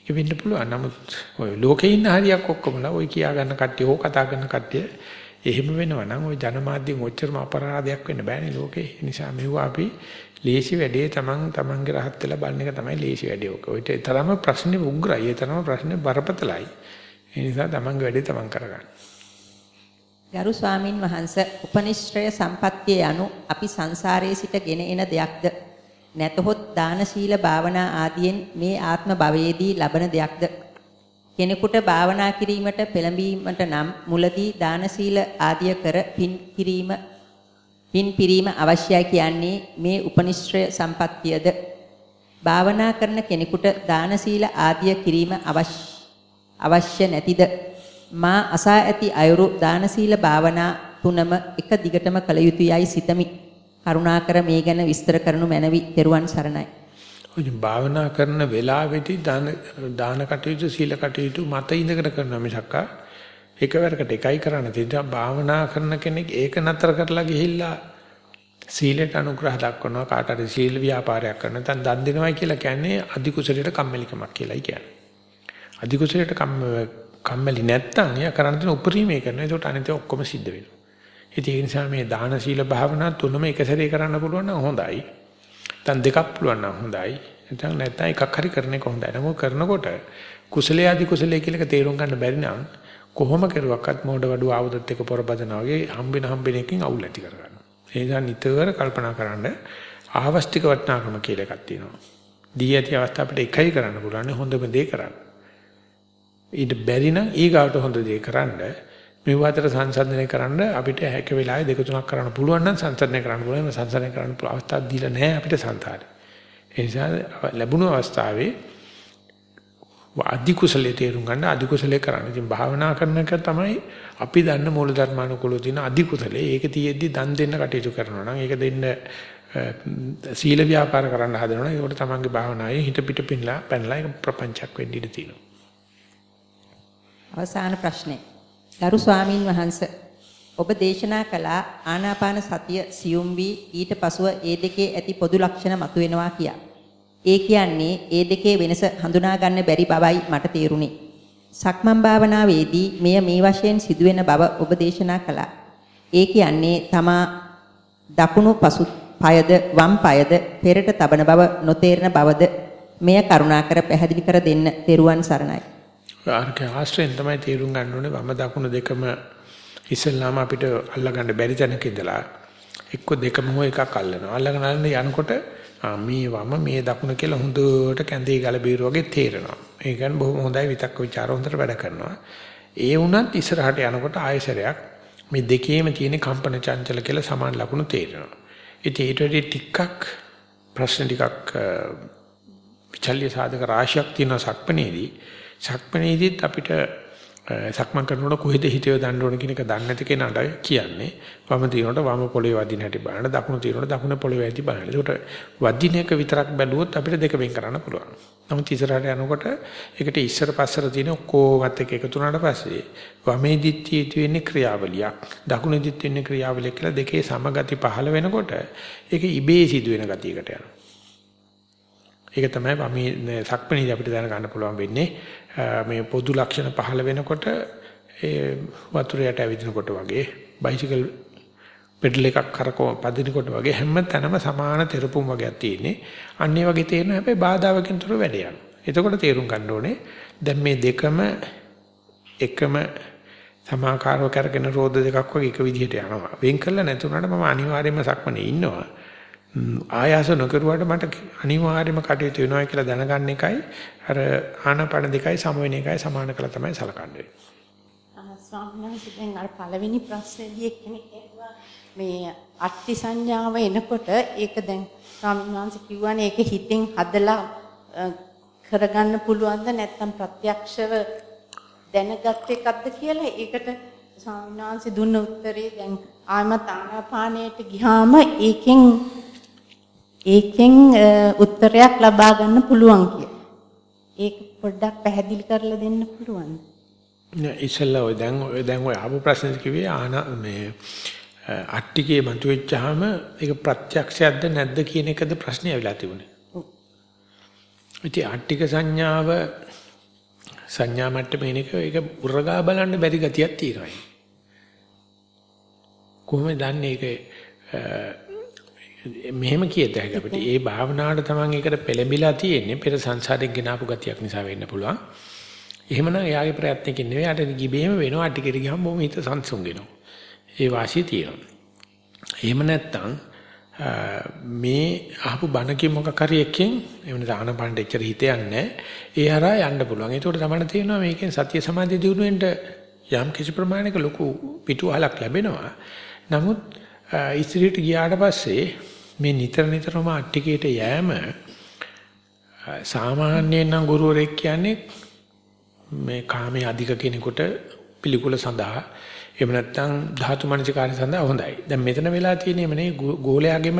ඒක වෙන්න පුළුවන්. නමුත් ඔය ලෝකේ ඉන්න හරියක් ඔක්කොමලා ඔය කියා ගන්න කට්ටිය හෝ කතා කරන කට්ටිය එහෙම වෙනවා නම් ওই ජනමාධ්‍යෙන් ඔච්චරම අපරාධයක් වෙන්න බෑනේ ලෝකේ. ඒ නිසා මෙවුවා අපි ලේසි වැඩේ තමන් තමන්ගේ රහත් වෙලා බලන එක තමයි ලේසි වැඩේ ඔක. ඔය තරම ප්‍රශ්නේ උග්‍රයි. ඒ තරම ප්‍රශ්නේ බරපතලයි. ඒ නිසා තමන්ගේ වැඩේ තමන් කරගන්න. ගරු ස්වාමින් වහන්සේ උපනිශ්‍රය සම්පත්තිය යනු අපි සංසාරයේ සිටගෙන එන දෙයක්ද? නැතහොත් දාන සීල භාවනා ආදියෙන් මේ ආත්ම භවයේදී ලබන දෙයක්ද? කෙනෙකුට භාවනා කිරීමට පෙළඹීමට නම් මුලදී දාන සීල ආදිය කර පින් කිරීම පින් පිරීම අවශ්‍යයි කියන්නේ මේ උපනිශ්‍රය සම්පත්තියද? භාවනා කරන කෙනෙකුට දාන සීල ආදිය කිරීම අවශ්‍ය නැතිද? මා අසා ඇති අයුරු දාන සීල භාවනා තුනම එක දිගටම කළ යුතුයයි සිතමි. කරුණාකර මේ ගැන විස්තර කරනු මැනවි. පෙරුවන් සරණයි. ඔය භාවනා කරන වෙලාවෙදී දාන දාන කටයුතු සීල කටයුතු මත ඉඳගෙන කරනවා මිසක් එකවරකට එකයි කරන්න තියෙනවා භාවනා කරන කෙනෙක් ඒක නතර කරලා ගිහිල්ලා සීලයට අනුග්‍රහ දක්වනවා. කාට හරි සීල ව්‍යාපාරයක් කරන නැත්නම් දන් දෙනවයි කියලා කියන්නේ අධි කුසලයට කම්මැලිකමක් කියලායි කියන්නේ. අධි කුසලයට කම්මැලි නැත්නම් එයා කරන්න තියෙන උපරිමය කරනවා. ඒකට අනිත් ඔක්කොම සිද්ධ වෙනවා. ඉතින් ඒ නිසා මේ දාන සීල භාවනා තුනම එක සැරේ කරන්න පුළුවන් නම් හොඳයි. දැන් දෙකක් පුළුවන් නම් හොඳයි. නැත්නම් නැත්නම් එකක් හරි කරන එක හොඳයි. නමුත් කරනකොට කුසලයේ අධි කුසලයේ කියලා එක තේරුම් ගන්න බැරි නම් කොහොම කරුවක්වත් මෝඩ වඩු ආවුදත් එක පොරබදනවා වගේ හම්බෙන හම්බෙන එකකින් අවුල් ඇති කරගන්නවා. ඒ නිසා නිතර කල්පනා කරන්න ආවස්තික වටනාකම කියලා එකක් තියෙනවා. දී ඇති අවස්ථාව අපිට එකයි කරන්න පුළුවන් හොඳම දේ කරන්න. ඊට බැරි නම් ඊගාට හොඳ දේ කරන්න මේ අතර සංසන්දනය කරන්න අපිට හැක වෙලාවේ දෙක තුනක් කරන්න පුළුවන් නම් සංසන්දනය කරන්න පුළුවන්. සංසන්දනය කරන්න පුළුවන් අවස්ථාවක් දීලා නැහැ අපිට සංසාරේ. ඒ නිසා ලැබුණු අවස්ථාවේ අධි කුසලයේ තේරුම් ගන්න අධි කුසලයේ කරන්න. ඉතින් භාවනා කරන එක තමයි අපි දන්න මූල ධර්මානුකූලව තියෙන අධි කුසලයේ. ඒක තියෙද්දි දන් දෙන්න කටයුතු කරනවා නම් ඒක දෙන්න සීල ව්‍යාපාර කරන්න හදනවා නම් ඒකට තමන්ගේ භාවනාවේ හිත පිට පිනලා පැනලා ඒක ප්‍රපංචයක් වෙන්න ඉඩ තියෙනවා. අවසාන ප්‍රශ්නේ. ගරු ස්වාමින් වහන්සේ ඔබ දේශනා කළ ආනාපාන සතිය සියුම් වී ඊට පසුව ඒ දෙකේ ඇති පොදු ලක්ෂණ මතුවෙනවා කියා. ඒ කියන්නේ ඒ දෙකේ වෙනස හඳුනා ගන්න බැරි බවයි මට තේරුණේ. සක්මන් භාවනාවේදී මෙය මේ වශයෙන් සිදුවෙන බව ඔබ දේශනා කළා. ඒ කියන්නේ තමා දකුණු පසු পায়ද වම් පායද පෙරට තබන බව නොතේරෙන බවද මෙය කරුණාකර පැහැදිලි කර දෙන්න තෙරුවන් සරණයි. ආර්ක ආශ්‍රයෙන් තමයි තේරුම් ගන්න ඕනේ වම දකුණු දෙකම ඉස්සෙල්ලාම අපිට අල්ලගන්න බැරි තැනක ඉඳලා එක්ක දෙකම හෝ එකක් අල්ලනවා. අල්ලගෙන අල්ලන යනකොට මේ වම මේ දකුණ කියලා හොඳට කැඳේ ගල බීර වගේ තේරෙනවා. ඒ කියන්නේ බොහොම හොඳයි විතක්ක ਵਿਚාර හොඳට වැඩ කරනවා. ඒ වුණත් ඉස්සරහට යනකොට ආයසරයක් මේ දෙකේම තියෙන කම්පන චංචල කියලා සමාන ලකුණු තේරෙනවා. ඉතින් ඊට වඩා ටිකක් ප්‍රශ්න ටිකක් විචල්්‍ය සාධක රාශියක් තියෙන සක්පනේදී සක්මණේදීත් අපිට සක්මන් කරනකොට කොහෙද හිතේ දාන්න ඕන කියන එක දන්නේ නැති කෙනාට කියන්නේ වම තියනකොට වම පොළවේ වදින හැටි බලන්න දකුණු තියනකොට දකුණ පොළවේ ඇති බලන්න. ඒකට වදින එක විතරක් බැලුවොත් අපිට දෙක වෙන් කරන්න පුළුවන්. නමුත් ඉස්සරහට යනකොට ඒකට ඉස්සර පස්සර තියෙන ඔක්කොමත් එක එකතු වුණාට පස්සේ වමේදිත් තියෙන්නේ ක්‍රියාවලියක් දකුණේදිත් තියෙන්නේ ක්‍රියාවලියක් කියලා දෙකේ සමගති පහළ වෙනකොට ඒක ඉබේ සිදුවෙන ගතියකට යනවා. ඒක තමයි වමේ සක්මණේදී අපිට දැනගන්න පුළුවන් වෙන්නේ මේ පොදු ලක්ෂණ පහළ වෙනකොට ඒ වතුරයට ඇවිදිනකොට වගේ බයිසිකල් පෙඩල් එකක් කරකව පදිනකොට වගේ හැම තැනම සමාන තෙරපුම් වගේක් තියෙන්නේ. අන්න ඒ වගේ තේරෙන හැබැයි බාධාවකින් තොර වැඩ යනවා. එතකොට තේරුම් ගන්න ඕනේ දැන් මේ දෙකම එකම සමාකාරව කරගෙන රෝද දෙකක් වගේ එක විදිහට යනවා. වෙන් කළා නැතුණාට මම අනිවාර්යයෙන්ම සක්මනේ ඉන්නවා. ආයාස නොකරුවාට මට අනිවාර්යයෙන්ම කටයුතු වෙනවා කියලා දැනගන්න එකයි අර ආනපන දෙකයි සම වෙන එකයි සමාන කළා තමයි සලකන්නේ. ස්වාමීන් වහන්සේ දැන් අර පළවෙනි ප්‍රශ්නේදී එක්කෙනෙක් ඇහුවා මේ අට්ටි සංඥාව එනකොට ඒක දැන් ස්වාමීන් වහන්සේ කිව්වනේ ඒක හිතෙන් හදලා කරගන්න පුළුවන්ද නැත්නම් ප්‍රත්‍යක්ෂව දැනගත් එකක්ද කියලා ඒකට ස්වාමීන් වහන්සේ දුන්න උත්තරේ දැන් ආයමත් ආනාපානයට ගියාම ඒකෙන් ඒකෙන් උත්තරයක් ලබා ගන්න පුළුවන් කිය. ඒක පොඩ්ඩක් පැහැදිලි කරලා දෙන්න පුළුවන්ද? නෑ ඉස්සෙල්ලා ඔය දැන් ඔය දැන් ඔය ආපු ප්‍රශ්නේ කිව්වේ ආන මේ අට්ටිකේ මතුවෙච්චාම ඒක ප්‍රත්‍යක්ෂයක්ද නැද්ද කියන එකද ප්‍රශ්නේ ඇවිල්ලා තිබුණේ. ඉතින් අට්ටික සංඥාව සංඥා මට්ටමේ එක ඒක උරගා බලන්න බැරි ගතියක් තියෙනවා. කොහොමද දන්නේ ඒක මෙහෙම කියත හැකි අපිට. ඒ භාවනාවට තමන් ඒකට පෙළඹිලා තියෙන්නේ පෙර සංසාරයෙන් ගෙනාපු ගතියක් නිසා වෙන්න පුළුවන්. එහෙමනම් එයාගේ ප්‍රයත්නකින් නෙවෙයි අර ගිබේම වෙනවා ටිකට ගියම බොහොම හිත සංසුන් වෙනවා. ඒ වාසිය තියෙනවා. එහෙම නැත්තම් මේ අහපු බණකින් මොකක් හරි එකකින් එහෙම නැත්නම් ආනපනට එච්චර හිත යන්නේ ඒ හරහා යන්න පුළුවන්. ඒකට තමයි තේරෙනවා මේකෙන් සතිය සමාධිය දිනුවෙන්න යම් කිසි ප්‍රමාණයක ලොකු පිටුවහලක් ලැබෙනවා. නමුත් ඉස්ත්‍රියට ගියාට පස්සේ මේ නිතර නිතරම අට්ටිකේට යෑම සාමාන්‍යයෙන් නම් ගුරුවරයෙක් කියන්නේ මේ කාමයේ අධික කෙනෙකුට පිළිකුල සඳහා එහෙම නැත්නම් ධාතු මනසිකාරය සඳහා හොඳයි. දැන් මෙතන වෙලා තියෙන්නේ මේ ගෝලයාගෙම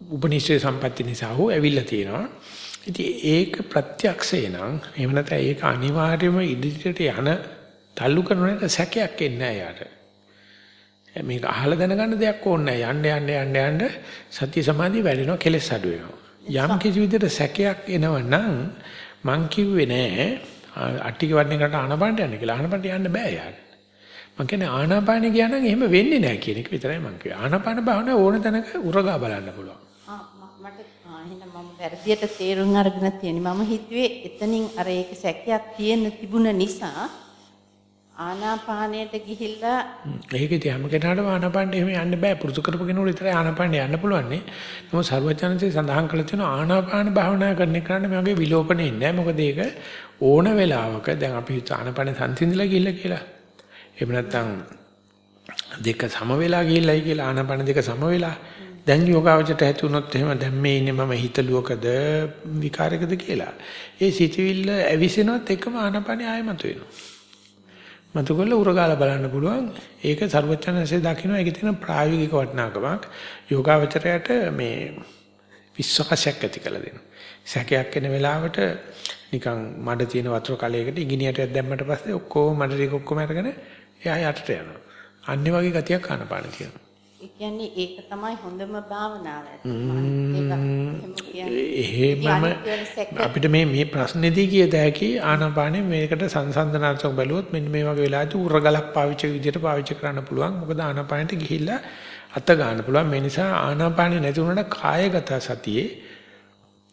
උපනිෂේ සම්පatti නිසා හෝ ඇවිල්ලා තියෙනවා. ඉතින් ඒක ප්‍රත්‍යක්ෂේ නම් එහෙම නැත්නම් ඒක අනිවාර්යයෙන්ම ඉදිරියට යන තල්ලු කරන සැකයක් එන්නේ නැහැ යාට. මේක අහලා දැනගන්න දෙයක් ඕනේ නැහැ. යන්න යන්න යන්න යන්න සත්‍ය සමාධිය වැඩෙනවා කෙලස් අඩු වෙනවා. යම් කිසි විදිහට සැකයක් එනවනම් මං කිව්වේ නෑ අට්ටික වඩනකට ආනපානට යන්න කියලා. ආනපානට යන්න බෑ යාර. මං කියන්නේ ආනාපානෙ ගියා නම් එහෙම වෙන්නේ නැහැ කියන එක විතරයි මං කිව්වේ. ආනාපාන භාවනාව ඕන තැනක උරගා බලන්න පුළුවන්. මට එහෙනම් මම වැරදියට තේරුම් අරගෙන තියෙනවා. මම හිතුවේ එතනින් අර ඒක සැකයක් තියෙන තිබුණ නිසා ආනාපානයට ගිහිල්ලා ඒකෙදි හැම කෙනාටම ආනාපානට එහෙම යන්න බෑ පුරුදු කරපු කෙනෙකුට විතරයි ආනාපානට යන්න පුළුවන් නේ. නමුත් සර්වඥාන්සේ සඳහන් කළ තියෙනවා ආනාපාන භාවනා කරන එකට මගේ විලෝපණේ නැහැ. මොකද ඒක ඕන වෙලාවක දැන් අපි ආනාපාන සංසිඳිලා ගිහිල්ලා කියලා. එහෙම නැත්නම් දෙක සම වෙලා ගිහිල්ලායි කියලා ආනාපාන දෙක සම වෙලා දැන් යෝගාවචරයට ඇති වුණොත් එහෙම දැන් මේ ඉන්නේ මම හිතලුවකද විකාරයකද කියලා. ඒ සිතවිල්ල ඇවිසෙනවත් එකම ආනාපානිය ආයමතු වෙනවා. මතකවල උරගාලා බලන්න පුළුවන්. ඒක ਸਰවචනසේ දකින්න ඒකේ තියෙන ප්‍රායෝගික වටිනාකමක් යෝගාවචරයට මේ විශ්වාසයක් ඇති කළ දෙනවා. සැකයක් එන වෙලාවට නිකන් මඩ තියෙන වතුර කලයකට ඉගිනියටයක් දැම්මට පස්සේ ඔක්කොම මඩ ටික ඔක්කොම අරගෙන එයා යටට යනවා. අන්නේ වගේ ගතියක් ආනපාන කියනවා. ඒ කියන්නේ ඒක තමයි හොඳම භාවනාව එහෙමම අපිට මේ මේ ප්‍රශ්නේදී කියද හැකි ආනාපානේ මේකට සංසන්දනාත්මක බැලුවොත් මෙන්න මේ වගේ වෙලාවදී උරගලක් පාවිච්චි විදිහට පාවිච්චි කරන්න පුළුවන්. මොකද ආනාපානෙට ගිහිල්ලා අත ගන්න පුළුවන්. මේ නිසා ආනාපානේ නැති වුණාට කායගත සතියේ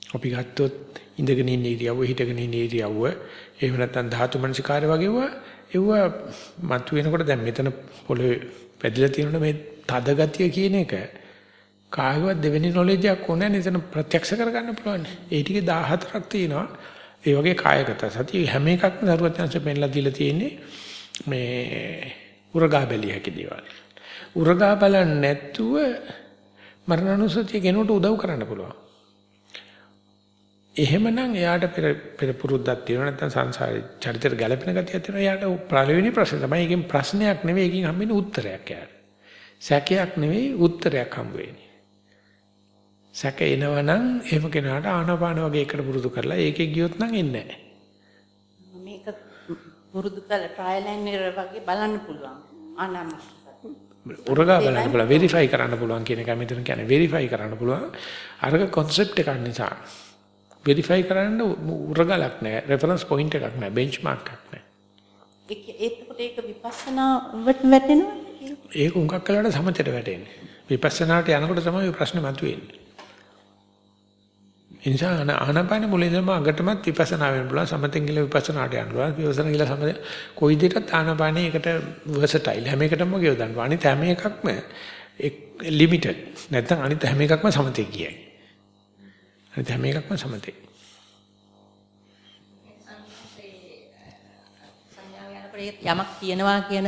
අපි ගත්තොත් ඉඳගෙන ඉන්න ඉරියව්ව හිටගෙන ඉන්න ඉරියව්ව එහෙම නැත්නම් ධාතු මනසිකාරය වගේව ඒව මතුවෙනකොට දැන් මෙතන පොළවේ පැදලා තියෙනකොට මේ තද ගතිය කියන එක කාගවත් දෙවෙනි නොලෙජ් එකක් ඕනේ නේද ප්‍රත්‍යක්ෂ කරගන්න පුළුවන්. ඒ ටිකේ 14ක් තියෙනවා. ඒ වගේ කායගත සතිය හැම එකක්ම දරුවචන්ස පෙන්ලා දීලා තියෙන්නේ මේ උරගා බැලිය හැකි දේවල්. උරගා බලන්නේ නැතුව මරණනුසතිය කෙනෙකුට උදව් කරන්න පුළුවන්. එහෙමනම් එයාට පෙර පෙර පුරුද්දක් තියෙනවා නැත්නම් සංසාරේ චරිතයට ගැළපෙන ගතියක් තියෙනවා. එයාට පළවෙනි ප්‍රශ්නේ තමයි ඒකෙන් ප්‍රශ්නයක් නෙවෙයි ඒකෙන් හම්බෙන්නේ උත්තරයක් එයාට. සැකයක් නෙවෙයි උත්තරයක් හම්බ වෙන්නේ. සැක එනවනම් එහෙම කෙනාට ආනාපාන වගේ එකට පුරුදු කරලා ඒකේ ගියොත් නම් එන්නේ නැහැ. මේක පුරුදු කළ ට්‍රයිල් ඇන්ඩ් එරර් වගේ බලන්න පුළුවන්. ආනාපාන උරගා බලන්න පුළුවන් වෙරිෆයි කරන්න පුළුවන් කියන එක මෙතන කියන්නේ වෙරිෆයි කරන්න පුළුවන් අරක concept එකක් නිසා වෙරිෆයි කරන්න උරගලක් නැහැ රෙෆරන්ස් පොයින්ට් එකක් නැහැ බෙන්ච්මාර්ක් එකක් නැහැ. ඒක ඒකට ඒක විපස්සනා වැටෙනවද ඒක උන්කක් කළාට සමතේට වැටෙන්නේ. විපස්සනාට යනකොට තමයි ප්‍රශ්නේ මතුවෙන්නේ. එනිසා ආනාපාන මුලින්ම අගටමත් විපස්සනා වෙන්න පුළුවන්. සමතෙන් ගිල විපස්සනාට යන්න පුළුවන්. විපස්සනා ගිල සමත කොයි දෙයකටත් ආනාපානේ එකට වර්සටයිල් හැම එකටම ගියොදන්න අනිත් හැම එකක්ම ලිමිටඩ් නැත්නම් අනිත් හැම එකක්ම සමතේ කියයි අනිත් හැම එකක්ම සමතේ යමක් තියෙනවා කියන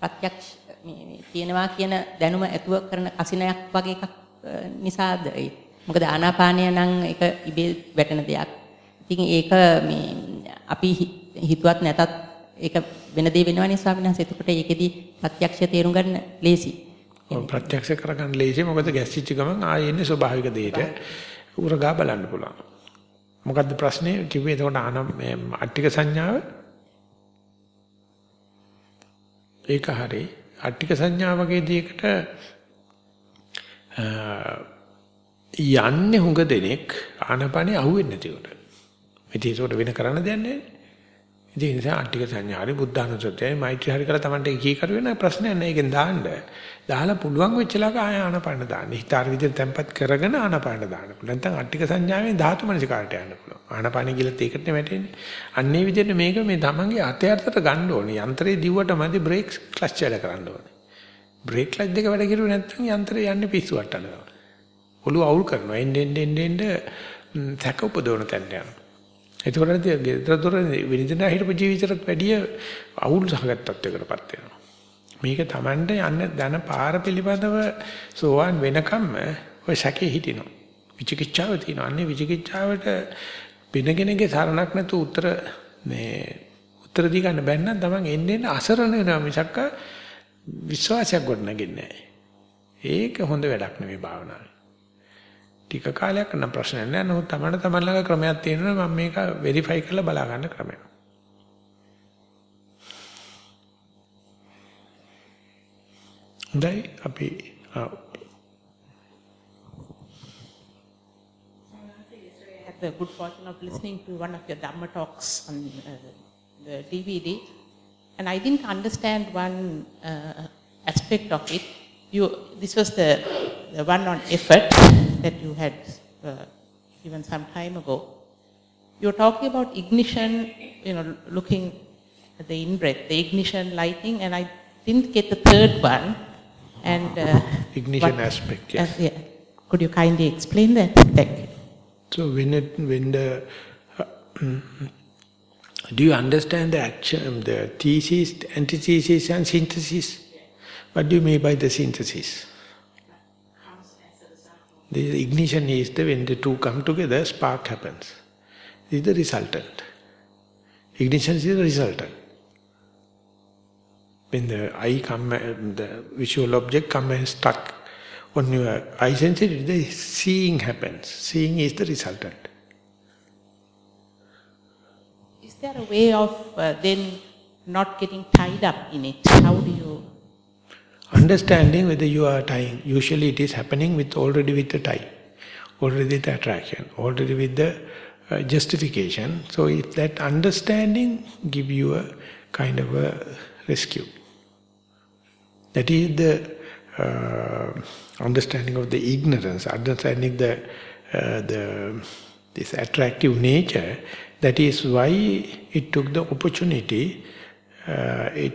ප්‍රත්‍යක්ෂ මේ තියෙනවා කියන දැනුම ඇතුව කරන කසිනයක් වගේ එකක් නිසාද ඒ මොකද ආනාපානය නම් ඒක ඉබේ වැටෙන දෙයක්. ඉතින් ඒක මේ අපි හිතුවත් නැතත් ඒක වෙන දේ වෙනවනේ ස්වාමීන් වහන්සේ. එතකොට ඒකෙදි ප්‍රත්‍යක්ෂය තේරුම් ගන්න ලේසි. ඔව් ප්‍රත්‍යක්ෂ කරගන්න ලේසි. මොකද ගැස්සිච්ච ගමන් ආයෙ එන්නේ ස්වභාවික දෙයට. උරගා බලන්න පුළුවන්. මොකද්ද ප්‍රශ්නේ? කිව්වේ එතකොට ආන මේ අට්ටික සංඥාව ඒක හරි. අට්ටික සංඥා වගේ දෙයකට යන්නේ හුඟ දෙනෙක් ආනපනේ අහුවෙන්නේ නැති උට. ඉතින් ඒකට වෙන කරන්න දෙයක් නැහැ. ඉතින් ඒ නිසා අට්ටික සංඥාරි බුද්ධානුසතියයි මෛත්‍රී හරි කරලා Tamante කී කර වෙන ප්‍රශ්නයක් නැහැ. ඒකෙන් දාන්න. දාලා පුළුවන් වෙච්ච ලාක ආය ආනපන දාන්න. හිතාර විදිහට tempat කරගෙන ආනපන දාන්න පුළුවන්. නැත්නම් අට්ටික සංඥාවෙන් ධාතු මනසිකාරට යන්න පුළුවන්. ආනපන ගිලත් ඒකට වැටෙන්නේ. අන්නේ විදිහට මේක මේ තමන්ගේ අතේ අතට ගන්න ඕනේ. යන්ත්‍රයේ දිව්වට මැදි බ්‍රේක් ක්ලච් වැඩ කරන්න ඕනේ. බ්‍රේක් ක්ලච් දෙක වැඩ කරුවේ නැත්නම් යන්ත්‍රය යන්නේ පිස්සු වට්ටනවා. ඔළුව අවුල් කරනවා. එන්න එන්න එන්න එන්න තැක උපදවන තැනට යනවා. එතකොට ගෙදර දොර විනිදනා හිටපු ජීවිතයට වැඩිය අවුල් සහගත තත්යකටපත් වෙනවා. මේක Tamande යන්න දන පාර පිළිබඳව සෝවාන් වෙනකම්ම ඔය සැකේ හිටිනවා. විචිකිච්ඡාව තියෙනවා. අන්නේ විචිකිච්ඡාවට වෙනගෙනගේ සරණක් නැතු උත්තර මේ උත්තර දී ගන්න බැන්නම් තමන් එන්න එන්න අසරණ වෙනවා මිසක් විශ්වාසයක් ගොඩනගන්නේ නැහැ. ඒක හොඳ වැඩක් නෙවෙයි භාවනාවේ. ටික කාලයක් නම් ප්‍රශ්න නැහැ. නමුත් තමයි තමන් ළඟ ක්‍රමයක් තියෙනවා මම මේක වෙරිෆයි කරලා බලා ගන්න ක්‍රමයක්. හොඳයි අපි had the good fortune of listening to one of your Dhamma talks on uh, the DVD, and I didn't understand one uh, aspect of it. You, this was the, the one on effort that you had uh, given some time ago. You're talking about ignition, you know, looking at the in-breath, the ignition lighting, and I didn't get the third one. and uh, ignition what- aspect, yes. uh, yeah. Could you kindly explain that? Thank you. So when it when the Do you understand the action, the thesis, antithesis and synthesis? What do you mean by the synthesis? The ignition is the when the two come together, spark happens. This is the resultant. Ignition is the resultant. When the eye come, the visual object come and stuck on your eye sensitivity, the seeing happens. Seeing is the resultant. Is there a way of uh, then not getting tied up in it? How do you? Understanding whether you are tying, usually it is happening with already with the tie, already with the attraction, already with the uh, justification. So if that understanding give you a kind of a rescue. That is the uh, understanding of the ignorance, understanding the uh, the this attractive nature. That is why it took the opportunity. Uh, it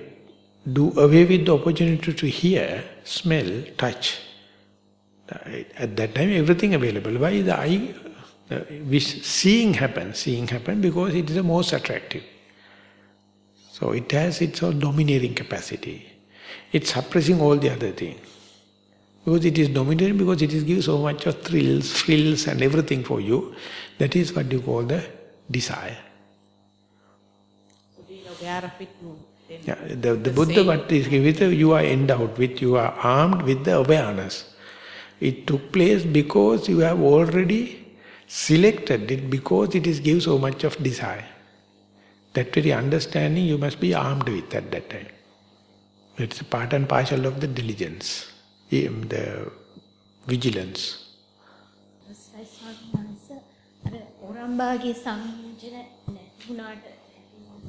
do away with the opportunity to hear, smell, touch. At that time, everything available. Why the eye, wish, seeing happen, seeing happen because it is the most attractive. So it has its own dominating capacity. It's suppressing all the other things. Because it is dominating, because it is gives so much of thrills, frills and everything for you. That is what you call the desire. So being aware of it, you then Yeah, the, the Buddha what is with you are endowed with, you are armed with the awareness. It took place because you have already selected it because it is gives so much of desire. That very understanding you must be armed with at that time. It's part and parcel of the diligence, um, the vigilance. ඕරම්බාගේ සංයෝජන නැති වුණාට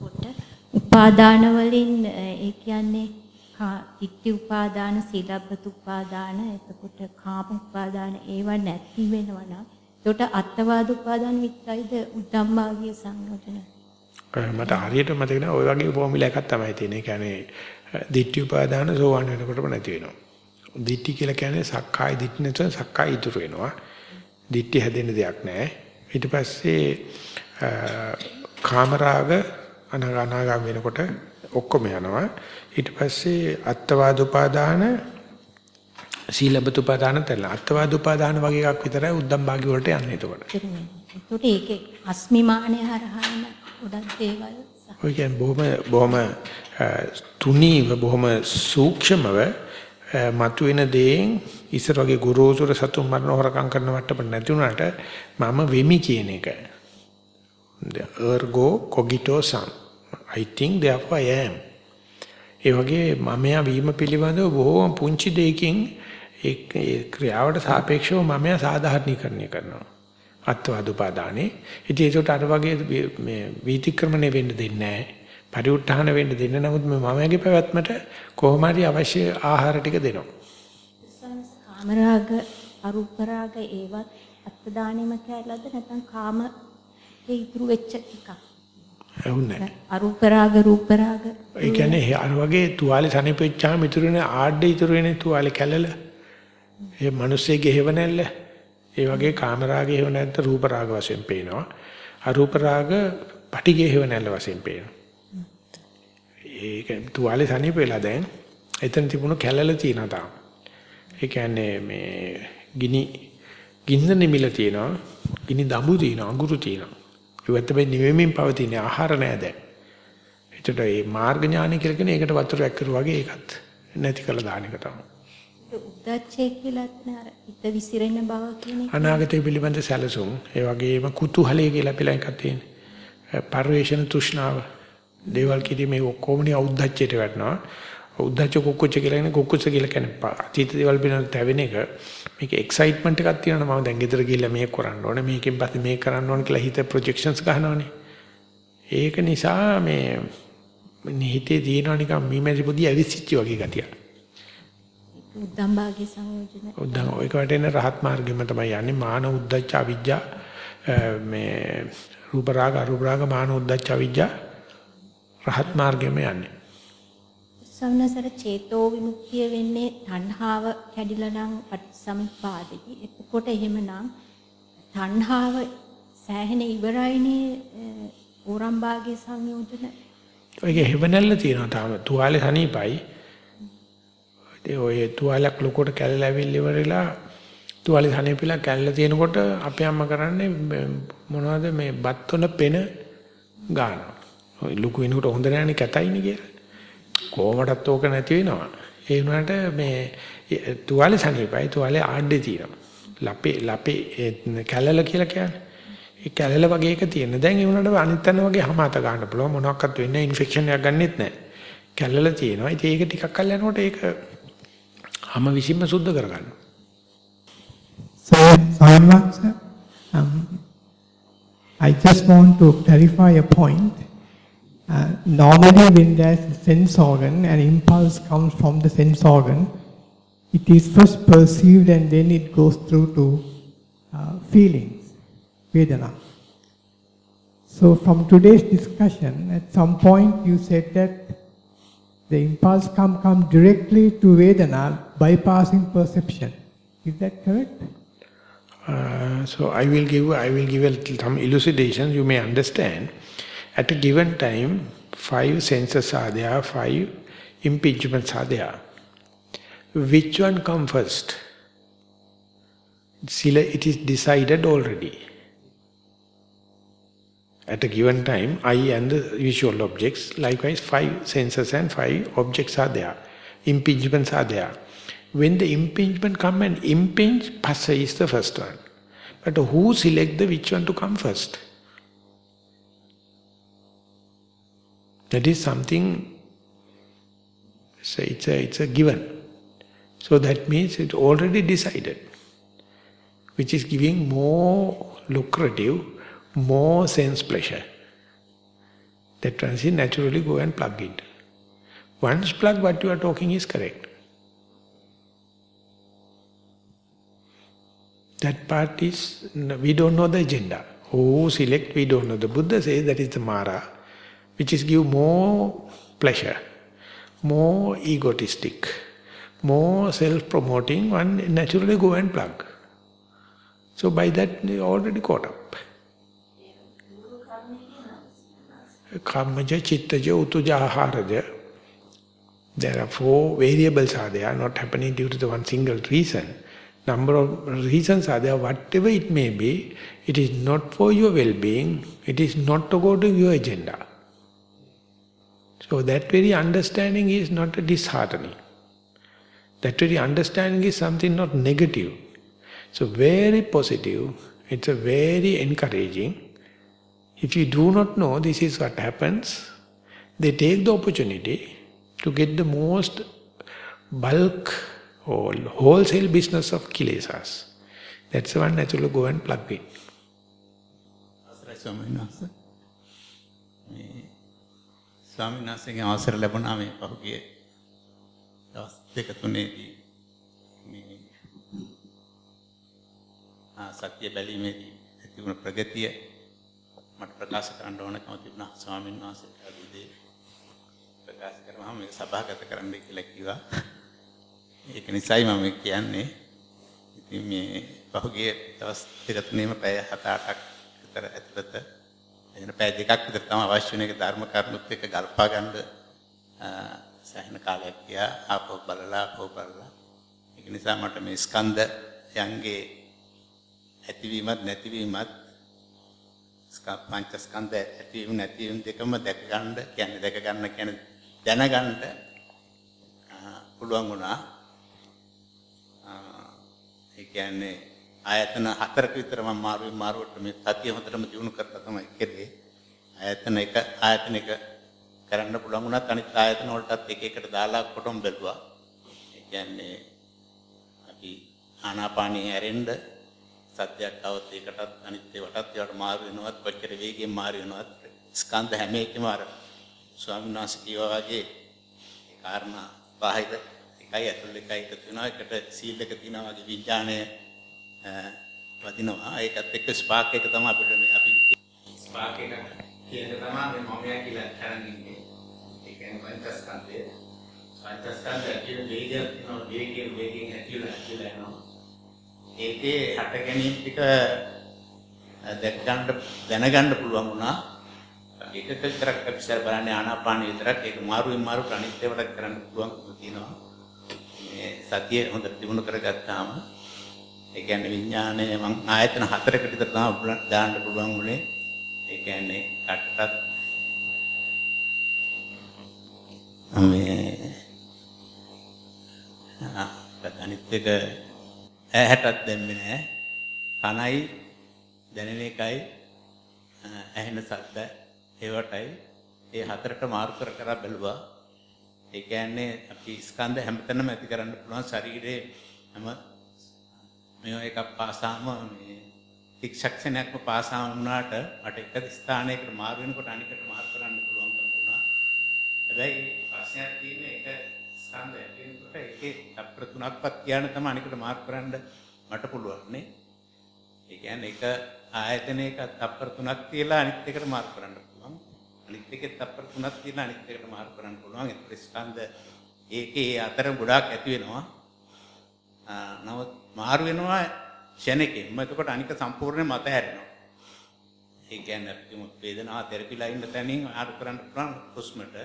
කොට උපාදාන වලින් ඒ කියන්නේ ඉක්ටි උපාදාන සීලබ්බත උපාදාන එතකොට කාම උපාදාන ඒවා නැති වෙනවා නම් එතකොට අත්වාද උපාදාන විතරයිද උද්දම්මාගේ සංයෝජන මට හරියට මතක නෑ ওই වගේ ෆෝමියුලා එකක් තමයි තියෙන්නේ. ඒ කියන්නේ දිට්ඨි උපාදාන සෝවන් වෙනකොටම නැති වෙනවා. දිට්ඨි කියලා කියන්නේ සක්කාය දිට්ඨි නැත්නම් සක්කාය ඉතුරු වෙනවා. දිට්ඨි හැදෙන්න දෙයක් නෑ. ඊට පස්සේ කාමරාග අනාගානාගා වෙනකොට ඔක්කොම යනවා. ඊට පස්සේ අත්වාද උපාදාන සීලබත උපාදාන තැල්ල. අත්වාද උපාදාන වගේ එකක් විතරයි උද්දම් භාගි වලට යන්නේ එතකොට. එතකොට ඒකේ අස්මිමානය හරහාම ගොඩක් දේවල් ඔය කියන්නේ බොහොම බොහොම තුනීව බොහොම සූක්ෂමව මතුවෙන දේෙන් ඉස්සර වගේ ගුරුසුර සතුන් මරණ හොරකම් කරන මට්ටමට නැති වුණාට මම වෙමි කියන එක. ergo cogito sum. I think therefore I am. ඒ වගේ මමයා වීම පිළිබඳව බොහොම පුංචි දෙයකින් ඒ ක්‍රියාවට සාපේක්ෂව මමයා සාධාරණීකරණය කරනවා. අත්වාද උපාදානේ. ඉතින් ඒකට අර වගේ මේ වීතික්‍රමණය වෙන්න දෙන්නේ නැහැ. පරිඋත් ทาน වෙන්න දෙන්නේ නමුත් මේ මමගේ පැවැත්මට කොහොම හරි අවශ්‍ය ආහාර ටික දෙනවා. කාමරාග අරූපරාග ඒවත් අත්දානෙම කැලලද නැත්නම් කාම ඒ ඉතුරු වෙච්ච ටිකක් ඇහුන්නේ නැහැ. අරූපරාග රූපරාග ඒ කියන්නේ අර වගේ තුවාලේ සනපෙච්චාම ඉතුරු වෙන ආඩේ ඉතුරු වෙන තුවාලේ කැලල. ඒ මිනිස්සෙගේ හේව නැල්ල. ඒ වගේ කාමරාගේ හේව නැත්ත රූප රාග වශයෙන් පේනවා. අරූප රාග පටිගේ හේව නැල්ල වශයෙන් පේනවා. ඒක තුවාලේ සනීප වෙලා දැන් එතන තිබුණු කැලල තියෙනවා තාම. ඒ කියන්නේ මේ ගිනි ගින්න නිමිල තියෙනවා. ගිනි දඹු තියෙනවා, අඟුරු තියෙනවා. ඒවත් මේ නිවෙමින් පවතින ආහාර නෑ දැන්. එතකොට මේ මාර්ග ඥානය කියලා කියන එකට වතුරක් කරුවා වගේ ඒකත් නැති කළා දාන එක තමයි. උද්දච්චය කියලාත් නෑ හිත විසිරෙන බව කියන එක අනාගතය පිළිබඳ සැලසුම් ඒ වගේම කුතුහලය කියලා පිළින් එකක් තියෙනවා. පරිවේෂණ තෘෂ්ණාව දේවල් කිරීමේ ඔක්කොමනේ උද්දච්චයට වැටෙනවා. උද්දච්ච කුක්කුච්ච කියලා කියන්නේ කුක්කුච්ච කියලා කියන්නේ අතීත දේවල් පිළිබඳ තැවෙන එක. මේක එක්සයිට්මන්ට් එකක් තියෙනවා මම දැන් ගෙදර ගිහිල්ලා මේක කරන්න ඕනේ මේකෙන් පස්සේ මේක කරන්න ඕනේ කියලා හිත ප්‍රොජෙක්ෂන්ස් ගන්නවානේ. ඒක නිසා මේ හිතේ තියෙනවා නිකන් මීමැසි පොඩි ඇවිස්සිච්ච වගේ ගතියක්. උද්දම්භාගයේ සංයෝජන උද්දම් ඔයක වැටෙන රහත් මාර්ගෙම තමයි යන්නේ මාන උද්දච්ච අවිජ්ජා මේ රූප රාග අරූප රාග මාන උද්දච්ච අවිජ්ජා රහත් මාර්ගෙම යන්නේ සම්නසර චේතෝ විමුක්තිය වෙන්නේ තණ්හාව කැඩිලා නම් පටිසමුප්පාදෙදි එතකොට එහෙමනම් තණ්හාව සෑහෙන ඉවරයිනේ හොරම් භාගයේ සංයෝජන ඔයගේ හෙවණැල්ල තියෙනවා තාම තුවාලේ සනීපයි. ඒ ඔය තුවාලයක් ලොකුට කැල්ල ඇවිල්ලි ඉවරලා තුවාලේ සනීපිලා කැල්ල තියෙනකොට අපේ අම්මා කරන්නේ මොනවද මේ බත් වල පෙන ගන්නවා. ඔය ලොකු වෙනකොට හොඳ නෑනේ කැතයිනේ කියලා. කොහොමඩත් ඕක නැති වෙනවා. ඒ වුණාට මේ තුවාලේ සනීපයි තුවාලේ ආඩේ තියෙනවා. ලපේ ලපේ කැලල කියලා කියන්නේ. ඒ කැලල වගේ එක තියෙන. දැන් ඒ වුණාට අනිත් තැන වගේ හමාත ගන්න පුළුවන් මොනවත් වෙන්නේ ඉන්ෆෙක්ෂන් එකක් ගන්නෙත් නැහැ. කැලල තියෙනවා. ඉතින් ඒක ටිකක් කල් යනකොට ඒක හැම විසින්ම සුද්ධ කරගන්න. Science, um, I just want to clarify a point. Uh, normally when there's a sense organ, an impulse comes from the sense organ, it is first perceived and then it goes through to uh, feelings, Vedana. So from today's discussion, at some point you said that the impulse come, come directly to Vedana, bypassing perception. Is that correct? Uh, so I will give I will give some elucidation. You may understand. At a given time, five senses are there, five impingements are there. Which one come first? It is decided already. At a given time, I and the visual objects, likewise five senses and five objects are there. Impingements are there. When the impingement come and impinge, passa is the first one. But who select the which one to come first? That is something, so it's a, it's a given. So that means it's already decided, which is giving more lucrative, more sense pleasure. That transit naturally go and plug it. Once plug, what you are talking is correct. That part is, we don't know the agenda. Who select, we don't know. The Buddha says that is the Mara, which is give more pleasure, more egotistic, more self-promoting, one naturally go and plug. So by that, you already caught up. Kammaja, chittaja, utuja. There are four variables are there, not happening due to the one single reason. Number of reasons are there, whatever it may be, it is not for your well-being, it is not to go to your agenda. So that very understanding is not a disheartening. That very understanding is something not negative. So very positive, it's a very encouraging. If you do not know this is what happens, they take the opportunity to get the most bulk or wholesale business of kilesas. That's the one naturally go and plug in. ස්වාමීන් වහන්සේගෙන් අවසර ලැබුණා මේ පහුගිය දවස් දෙක තුනේදී මේ සත්‍ය බැලීමේදී ඇති වුණ ප්‍රගතිය මට ප්‍රකාශ කරන්න ඕනකම තිබුණා ස්වාමීන් වහන්සේට අදදී ප්‍රකාශ කරාම මේක සභාගත කරන්න කියලා කිව්වා. ඒක නිසායි මම කියන්නේ. ඉතින් මේ පහුගිය දවස් දෙක තුනේම පැය 7-8ක් විතර ඇතුළත එන පැය දෙකක් විතර තමයි අවශ්‍ය වෙන එක ධර්ම කරුණුත් එක්ක ගල්පා ගන්න සෑහෙන කාලයක් ගියා. ආපහු බලලා ආපහු බලලා. ඒක නිසා මට මේ ස්කන්ධ යන්ගේ ඇතිවීමත් නැතිවීමත් පංචස්කන්ධ ඇතිවීම නැතිවීම දෙකම දැක ගන්න කියන්නේ දැක ගන්න කියන්නේ දැනගන්න පුළුවන් වුණා. ඒ කියන්නේ ආයතන හතරක විතර මම මාරුවෙන් මාරුවට මේ සතිය හොඳටම දිනු කරලා තමයි කෙරේ. ආයතන එක ආයතන එක කරන්න පුළුවන් වුණත් අනිත් ආයතන වලටත් එක එකට දාලා කොටම් බැලුවා. ඒ කියන්නේ අපි ආනාපානිය ඇරෙන්න සත්‍යයක් આવත් ඒකටත් අනිත් ඒවටත් ඒවට මාරු වෙනවත් කොච්චර වේගයෙන් මාරු වෙනවත් ස්කන්ධ හැම එකම අර ස්වාමීන් වහන්සේ කියවා වගේ ඒ කාරණා බාහිර එකයි ඇතුළේ එකයි එකතු වෙනවා එකට සීල් එක තියෙනවා වගේ විඥාණය වදිනවා. ඒකත් එක්ක ස්පාක් එක තමයි අපිට මේ අපි ස්පාක් එක කියන එක තමයි මේ මොමයා කියලා කරන් ඉන්නේ ඒ කියන්නේ පංචස්කන්ධය. පංචස්කන්ධය කියන වේගය තියෙනවා. වේගයෙන් වේගයෙන් ඇතුළේ ඇතුළේ යනවා. ඒකේ හට ගැනීම ටික දැක් ගන්න දැනගන්න පුළුවන් වුණා. එකක විතරක් අපි ඉස්සර බලන්නේ ආනාපාන විතරක්. ඒක මාරුවෙන් මාරුට අනිත් ඒවාට කරන්න පුළුවන්කම තියෙනවා. මේ සතිය හොඳට දිනු කරගත්තාම ඒ කියන්නේ විඥානය මං ආයතන හතරකට විතර තමයි දාන්න පුළුවන් උනේ. ඒ කියන්නේ කටටත් මේ ආ අනිත් එක ඇහැටත් දැම්මේ නෑ. කනයි දැනෙන එකයි ඇහෙන සද්ද ඒවටයි ඒ හතරට මාරු කර කර බැලුවා. ඒ කියන්නේ අපි ස්කන්ධ හැමතැනම ඇති කරන්න පුළුවන් ශරීරයේ හැම මේ එකක් පාසාම මේ ශික්ෂක්ෂණයක්ම පාසාම වුණාට මට එක ස්ථානයකට මාරු වෙනකොට අනිකට මාරු කරන්න පුළුවන්කම වුණා. හැබැයි ප්‍රශ්නයක් තියෙන්නේ එක ස්කන්ධ ඇති වෙනකොට ඒකේ තප්පර තුනක්වත් කියන තමයි අනිකට මාරු කරන්න මට පුළුවන් නේ. ඒ කියන්නේ එක ආයතනයක තප්පර තුනක් තියලා අනිත් එකට මාරු කරන්න පුළුවන්. අනිත් එකේ තප්පර තුනක් තියලා අනිත් එකට මාරු කරන්න පුළුවන්. ඒ ස්කන්ධ ඒකේ අතර ගොඩාක් ඇති වෙනවා. නමුත් මාරු වෙනවා ක්ෂණිකෙම. එතකොට අනික සම්පූර්ණයෙන් මත හැරෙනවා. ඒ කියන්නේ අපි වේදනාව තෙරපිලා ඉන්න තැනින් මාරු කරන්න පුළුවන් හුස්මට.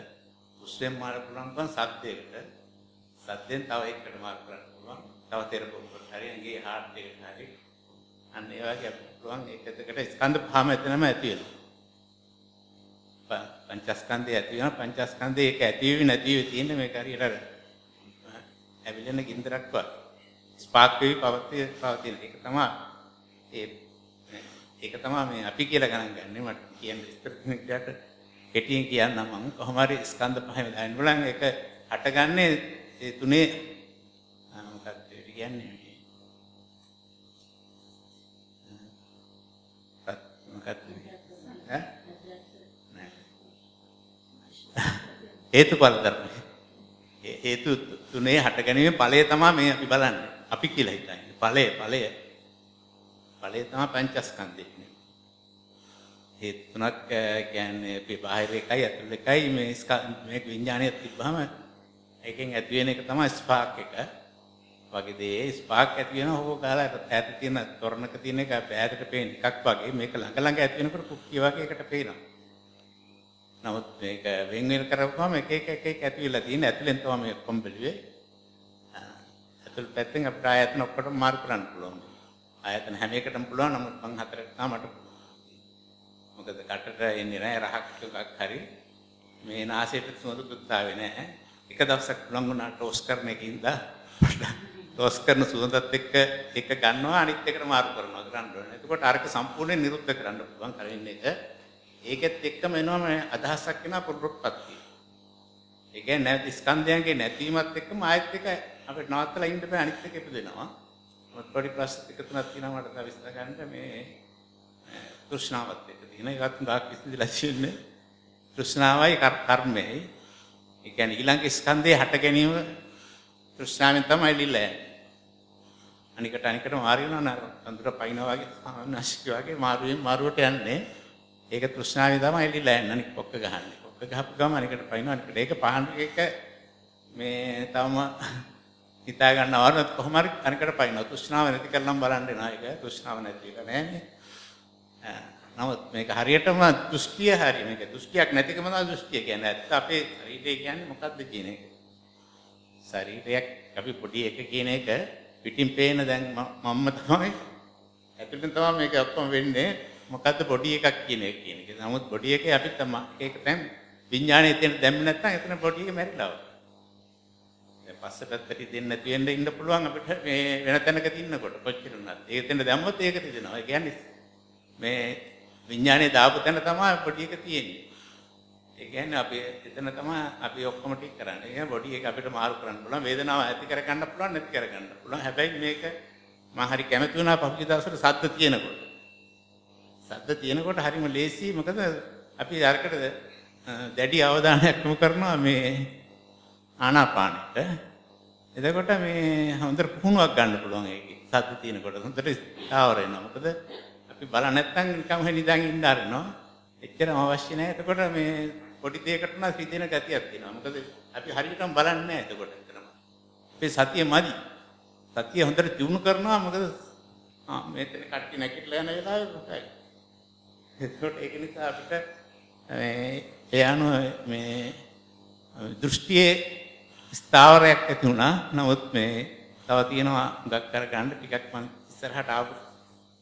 හුස්මෙන් මාරු කරන්න පුළුවන් සද්දයකට. සද්දෙන් තව එකකට මාරු කරන්න පුළුවන්. තව තෙරපුමකට හරි ඇඟේ හાર્ට් එකට හරි. අන්න ඒ වගේ අපිට පුළුවන් ඒකකට ස්කන්ධ පහම එතනම ඇති වෙනවා. පංචස්කන්ධය ඇති වෙනවා පංචස්කන්ධය ඒක ඇති වෙවි නැති වෙවි තියෙන මේක හරියට අර ඇවිලෙන ගින්දරක් වගේ. ස්පාක් වෙවි පවතින පවතින. ඒක තමයි ඒ ඒක තමයි මේ අපි කියලා ගණන් ගන්න මට කියන්න ඉස්තර කෙනෙක්ට කෙටියෙන් කියන්නම් මම කොහොම හරි ස්කන්ධ පහෙම දාන්න බලන් ඒක හටගන්නේ ඒ තුනේ. මොකක්ද කියන්නේ? මොකක්ද ඈ? හේතුඵල ධර්ම හේතු තුනේ හටගැනීමේ ඵලය තමයි මේ අපි බලන්නේ. අපි කියලා හිතන්නේ. ඵලය ඵලය. ඵලය තමයි පංචස්කන්ධය හේතු තුනක් කියන්නේ අපි බාහිර එකයි ඇතුළේ එකයි. මේ මේ විඥානය තිබ්බම එකෙන් ඇති වෙන එක තමයි ස්පාක් එක. වගේ දේ. ස්පාක් ඇති වෙන හොක ගාලා ඈත තියෙන තොරණක තියෙන එක ඈතට පේන එකක් වගේ. මේක ළඟ ළඟ ඇති වෙනකොට කුක්කිය වගේ එකට පේනවා. නමුත් මේක වෙන් වෙන කරපුවම එක එක එක එක ඇති වෙලා තියෙන. ඇතුලෙන් තමයි මේ ඔක්කොම බැලුවේ. ඇතුල් පැත්තෙන් අපිට ආයතන ඔක්කොටම මාරු කරන්න පුළුවන්. ආයතන හැම එකටම පුළුවන් නමුත් මං හතරට තමයි මට මොකද කටට එන්නේ නැහැ රහක් එකක් හරි මේ නාසයට සුවඳකුත් ආවේ නැහැ. එක දවසක් පුළුවන් වුණා ටෝස් කරන එකින්ද ටෝස් කරන සුවඳත් එක්ක එක ගන්නවා අනිත් එකට මාරු කරනවා කරන්න ඕනේ. එතකොට අරක සම්පූර්ණයෙන් නිරුද්ධ කරන්න පුළුවන් කලින් එක. ඒකෙත් එක්කම එනවා මේ අදහසක් වෙනා පුරුත්පත්ති. ඒ කියන්නේ නැති ස්කන්ධයන්ගේ නැතිවීමත් එක්කම ආයත් එක අපිට නවත්තලා ඉන්න බෑ අනිත් එක ඉපදෙනවා. මොකද පොඩි ප්‍රශ්න එක තුනක් තියෙනවා මට තව විස්තර ගන්න මේ තෘෂ්ණාවත් එක්ක තියෙන ඒකත් ගාක් විසඳලා තියෙන්නේ. තෘෂ්ණාවයි කර්මයයි. ඒ කියන්නේ ඊළඟ ස්කන්ධයේ හට ගැනීම තෘෂ්ණාවෙන් තමයි ලිල්ලා යන්නේ. අනිකට අනිකට මාරු වෙනවා නර අඳුර පයින්නවා වගේ ආනාශික වගේ මාරුවෙන් මාරුවට යන්නේ. ඒක තෘෂ්ණාවෙන් තමයි ලිල්ලා යන්නේ. අනික පොක්ක ගහන්නේ. පොක්ක ගහපු ගම අනිකට පයින්නවා අනිකට ඒක පහන් එක මේ තවම හිතා ගන්නවද කොහොම හරි අනිකට පයින්නවා. තෘෂ්ණාව නැති කරලම් බලන්න එනවා ඒක. තෘෂ්ණාව නැති එක නෑනේ. නමුත් මේක හරියටම දෘෂ්ටිය හරි මේක දෘෂ්ටියක් නැතිකම තමයි දෘෂ්ටිය කියන්නේ. ඇත්ත අපේ ශරීරය කියන්නේ මොකක්ද කියන එක. ශරීරයක් අපි පොඩි එක කියන එක පිටින් පේන දැන් මම්ම තමයි ඇතුළෙන් තමයි මේක ඔක්කොම වෙන්නේ. මොකද්ද පොඩි එකක් කියන එක කියන එක. නමුත් පොඩි එකේ අපි තමයි ඒක දැන් විඥානයේ තියෙන දැම්ම නැත්නම් එතන පොඩි එක මැරිලා. දැන් පස්ස පැත්තට දෙන්න නැති වෙන්න ඉන්න පුළුවන් අපිට මේ වෙන තැනක තින්නකොට කොච්චර උනත්. ඒක දෙන්න දැම්මොත් ඒක තිදෙනවා. ඒ කියන්නේ මේ විඥානේ දාපු තැන තමයි පොඩි එක තියෙන්නේ. ඒ කියන්නේ අපි එතන තමයි අපි ඔක්කොම ටික කරන්නේ. ඒ කියන්නේ බොඩි එක අපිට මාරු කරන්න පුළුවන්. වේදනාව ඇති කර ගන්න පුළුවන් නැති කර ගන්න පුළුවන්. හැබැයි මේක මම හරි කැමති වුණා පහුගිය දවස්වල සද්ද තියෙනකොට. සද්ද තියෙනකොට හරිම ලේසි. මොකද අපි අරකට දැඩි අවධානයක් යොමු කරනවා මේ ආනාපානෙට. එතකොට මේ හොඳට පුහුණුවක් ගන්න පුළුවන් ඒකේ. සද්ද තියෙනකොට හොඳට ස්ථාවර වෙනවා. මොකද අපි බල නැත්තම් නිකම් හිනිදාගෙන ඉන්න ආරනවා. එච්චරම අවශ්‍ය නැහැ. එතකොට මේ පොඩි දෙයකට නම් සිදෙන ගතියක් තියෙනවා. මොකද අපි හරියටම බලන්නේ නැහැ එතකොට එතරම්. අපේ සතිය මදි. සතිය හොඳට දිනු කරනවා. මොකද ආ මෙතන කට්ටි නැගිටලා යන වෙලාවේ මොකයි. එතකොට ඒක නිසා අපිට ඒ අනුව මේ දෘෂ්ටියේ ස්ථාවරයක් ඇති වුණා. නමුත් මේ තව තියෙනවා ගක් කර ගන්න ටිකක් මම ඉස්සරහට ආපු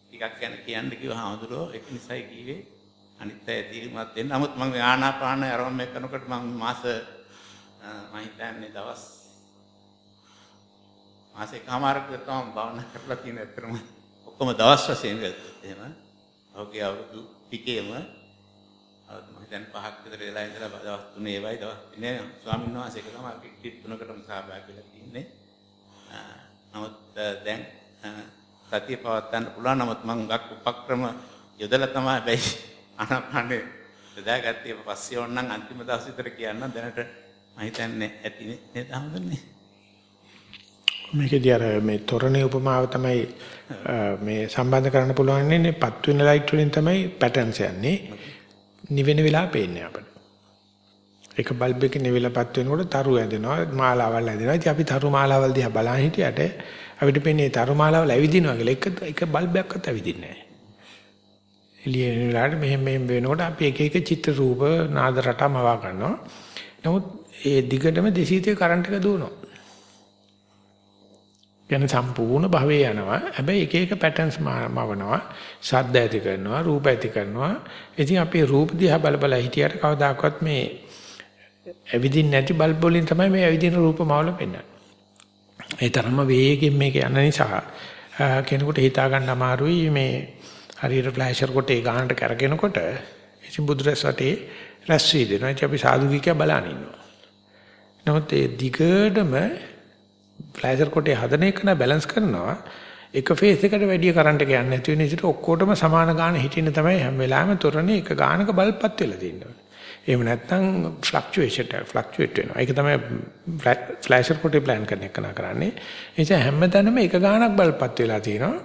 ටිකක් ගැන කියන්න කිව්වා හාමුදුරුවෝ ඒක නිසායි කිව්වේ අනිත් අය දීමත් දෙන්න. නමුත් මම ආනාපාන ආරම්භ මේ කරනකොට මම මාස මම හිතන්නේ දවස් මාසෙකමාරක් විතර තමයි භාවනා කරලා තියෙන ඇත්තටම ඔක්කොම දවස් වශයෙන් ගත්තොත් එහෙම. ඔහුගේ අවුරුදු ටිකේම අවුරුදු මම හිතන්නේ පහක් විතර වෙලා ඉඳලා දවස් තුනේ වයි දවස් තුනේ ස්වාමීන් වහන්සේ එක තමයි පිටි තුනකටම සහභාගී වෙලා තින්නේ. නමුත් දැන් සතිය පවත්වන්න පුළුවන්. නමුත් මම ගක් උපක්‍රම යොදලා තමයි බැයි අනපන්නේ බෙදාගත්තේ පස්සේ ඕනනම් අන්තිම දවස් විතර කියන්න දැනට මම හිතන්නේ ඇති නේද හම්බුනේ? මේකේදී අර මේ තොරණේ උපමාව තමයි මේ සම්බන්ධ කරන්න පුළුවන් ඉන්නේ පත් වෙන ලයිට් වලින් තමයි පැටර්න්ස් යන්නේ. නිවෙන වෙලා පේන්නේ අපිට. එක බල්බ් එක නිවෙලාපත් වෙනකොට තරු ඇදෙනවා මාලාවල් ඇදෙනවා. ඉතින් අපි තරු මාලාවල් දිහා බලන් හිටියට අපිට පේන්නේ තරු මාලාවල් ඇවිදිනවා කියලා එක එක බල්බයක්වත් ඇවිදින්නේ නැහැ. එළිය වෙලාවට මෙහෙම මෙහෙම වෙනකොට අපි එක එක චිත්‍ර රූප නාද රටා මවා ගන්නවා. නමුත් ඒ දිගටම 230 කරන්ට් එක දුවනවා. යන සම්පූර්ණ භවයේ යනවා. හැබැයි එක එක පැටර්න්ස් මවනවා. ශබ්ද ඇති කරනවා, රූප ඇති කරනවා. ඉතින් අපි රූප දිහා බල බල හිටියට කවදාකවත් මේ ඇවිදින් නැති බල්බ් වලින් තමයි මේ ඇවිදින රූප මවල පෙන්වන්නේ. ඒ තරම්ම වේගෙන් මේක යන නිසා කෙනෙකුට හිතා ගන්න අමාරුයි මේ හරියට ෆ්ලෑෂර් කොටේ ගානට කරගෙනකොට ඉතින් බුදුරස් වටේ රැස් වී දෙනවා. ඉතින් අපි සාදු කිය බලන ඉන්නවා. නමුත් ඒ දිගටම ෆ්ලෑෂර් කොටේ හදන එක න බැලන්ස් කරනවා එක ෆේස් එකට වැඩි කරන්ට් එක යන්නේ නැති වෙන විදිහට ඔක්කොටම සමාන ගාන හිටින්න තමයි හැම වෙලාවෙම තොරණේ එක ගානක බල්පත් වෙලා තියෙන්නේ. එහෙම නැත්නම් ෆ්ලක්චුේෂන් එක ෆ්ලක්චුේට් වෙනවා. ඒක තමයි ෆ්ලෑෂර් කොටේ ප්ලෑන් කරන එක කරන්නේ. ඒ නිසා හැමතැනම එක ගානක් බල්පත් වෙලා තියෙනවා.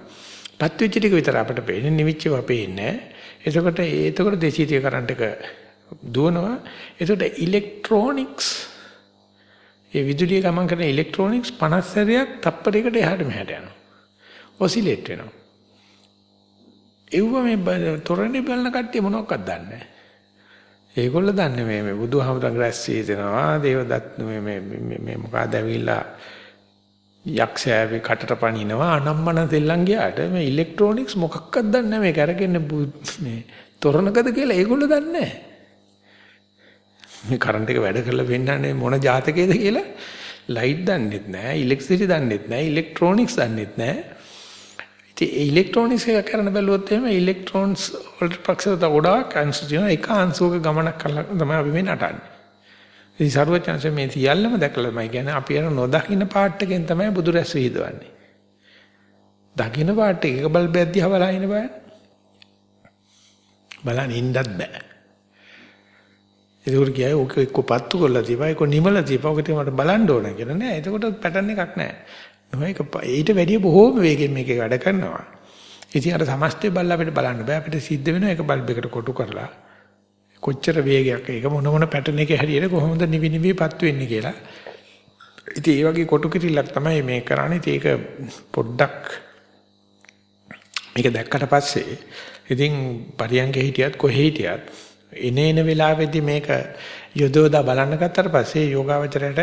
පත් වෙච්ච ටික විතර අපිට පේන්නේ නිවිච්චව පේන්නේ. එතකොට ඒතකොට 230 කරන්ට් එක දුවනවා. එතකොට ඉලෙක්ට්‍රොනික්ස් ඒ විදුලිය ගමන් කරන ඉලෙක්ට්‍රොනික්ස් 50 සැරයක් තප්පරයකට එහාට මෙහාට යනවා. ඔසිලේට් වෙනවා. ඒව මේ තොරණේ බලන කට්ටිය මොනවක්වත් දන්නේ නැහැ. ඒගොල්ලෝ දන්නේ මේ මේ බුදුහාමුදුරන් රැස් වීදෙනවා දේවදත් මේ මේ මේ මොකද ඇවිල්ලා යක්ෂයාගේ කටට පනිනවා අනම්මන දෙල්ලන් ගියාට මේ ඉලෙක්ට්‍රොනික්ස් මොකක්වත් දන්නේ නැහැ මේක අරගෙන මේ තොරණකද කියලා ඒගොල්ලෝ දන්නේ නැහැ. මේ කරන්ට් එක වැඩ කරලා පෙන්නන්නේ මොන ජාතකයේද කියලා? ලයිට් දන්නෙත් නැහැ ඉලෙක්ට්‍රිසිටි දන්නෙත් නැහැ ඉලෙක්ට්‍රොනික්ස් දන්නෙත් නැහැ ඉතින් ඒ ඉලෙක්ට්‍රොනික්ස් එක කරන බැලුවොත් එහෙම ඉලෙක්ට්‍රෝන්ස් වලට ප්‍රක්ෂේපත ගොඩාක් අංශ තියෙනවා. එක අංශුවක ගමනක් කරලා තමයි අපි මේ නටන්නේ. ඉතින් සරුවචන්සේ මේ සියල්ලම දැකලා මම කියන්නේ අපි අර නොදකින්න පාට් එකෙන් තමයි බුදු රැස් විහිදවන්නේ. දකින්න පාට් එක බල්බයක් දිහා බලහින්න බෑ. බලන්න ඉන්නත් බෑ. ඒකට කියයි ඔක එක්ක පත්තු කරලා තියපා එක්ක නිමලා තියපා ඔක මට බලන්න ඕන කියලා නෑ. එතකොට පැටර්න් එකක් නෑ. මේක ඊට වැඩිය බොහෝම වේගෙන් මේක වැඩ කරනවා. ඉතින් අර සමස්තය බලලා අපිට බලන්න බෑ. අපිට සිද්ධ වෙනවා එක බල්බ් එකට කොටු කරලා. කොච්චර වේගයක් ඒක මොන මොන පැටර්න් එකේ හැටියට කොහොමද නිවි නිවි පත්තු වෙන්නේ කියලා. ඉතින් ඒ වගේ කොටු කිරිල්ලක් තමයි මේ කරන්නේ. ඉතින් ඒක පොඩ්ඩක් මේක දැක්කට පස්සේ ඉතින් පරියන්ගේ හිටියත් කොහේ හිටියත් එනේන වෙලාවෙදී මේක යොදවලා බලන්න ගත්තට පස්සේ යෝගාවචරයට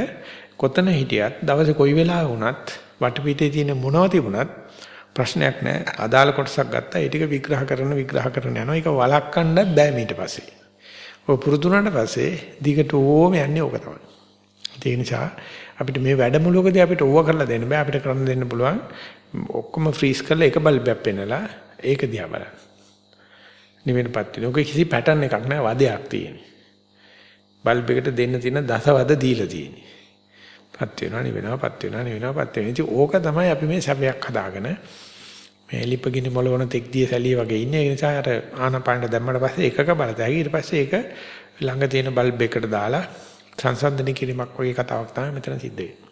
කොතන හිටියත් දවසේ කොයි වෙලාවෙ වුණත් වටපිටේ තියෙන මොනව තිබුණත් ප්‍රශ්නයක් නැහැ. අදාළ කොටසක් ගත්තා. ඒ ටික විග්‍රහ කරන විග්‍රහ කරන යනවා. ඒක වළක්වන්නත් බෑ ඊට පස්සේ. ඔය පුරුදුනාට පස්සේ දිගට ඕම යන්නේ ඕක තමයි. ඒ නිසා අපිට මේ වැඩමුළුවකදී අපිට ඕව කරලා දෙන්න බෑ. අපිට කරන්න දෙන්න පුළුවන් ඔක්කොම ෆ්‍රීස් කරලා එක බල්බයක් පෙන්නලා ඒක දිහා බලන්න. නිවෙනපත් වෙන. ඔක කිසි පැටර්න් එකක් නෑ වදයක් තියෙන්නේ. බල්බ් එකට දෙන්න තියෙන දසවද දීලා තියෙන්නේ. පත් වෙනවා නිවෙනවා පත් වෙනවා නිවෙනවා පත් වෙනවා. ඉතින් ඕක තමයි අපි මේ සැපයක් හදාගෙන මේ ලිපගිනි මොළවන තෙක්දිය සැලිය වගේ ඉන්නේ. ඒ නිසා අර ආනපානට දැම්මට පස්සේ එකක බලතැයි ඊට පස්සේ ඒක ළඟ තියෙන බල්බ් එකට දාලා සංසන්දනය කිරීමක් වගේ කතාවක් තමයි මෙතන සිද්ධ වෙන්නේ.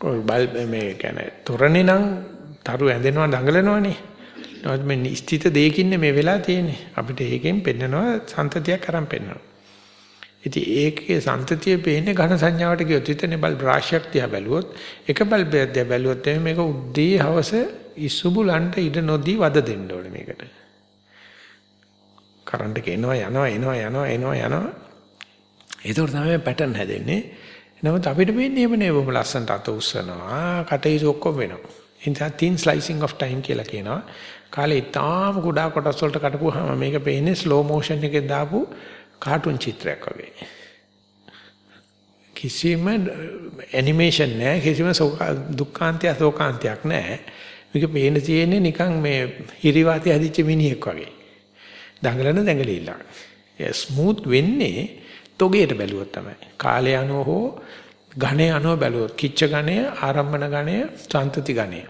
ඔය බල්බ් මේ කියන්නේ තොරණේ නම් තරු ඇඳෙනවා දඟලනවනේ. නමුත් මේ ස්ථිත දෙයකින් මේ වෙලා තියෙන්නේ. අපිට ඒකෙන් පෙන්නනවා සන්තතියක් අරන් පෙන්නනවා. ඉතින් ඒකේ සම්තතිය පේන්නේ ඝන සංඥාවට කියොත් විතරනේ බල්බ් රාශියක් තියා බැලුවොත් එක බල්බයක් තියා බැලුවොත් එimhe මේක උද්දී හවස ඉසුබුලන්ට ඉඩ නොදී වද දෙන්න ඕනේ මේකට. කරන්ට් එක එනවා යනවා එනවා යනවා එනවා යනවා. ඒතකොට තමයි පැටර්න් හැදෙන්නේ. නමුත් අපිට වෙන්නේ එහෙම නෙවෙයි බොහොම ලස්සනට අත උස්සනවා කටයුතු ඔක්කොම වෙනවා. ඒ නිසා thin slicing of time කියලා කියනවා. කාලේ ඉතාම කුඩා කොටස් වලට කඩපුවාම මේක පේන්නේ slow motion එකේ දාපු කාටුන් චිත්‍රයක් වගේ. කිසිම ඇනිමේෂන් නැහැ කිසිම දුක්ඛාන්තය අශෝකාන්තයක් නැහැ. මේක පේන තියෙන්නේ නිකන් මේ හිරිවාතය හදිච්ච මිනිහෙක් වගේ. දඟලන දඟලිල්ල. ඒ ස්මූත් වෙන්නේ තොගේට බැලුවොත් තමයි. කාලය අනුව හෝ ඝණය අනුව බැලුවොත් කිච්ච ඝණය, ආරම්භන ඝණය, සාන්තති ඝණය.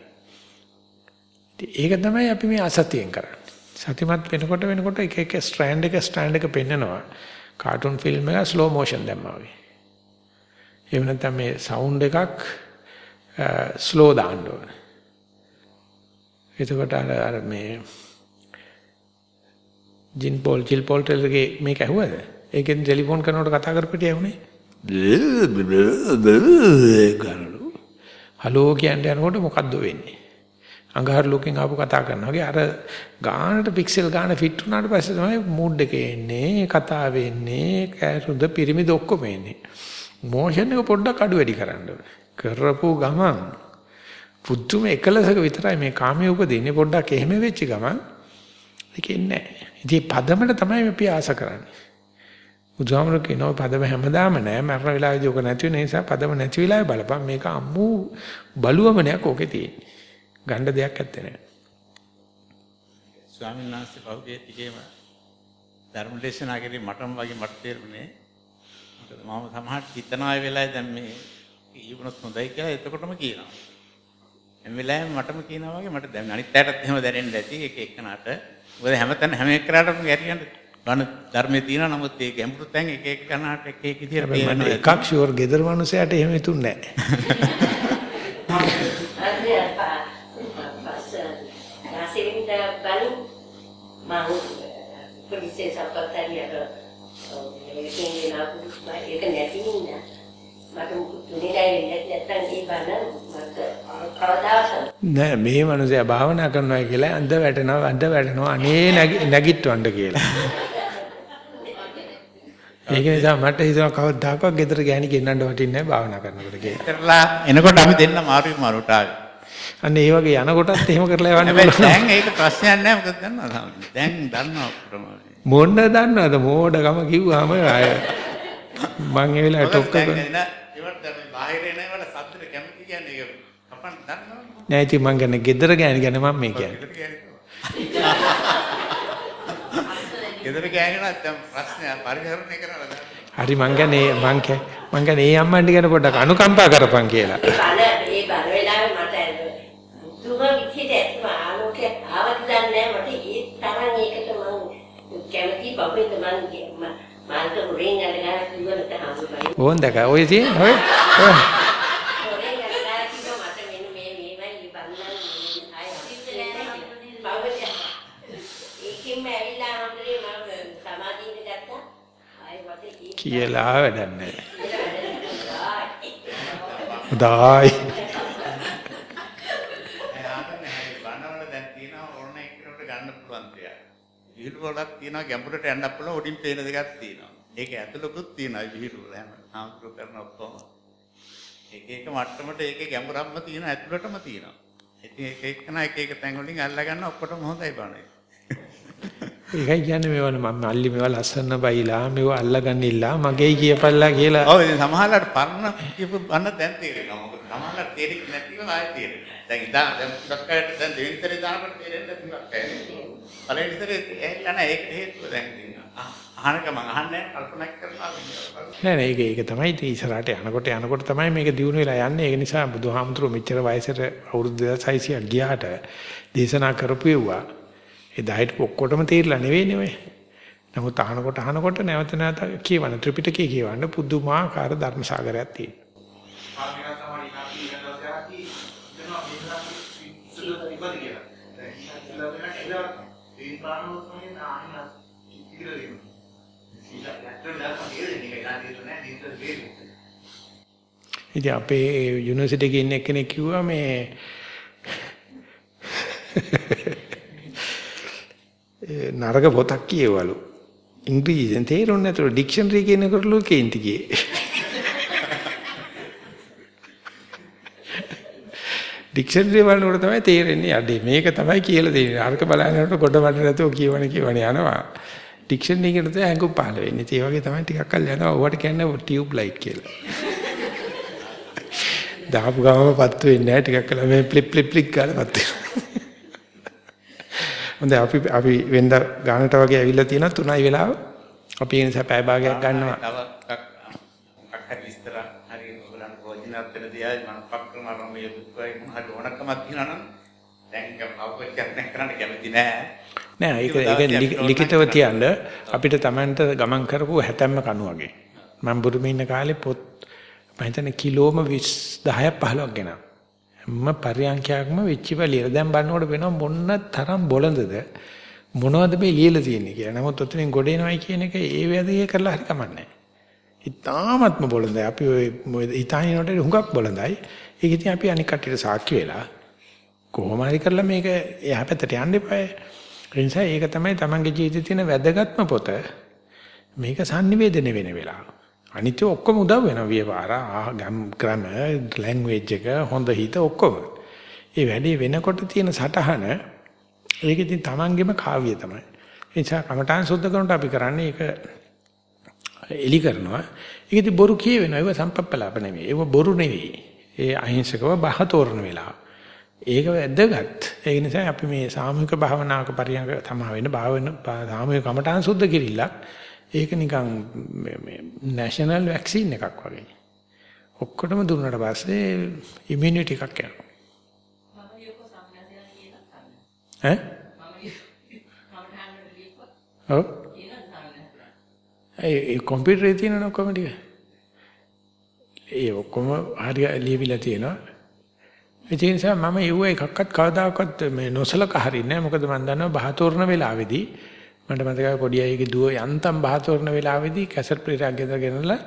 ඒක තමයි අපි මේ අසතියෙන් කරන්නේ. සතිමත් වෙනකොට වෙනකොට එක එක ස්ට්‍රෑන්ඩ් එක ස්ට්‍රෑන්ඩ් එක පෙන්නනවා. කාටුන් ෆිල්ම් එක ස්ලෝ මෝෂන් දැම්මා වගේ. එහෙම නැත්නම් මේ සවුන්ඩ් එකක් ස්ලෝ දාන්න ඕනේ. එතකොට අර අර මේ ජින් පෝල් ජිල් පෝල් ටෙල්ගේ මේක ඇහුවද? ඒකෙන් ටෙලිෆෝන් කරනකොට කතා කරපිට ඇහුනේ. ගන්නලු. හලෝ කියන්නේ යනකොට මොකද්ද වෙන්නේ? අඟහරු ලෝකෙන් ආපු කතා කරනවා වගේ අර ගානට පික්සල් ගාන ෆිට වුණාට පස්සේ තමයි මූඩ් එක එන්නේ කතා වෙන්නේ කෑරුද පිරිමිද ඔක්කොම එන්නේ මෝෂන් එක පොඩ්ඩක් අඩු වැඩි කරන්න කරපු ගමන් පුදුම එකලසක විතරයි මේ කාමයේ උපදින්නේ පොඩ්ඩක් එහෙම වෙච්ච ගමන් ඒක ඉන්නේ නැහැ ඉතින් පදමට තමයි අපි ආස කරන්නේ බුදුහාමුදුරුවෝ කියනවා පදම හැමදාම නෑ මරණ වෙලාවේදී ඔක නැති වෙන නිසා පදම නැති වෙලාවේ බලපන් මේක අම්මු බලුවමනයක් ඕකේ තියෙන්නේ ගණ්ඩ දෙයක් ඇත්තේ නැහැ. ස්වාමීන් වහන්සේ පහුගිය ටිකේම ධර්ම දේශනා කරේ මටම වගේ මට තේරුනේ. මොකද මම සමහරට හිතනවා වෙලාවේ දැන් මේ ඊවුනොත් හොඳයි කියලා එතකොටම කියනවා. එම් වෙලාවෙම මටම කියනවා වගේ මට දැන් අනිත් පැයටත් එහෙම දැනෙන්න ඇති එක එකනට. මොකද හැමතැන හැම එකකටම ගැරියන්න බණ ධර්මයේ තියෙනවා නමුත් ඒ ගැඹුරු තැන් එක එක කනට එක එක විදියට පේනවා. එකක් ෂුවර් ගෙදර මිනිසයාට එහෙම හිතුන්නේ [LAUGHS] නෑ මේ මනුස්සයා භාවනා කරනවා කියලා අඳ වැටෙනවා අඳ වැටෙනවා අනේ නැගිටවන්න කියලා. ඒක නිසා මට හිතෙනවා කවදාකවත් ගෙදර ගෑණි ගෙන්නන්න වටින්නේ නැහැ භාවනා කරනකොට කියලා. කරලා එනකොට අපි දෙන්න මාරුයි මාරුට ආවේ. අන්න ඒ වගේ යනකොටත් එහෙම කරලා යවන්න පුළුවන්. දැන් ඒක ප්‍රශ්නයක් නෑ මොකද දන්නවද? දැන් දන්නවා ප්‍රමාණය. මොන්න දන්නවද මෝඩකම කිව්වම අය මං ඒ වෙලාවට ටොක්ක කරන. ඒවට දැන් බාහිර එනවල සද්දට කැමති කියන්නේ ඒක කපන්න දන්නවද? නෑ ඉතින් මං කියන්නේ ගෙදර ගෑණි ගැන මම මේ කියන්නේ. ගෙදර ගෑණි නැත්නම් ප්‍රශ්නය පරිහරණය. හරි මං කියන්නේ මං මං කියන්නේ ඒ අම්මන්ට ගැන පොඩ්ඩක් අනුකම්පා කරපන් කියලා. ඒ බල ඒ බල වෙලාවේ මට තුම විදිහට ඇත්තම ආලෝකය ආවද දන්නේ මට ඒ තරම් ඒකට මම කැමති බබෙන්ද මම මාල්ට උරෙන් අල්ලගෙන කිව්වලට හම්බුයි. ඕන් දැක ඔය තියෙන ඔය කියලා වැඩක් නැහැ. හොඳයි. විහිළු [LAUGHS] වලක් තියෙනවා ගැඹුරට යන්න පුළුවන් උඩින් පේන දෙකක් තියෙනවා. ඒක ඇතුළකුත් තියෙනවා විහිළු වල හැම ආම්තුරු කරන ඔක්කොම. එක එක මට්ටමට ඒකේ ගැඹුරක්ම තියෙනවා ඇතුළටම තියෙනවා. ඉතින් එක එකන එක එක තැන් වලින් අල්ලා ගන්න ඔක්කොටම හොඳයි බණේ. ඒකයි කියන්නේ මේවන මම අල්ලි මේවා ලස්සන බයිලා මේවා අල්ලගන්නilla මගේ කියපල්ලා කියලා. ඔව් ඉතින් සමහරවල්ලාට පරණ කියපු බන්න දැන් තේරෙනවා. මොකද සමහරවල්ලාට තේරෙන්නේ නැතිව ආයෙ තේරෙනවා. දැන් ඉදා දැන් අයට දැන් දෙවෙනි සැරේ දානකොට තේරෙන්නේ ටිකක් අය. පළවෙනි සැරේ ඇහිලා නැහැ ඒකට හේතුව දැන් ඉතින් අහනක මම අහන්නේ කල්පනා කරනවා නෑ නෑ ඒක ඒක තමයි ඉතින් ඉස්සරහට යනකොට යනකොට තමයි මේක දිනු වෙලා යන්නේ ඒක නිසා බුදුහාමුදුරුවෝ මෙච්චර වයසට අවුරුදු 2600ක් ගියාට දේශනා කරපු ඒවා එදාට ඔක්කොටම තේරිලා නෙවෙයිනේ ඔය. නමුත් අහනකොට අහනකොට නැවත නැවත කියවන ත්‍රිපිටකය කියවන්න පුදුමාකාර ධර්ම සාගරයක් තියෙනවා. ඉතින් අපේ යුනිවර්සිටි එකේ ඉන්න එක්කෙනෙක් කිව්වා මේ නරක පොතක් කියවලු. ඉංග්‍රීසියෙන් තේරුන්නේ නැතුව ඩික්ෂනරි කියනකොටලු කේන්ති ගියේ. ඩික්ෂනරි බලනකොට තමයි තේරෙන්නේ අඩේ මේක තමයි කියලා දෙන්නේ. අරක බලනකොට කොට වඩ නැතුව කියවන කියවන යනවා. ඩික්ෂනරි එකට තමයි අඟු පහල වෙන්නේ. ඒ වගේ තමයි ටිකක් කල් යනවා. ඔවට කියන්නේ ටියුබ් ලයිට් කියලා. දාපු ගමම පත්තු වෙන්නේ නැහැ. ටිකක් කළා මේ ෆ්ලිප් ෆ්ලිප් ෆ්ලිප් ගාලා පත්තු වෙනවා. හොඳයි අපි අපි වෙනද ගානට වගේ ඇවිල්ලා තියෙනවා 3යි වෙලාව. අපි ඒ නිසා පැය භාගයක් ගන්නවා. තව මොකක් හරි විස්තර හරි ඔයගලන්ට ප්‍රයෝජනවත් වෙන දේයි මම පක්‍රම ආරම්භය දුක්ඛයි මොන හරි ඕනකමක් තියෙනවා නම් දැන් අවබෝධයක් කරන්න කැමති නෑ. නෑ ඒක ඒක ලිඛිතව තියන්න අපිට Tamanට ගමන් කරපු හැතැම්ම කණු වගේ. මම බුරුමේ ඉන්න කාලේ පොත් මම හිතන්නේ කිලෝම 20 10ක් 15ක් ගෙනා. හැම පරියන්ඛයක්ම වෙච්ච වෙලිය. දැන් බලනකොට වෙනවා මොන්න තරම් බොළඳද මොනවද මේ ලියලා තියෙන්නේ කියලා. නමුත් ඔතනින් ගොඩ එනවයි කියන එක ඒ වැදේ කරලා හරි කමන්නේ. ඉතාමත්ම බොළඳයි. අපි ඔය ඉතාලිනට හුඟක් බොළඳයි. ඒක ඉතින් අපි අනික් කට්ටියට සාක්ෂි වෙලා කොහොම හරි කරලා මේක එහා පැත්තට යන්න එපායි. ඒ නිසා ඒක තමයි තමන්ගේ ජීවිතේ තියෙන වැදගත්ම පොත. මේක sannivedana වෙන වෙලාව. අනිත් ඔක්කොම උදව් වෙනවා විවර ග්‍රැම ලැන්ග්වේජ් එක හොඳ හිත ඔක්කොම. ඒ වැඩේ වෙනකොට තියෙන සටහන ඒක ඉතින් තමන්ගේම කාව්‍ය තමයි. ඒ නිසා කමඨාන් සුද්ධ කරනකොට අපි කරන්නේ ඒක එලි කරනවා. ඒක ඉතින් බොරු කියවෙනවා. ඒක සම්පප්පලාප නෙවෙයි. ඒක බොරු නෙවෙයි. ඒ අහිංසකව බහ තෝරන වෙලාව. ඒක වැදගත්. ඒ නිසා අපි මේ සාමූහික භාවනාවක පරියන්ක තමා වෙන භාවන සාමූහික කමඨාන් සුද්ධ කිරිල්ලක් ඒක නිකන් මේ නැෂනල් වැක්සින් එකක් වගේ. ඔක්කොටම දුන්නාට පස්සේ ඉමුනිටි එකක් යනවා. ඈ? ඔව්. ඒ කම්පියුටරේ තියෙන ඔක්කොම ටික. ඒ ඔක්කොම හරිය ලියවිලා තියෙනවා. ඒ නිසා මම යුව එකක්වත් කවදාකවත් මේ නොසලක හරින්නේ නැහැ. මොකද මම දන්නවා බහතෝරන වෙලාවේදී මට මතකයි පොඩි අයිගේ දුව යන්තම් බහතෝරන වෙලාවේදී කැසට් ප්ලේයරයක් ගෙදර ගෙනලා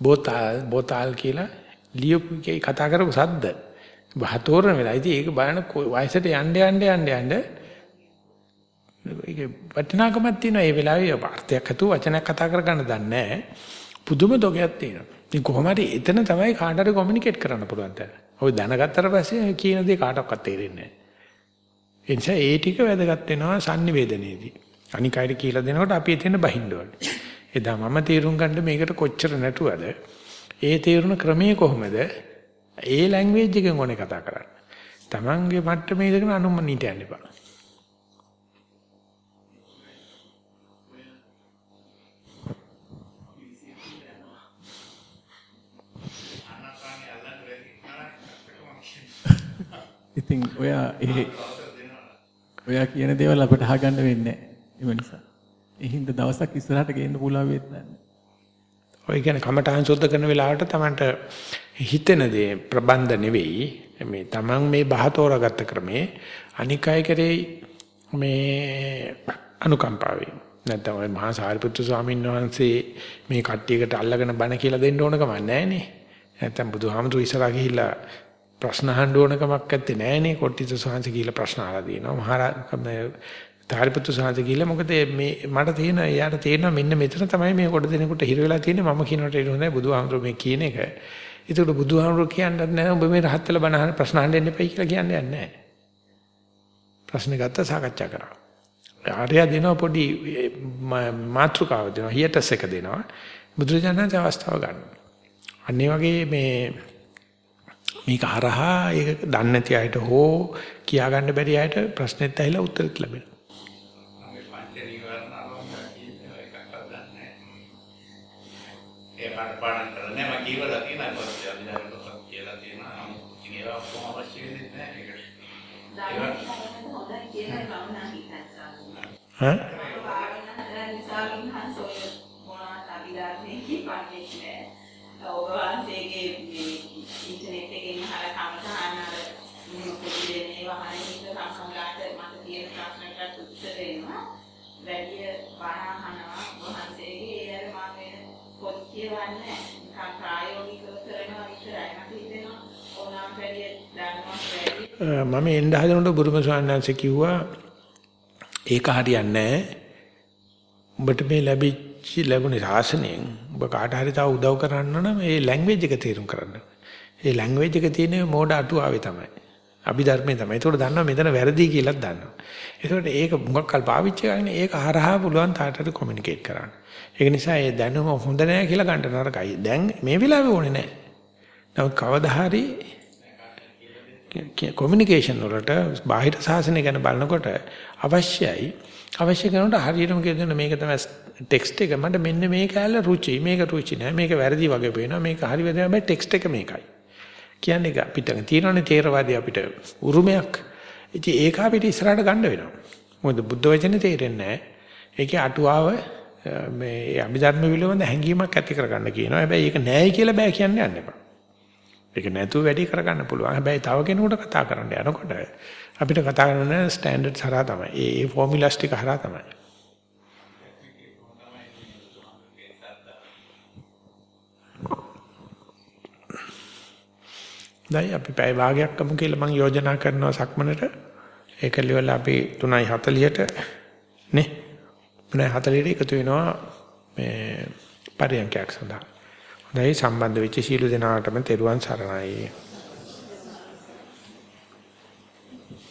බෝතාල් බෝතාල් කියලා ලියපු කතා කරපු සද්ද බහතෝරන වෙලාව. ඉතින් ඒක බලන වයසට යන්න යන්න යන්න යන්න ඒක වටිනාකමක් තියෙනවා. ඒ වෙලාවේ අර්ථයක් හතු වචනයක් කතා කරගන්න දන්නේ නැහැ. පුදුම දොගයක් තියෙනවා. ඉතින් කොහොම හරි එතන තමයි කාට හරි කොමියුනිකේට් කරන්න පුළුවන් තැන. ඔය දැනගත්තට පස්සේ කියන දේ කාටවත් තේරෙන්නේ නැහැ. ඒ නිසා ඒ ටික වැදගත් වෙනවා sannivedanayේදී. අනික අයට කියලා දෙනකොට අපි එතන බහින්න ඕනේ. එදා මම තේරුම් ගන්න මේකට කොච්චර නැටුවද? ඒ තේරුණ ක්‍රමයේ කොහොමද? ඒ ලැන්ග්වේජ් එකෙන් ඕනේ කතා කරන්න. Tamange මට්ටමේ ඉඳගෙන අනුමනීට යන්න එපා. ඉතින් ඔයා ඒ ඔයා කියන දේවල් අපිට අහගන්න වෙන්නේ නැහැ. ඒ නිසා. ඒ හින්දා දවසක් ඉස්සරහට ගේන්න පුළුවන් වෙත් නැහැ. ඔය කියන්නේ කමඨාන් සුද්ධ කරන වෙලාවට Tamanට හිතෙන දේ ප්‍රබන්ධ නෙවෙයි. මේ Taman මේ බහතෝරාගත්ත ක්‍රමේ අනිකයි කරේ මේ අනුකම්පාවේ. නැත්නම් ඔය මහා සාරිපුත්තු ස්වාමීන් වහන්සේ මේ කට්ටියකට අල්ලගෙන බණ කියලා දෙන්න ඕන කම නැහැනේ. නැත්නම් බුදුහාමුදුරු ඉස්සරහා ගිහිල්ලා ප්‍රශ්න අහන්න ඕන කමක් නැත්තේ නෑනේ කොට්ටිත සාංශ කියලා ප්‍රශ්න අහලා දිනවා මහා තාරිපුත්තු සාංශ කියලා මොකද මේ මට තියෙන එයාට තේරෙනවා මෙන්න මෙතන තමයි මේ කොට දෙනකොට හිර වෙලා තියෙන්නේ. මම කියනකොට ඒක හොඳයි බුදුහාමුදුරු මේ කියන එක. ඒකට බුදුහාමුදුරු කියන්නේ නැහැ. ඔබ මේ රහත් වෙලා බණ අහන ප්‍රශ්න අහන්න එන්න එපයි කියලා කියන්නේ නැහැ. ප්‍රශ්න ගත්ත සාකච්ඡා කරා. ආර්ය දෙනවා පොඩි මාත්‍රකාව දෙනවා. හියටස් එක දෙනවා. බුදුරජාණන් අවස්ථාව ගන්නවා අනිත් වගේ මේ මේක හරහා ඒක දන්නේ නැති අයට හෝ කියා ගන්න බැරි අයට ප්‍රශ්නෙත් ඇහිලා උත්තරත් ලැබෙනවා. පාඩම් පාඩම් කරන්නේ මම කීවලා තියෙනවා මොකද අභිධර්ම කියලා තියෙනවා නමුත් ඉතින් ඒවා කොහොම අවශ්‍ය වෙන්නේ නැහැ ඒකට. ඈ? ඔබ වහන්සේගේ ඉන්ටර්නෙට් එකෙන් අහලා කමතහන අර පොඩි දෙන්නේ වහනේ ඉන්න සම්සංගාට මට තියෙන ප්‍රශ්නකට උත්තර දෙනවා. වැඩි බණ අහනවා වහන්සේගේ ඒ කියවන්නේ නිකන් ප්‍රායෝගිකව කරනවා විතරයි. මට හිතෙනවා ඕනෑම වැඩි දන්නවා වැඩි. මම එන්න හදනකොට බුරුම ස්වාමීන් වහන්සේ කිව්වා ඒක හරියන්නේ නැහැ. උඹට මේ ලැබිච්ච ලැබුණේ ශාසනයෙන් ඔබ කාට හරි තව උදව් කරන්න නම් ඒ ලැන්ග්වේජ් එක තේරුම් කරන්න. ඒ ලැන්ග්වේජ් එක තියෙන මෝඩ අටුවාවේ තමයි. අභිධර්මයේ තමයි. ඒකට දන්නවා මෙතන වැරදි කියලාත් දන්නවා. ඒකට ඒක මොකක් කල් පාවිච්චි කරන්නේ ඒක හරහා පුළුවන් තාටට කොමියුනිකේට් කරන්න. ඒක නිසා ඒ දැනුම හොඳ නෑ කියලා ගන්න නරකයි. දැන් මේ වෙලාවේ ඕනේ නෑ. නමුත් කවදා හරි කොමියුනිකේෂන් වලට බාහිර සාසනය ගැන බලනකොට අවශ්‍යයි. අවශ්‍ය කරනකොට හරියටම කියන මේක තමයි ටෙක්ස්ට් එක මට මෙන්න මේක ඇල්ල රුචි මේක රුචි නෑ මේක වැරදි වගේ පේනවා මේක හරි වැරදි හැබැයි ටෙක්ස්ට් එක මේකයි. කියන්නේ අපිට තියෙනනේ තේරවාදී අපිට උරුමයක්. ඉතින් ඒක අපිට ඉස්සරහට ගන්න වෙනවා. මොකද බුද්ධ වචනේ තේරෙන්නේ නැහැ. ඒකේ අටුවාව මේ අභිධර්ම පිළිබඳ හැඟීමක් ඇති කරගන්න කියනවා. හැබැයි ඒක නෑයි කියලා බෑ කියන්න යන්න එපා. ඒක නැතුව වැඩි කරගන්න පුළුවන්. හැබැයි තව කෙනෙකුට කතා කරන්න යනකොට අපිට කතා කරන ස්ටෑන්ඩඩ්ස් හරහා තමයි. ඒ ෆෝමියුලාස් ටික හරහා තමයි. දැන් අපි පැය භාගයක් කමු කියලා මම යෝජනා කරනවා සක්මනට. ඒක livel අපි 3:40ට නේ 3:40ට එකතු වෙනවා මේ පරියන්කයක් සඳහා. හොඳයි සම්බන්ධ වෙච්ච සීල දෙනාටම තෙරුවන් සරණයි.